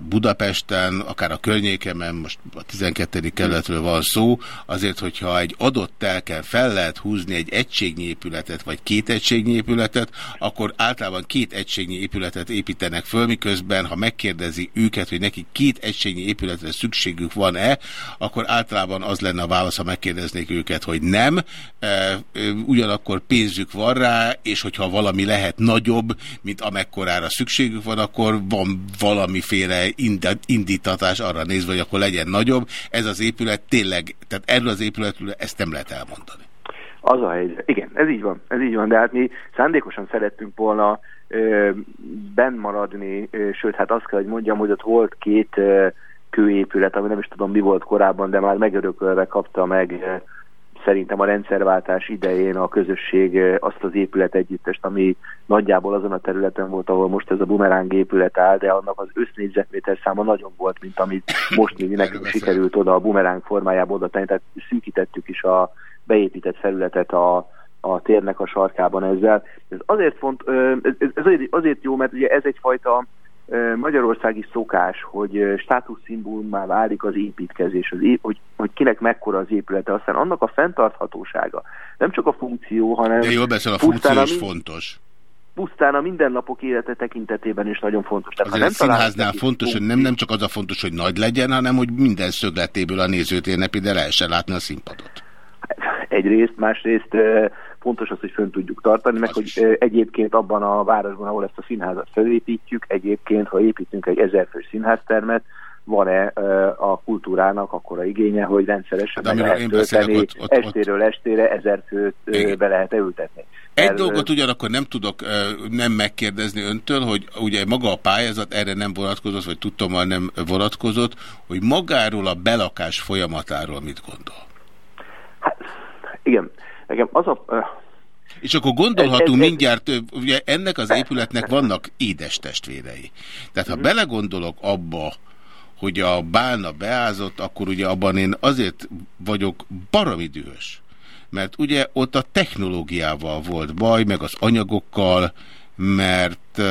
Budapesten, akár a környékemen, most a 12. kerületről van szó, azért, hogyha egy adott telken fel lehet húzni egy egységnyi épületet, vagy két egységnyi épületet, akkor általában két egységnyi épületet építenek föl, miközben, ha megkérdezi őket, hogy neki két egységnyi épületre szükségük van-e, akkor általában az lenne a válasz, ha megkérdeznék őket, hogy nem, ugyanakkor pénzük van rá, és hogyha valami lehet nagyobb, mint amekkorára szükségük van, akkor van valami valamiféle indítatás arra nézve, hogy akkor legyen nagyobb. Ez az épület tényleg, tehát erről az épületről ezt nem lehet elmondani. Az a helyzet. Igen, ez így van, ez így van, de hát mi szándékosan szerettünk volna ö, benn maradni, ö, sőt, hát azt kell, hogy mondjam, hogy ott volt két ö, kőépület, ami nem is tudom mi volt korábban, de már megörökölve kapta meg szerintem a rendszerváltás idején a közösség azt az épület együttest, ami nagyjából azon a területen volt, ahol most ez a bumeráng épület áll, de annak az össznégyzetméter száma nagyobb volt, mint amit most mi nekünk sikerült oda a bumeráng formájába oda tenni, tehát szűkítettük is a beépített felületet a, a térnek a sarkában ezzel. Ez azért, font, ez, ez azért jó, mert ugye ez egyfajta magyarországi szokás, hogy státuszszimbólummá válik az építkezés, az ép, hogy, hogy kinek mekkora az épülete, aztán annak a fenntarthatósága. Nem csak a funkció, hanem... De jól beszél, a funkció is fontos pusztán a mindennapok élete tekintetében is nagyon fontos. Tehát, Azért nem színháznál fontos, hogy nem, nem csak az a fontos, hogy nagy legyen, hanem hogy minden szögletéből a nézőtérnek ide lehessen látni a színpadot. Egyrészt, másrészt fontos az, hogy fönn tudjuk tartani, meg hogy egyébként abban a városban, ahol ezt a színházat felépítjük, egyébként, ha építünk egy ezerfős színháztermet, van-e a kultúrának akkora igénye, hogy rendszeresen meg lehet tölteni, ott, ott, estéről estére ezer főt Igen. be lehet -e ültetni. Egy El, dolgot ugyanakkor nem tudok nem megkérdezni öntől, hogy ugye maga a pályázat erre nem vonatkozott, vagy tudtommal nem vonatkozott, hogy magáról a belakás folyamatáról mit gondol? Hát, igen, Nekem az a... És akkor gondolhatunk ez, mindjárt, ugye ennek az épületnek vannak édes testvérei. Tehát ha mhm. belegondolok abba, hogy a bálna beázott, akkor ugye abban én azért vagyok baromi dühös. Mert ugye ott a technológiával volt baj, meg az anyagokkal, mert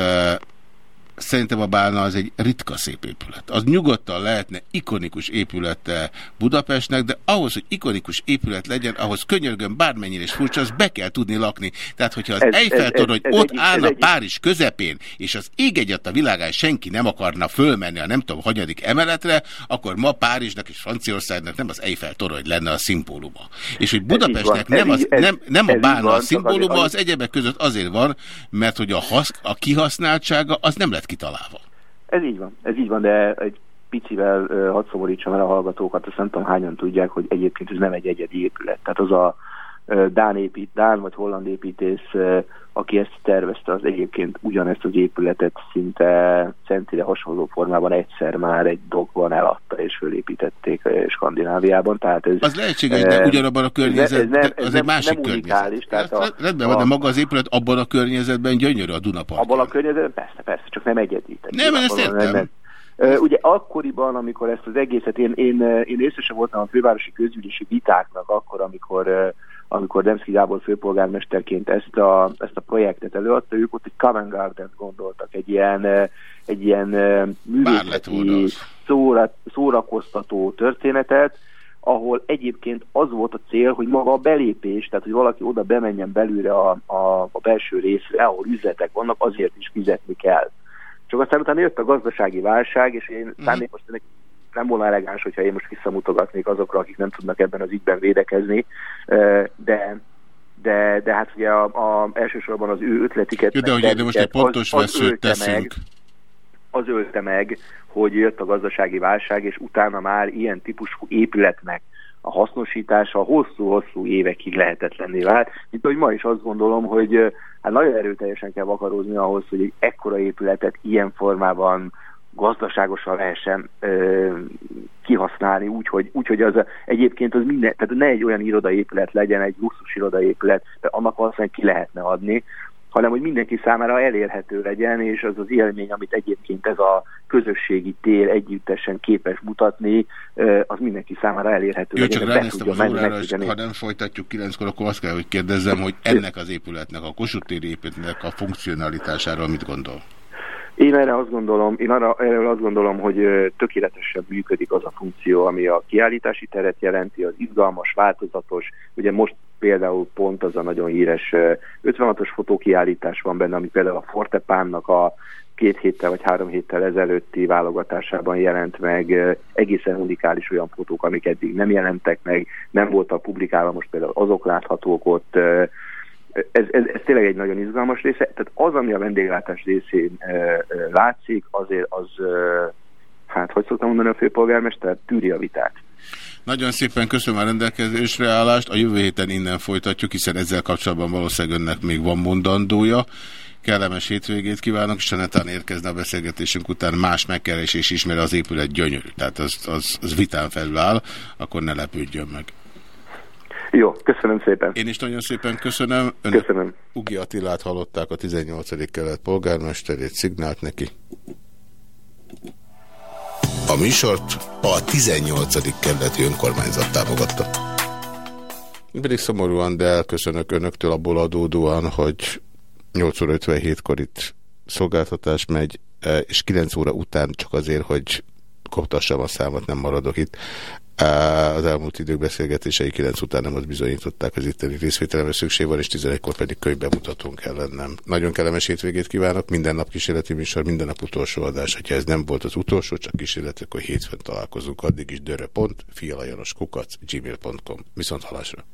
szerintem a Bálna az egy ritka szép épület. Az nyugodtan lehetne ikonikus épülete Budapestnek, de ahhoz, hogy ikonikus épület legyen, ahhoz könyörgöm bármennyire is furcsa, az be kell tudni lakni. Tehát, hogyha az Eiffel torony ott egy, állna egy, Párizs közepén, és az ég egyet a világán senki nem akarna fölmenni a nem tudom, hanyadik emeletre, akkor ma Párizsnak és Franciaországnak nem az Eiffel torony lenne a szimbóluma. És hogy Budapestnek nem, az, nem, nem a Bálna a szimbóluma, az egyebek között azért van, mert hogy a, hasz, a kihasználtsága az nem lett lett kitalálva. Ez így van, ez így van, de egy picivel hadd szomorítsam el a hallgatókat, azt nem tudom hányan tudják, hogy egyébként ez nem egy egyedi épület. Tehát az a Dán, épít, Dán vagy holland építész, aki ezt tervezte, az egyébként ugyanezt az épületet szinte centire hasonló formában egyszer már egy dokban eladta és fölépítették Skandináviában. Tehát ez, az lehetséges, de ugyanabban a környezetben, ez, ez, ez, az egy másik nem környezet. Tehát a, rendben van, de maga az épület abban a környezetben gyönyörű a Dunapart. Abban a környezetben persze, persze, csak nem egyedi. Nem, ezt értem. Nem, Uh, ugye akkoriban, amikor ezt az egészet, én, én, én észre sem voltam a fővárosi közgyűlési vitáknak, akkor, amikor amikor Demszki Gábor főpolgármesterként ezt a, ezt a projektet előadta, ők ott egy Covent garden gondoltak, egy ilyen, egy ilyen művészeti szóra, szórakoztató történetet, ahol egyébként az volt a cél, hogy maga a belépés, tehát hogy valaki oda bemenjen belőle a, a, a belső részre, ahol üzletek vannak, azért is fizetni kell. Csak aztán utána jött a gazdasági válság, és én szándékos nem volna elegáns, hogyha én most visszamutogatnék azokra, akik nem tudnak ebben az ügyben védekezni, de, de, de hát ugye a, a, elsősorban az ő ötletiket... Jó, de, ugye, de most egy pontos az, az veszőt teszünk. Meg, az ölte meg, hogy jött a gazdasági válság, és utána már ilyen típusú épületnek a hasznosítása hosszú-hosszú évekig lehetetlenné vált. Mint hogy ma is azt gondolom, hogy hát nagyon erőteljesen kell vakarózni ahhoz, hogy egy ekkora épületet ilyen formában gazdaságosan lehessen ö, kihasználni, úgyhogy úgy, hogy az egyébként az minden, tehát ne egy olyan irodaépület legyen, egy luxus irodaépület, annak valószínűleg ki lehetne adni, hanem hogy mindenki számára elérhető legyen, és az az élmény, amit egyébként ez a közösségi tér együttesen képes mutatni, az mindenki számára elérhető Jó, legyen. csak ránéztem az órára, és ha nem folytatjuk kilenckor, akkor azt kell, hogy kérdezzem, hogy ennek az épületnek, a Kossuth épületnek a funkcionalitásáról mit gondol? Én erre azt gondolom, én arra, erre azt gondolom, hogy tökéletesen működik az a funkció, ami a kiállítási teret jelenti, az izgalmas, változatos. Ugye most például pont az a nagyon híres 56-os fotókiállítás van benne, ami például a Fortepánnak a két héttel vagy három héttel ezelőtti válogatásában jelent meg egészen unikális olyan fotók, amik eddig nem jelentek meg, nem voltak publikálva, most például azok láthatók ott, ez, ez, ez tényleg egy nagyon izgalmas része. Tehát az, ami a vendéglátás részén e, e, látszik, azért az, e, hát hogy szoktam mondani a főpolgármester, tűri a vitát. Nagyon szépen köszönöm a rendelkezésre állást. A jövő héten innen folytatjuk, hiszen ezzel kapcsolatban valószínűleg önnek még van mondandója. Kellemes hétvégét kívánok, és netán érkezne a beszélgetésünk után más megkeresés is, mert az épület gyönyörű. Tehát az, az, az vitán felül áll, akkor ne lepődjön meg. Jó, köszönöm szépen. Én is nagyon szépen köszönöm. Önök köszönöm. Ugi Attilát hallották a 18. kelet polgármesterét, szignált neki. A műsort a 18. kerületi önkormányzat támogatta. Pedig szomorúan, de elköszönök önöktől abból adódóan, hogy 8 óra 57-kor itt szolgáltatás megy, e, és 9 óra után csak azért, hogy koptassam a számot, nem maradok itt. Az elmúlt idők beszélgetései 9 után nem azt bizonyították, az itteni részvételemre szükség van, és 11-kor pedig könyvbemutatónk kell lennem. Nagyon kellemes hétvégét kívánok, minden nap kísérleti műsor, minden nap utolsó adás. Ha ez nem volt az utolsó, csak kísérleti, akkor hétfőn találkozunk. Addig is dörre.fialajanoskukac gmail.com. Viszont halásra!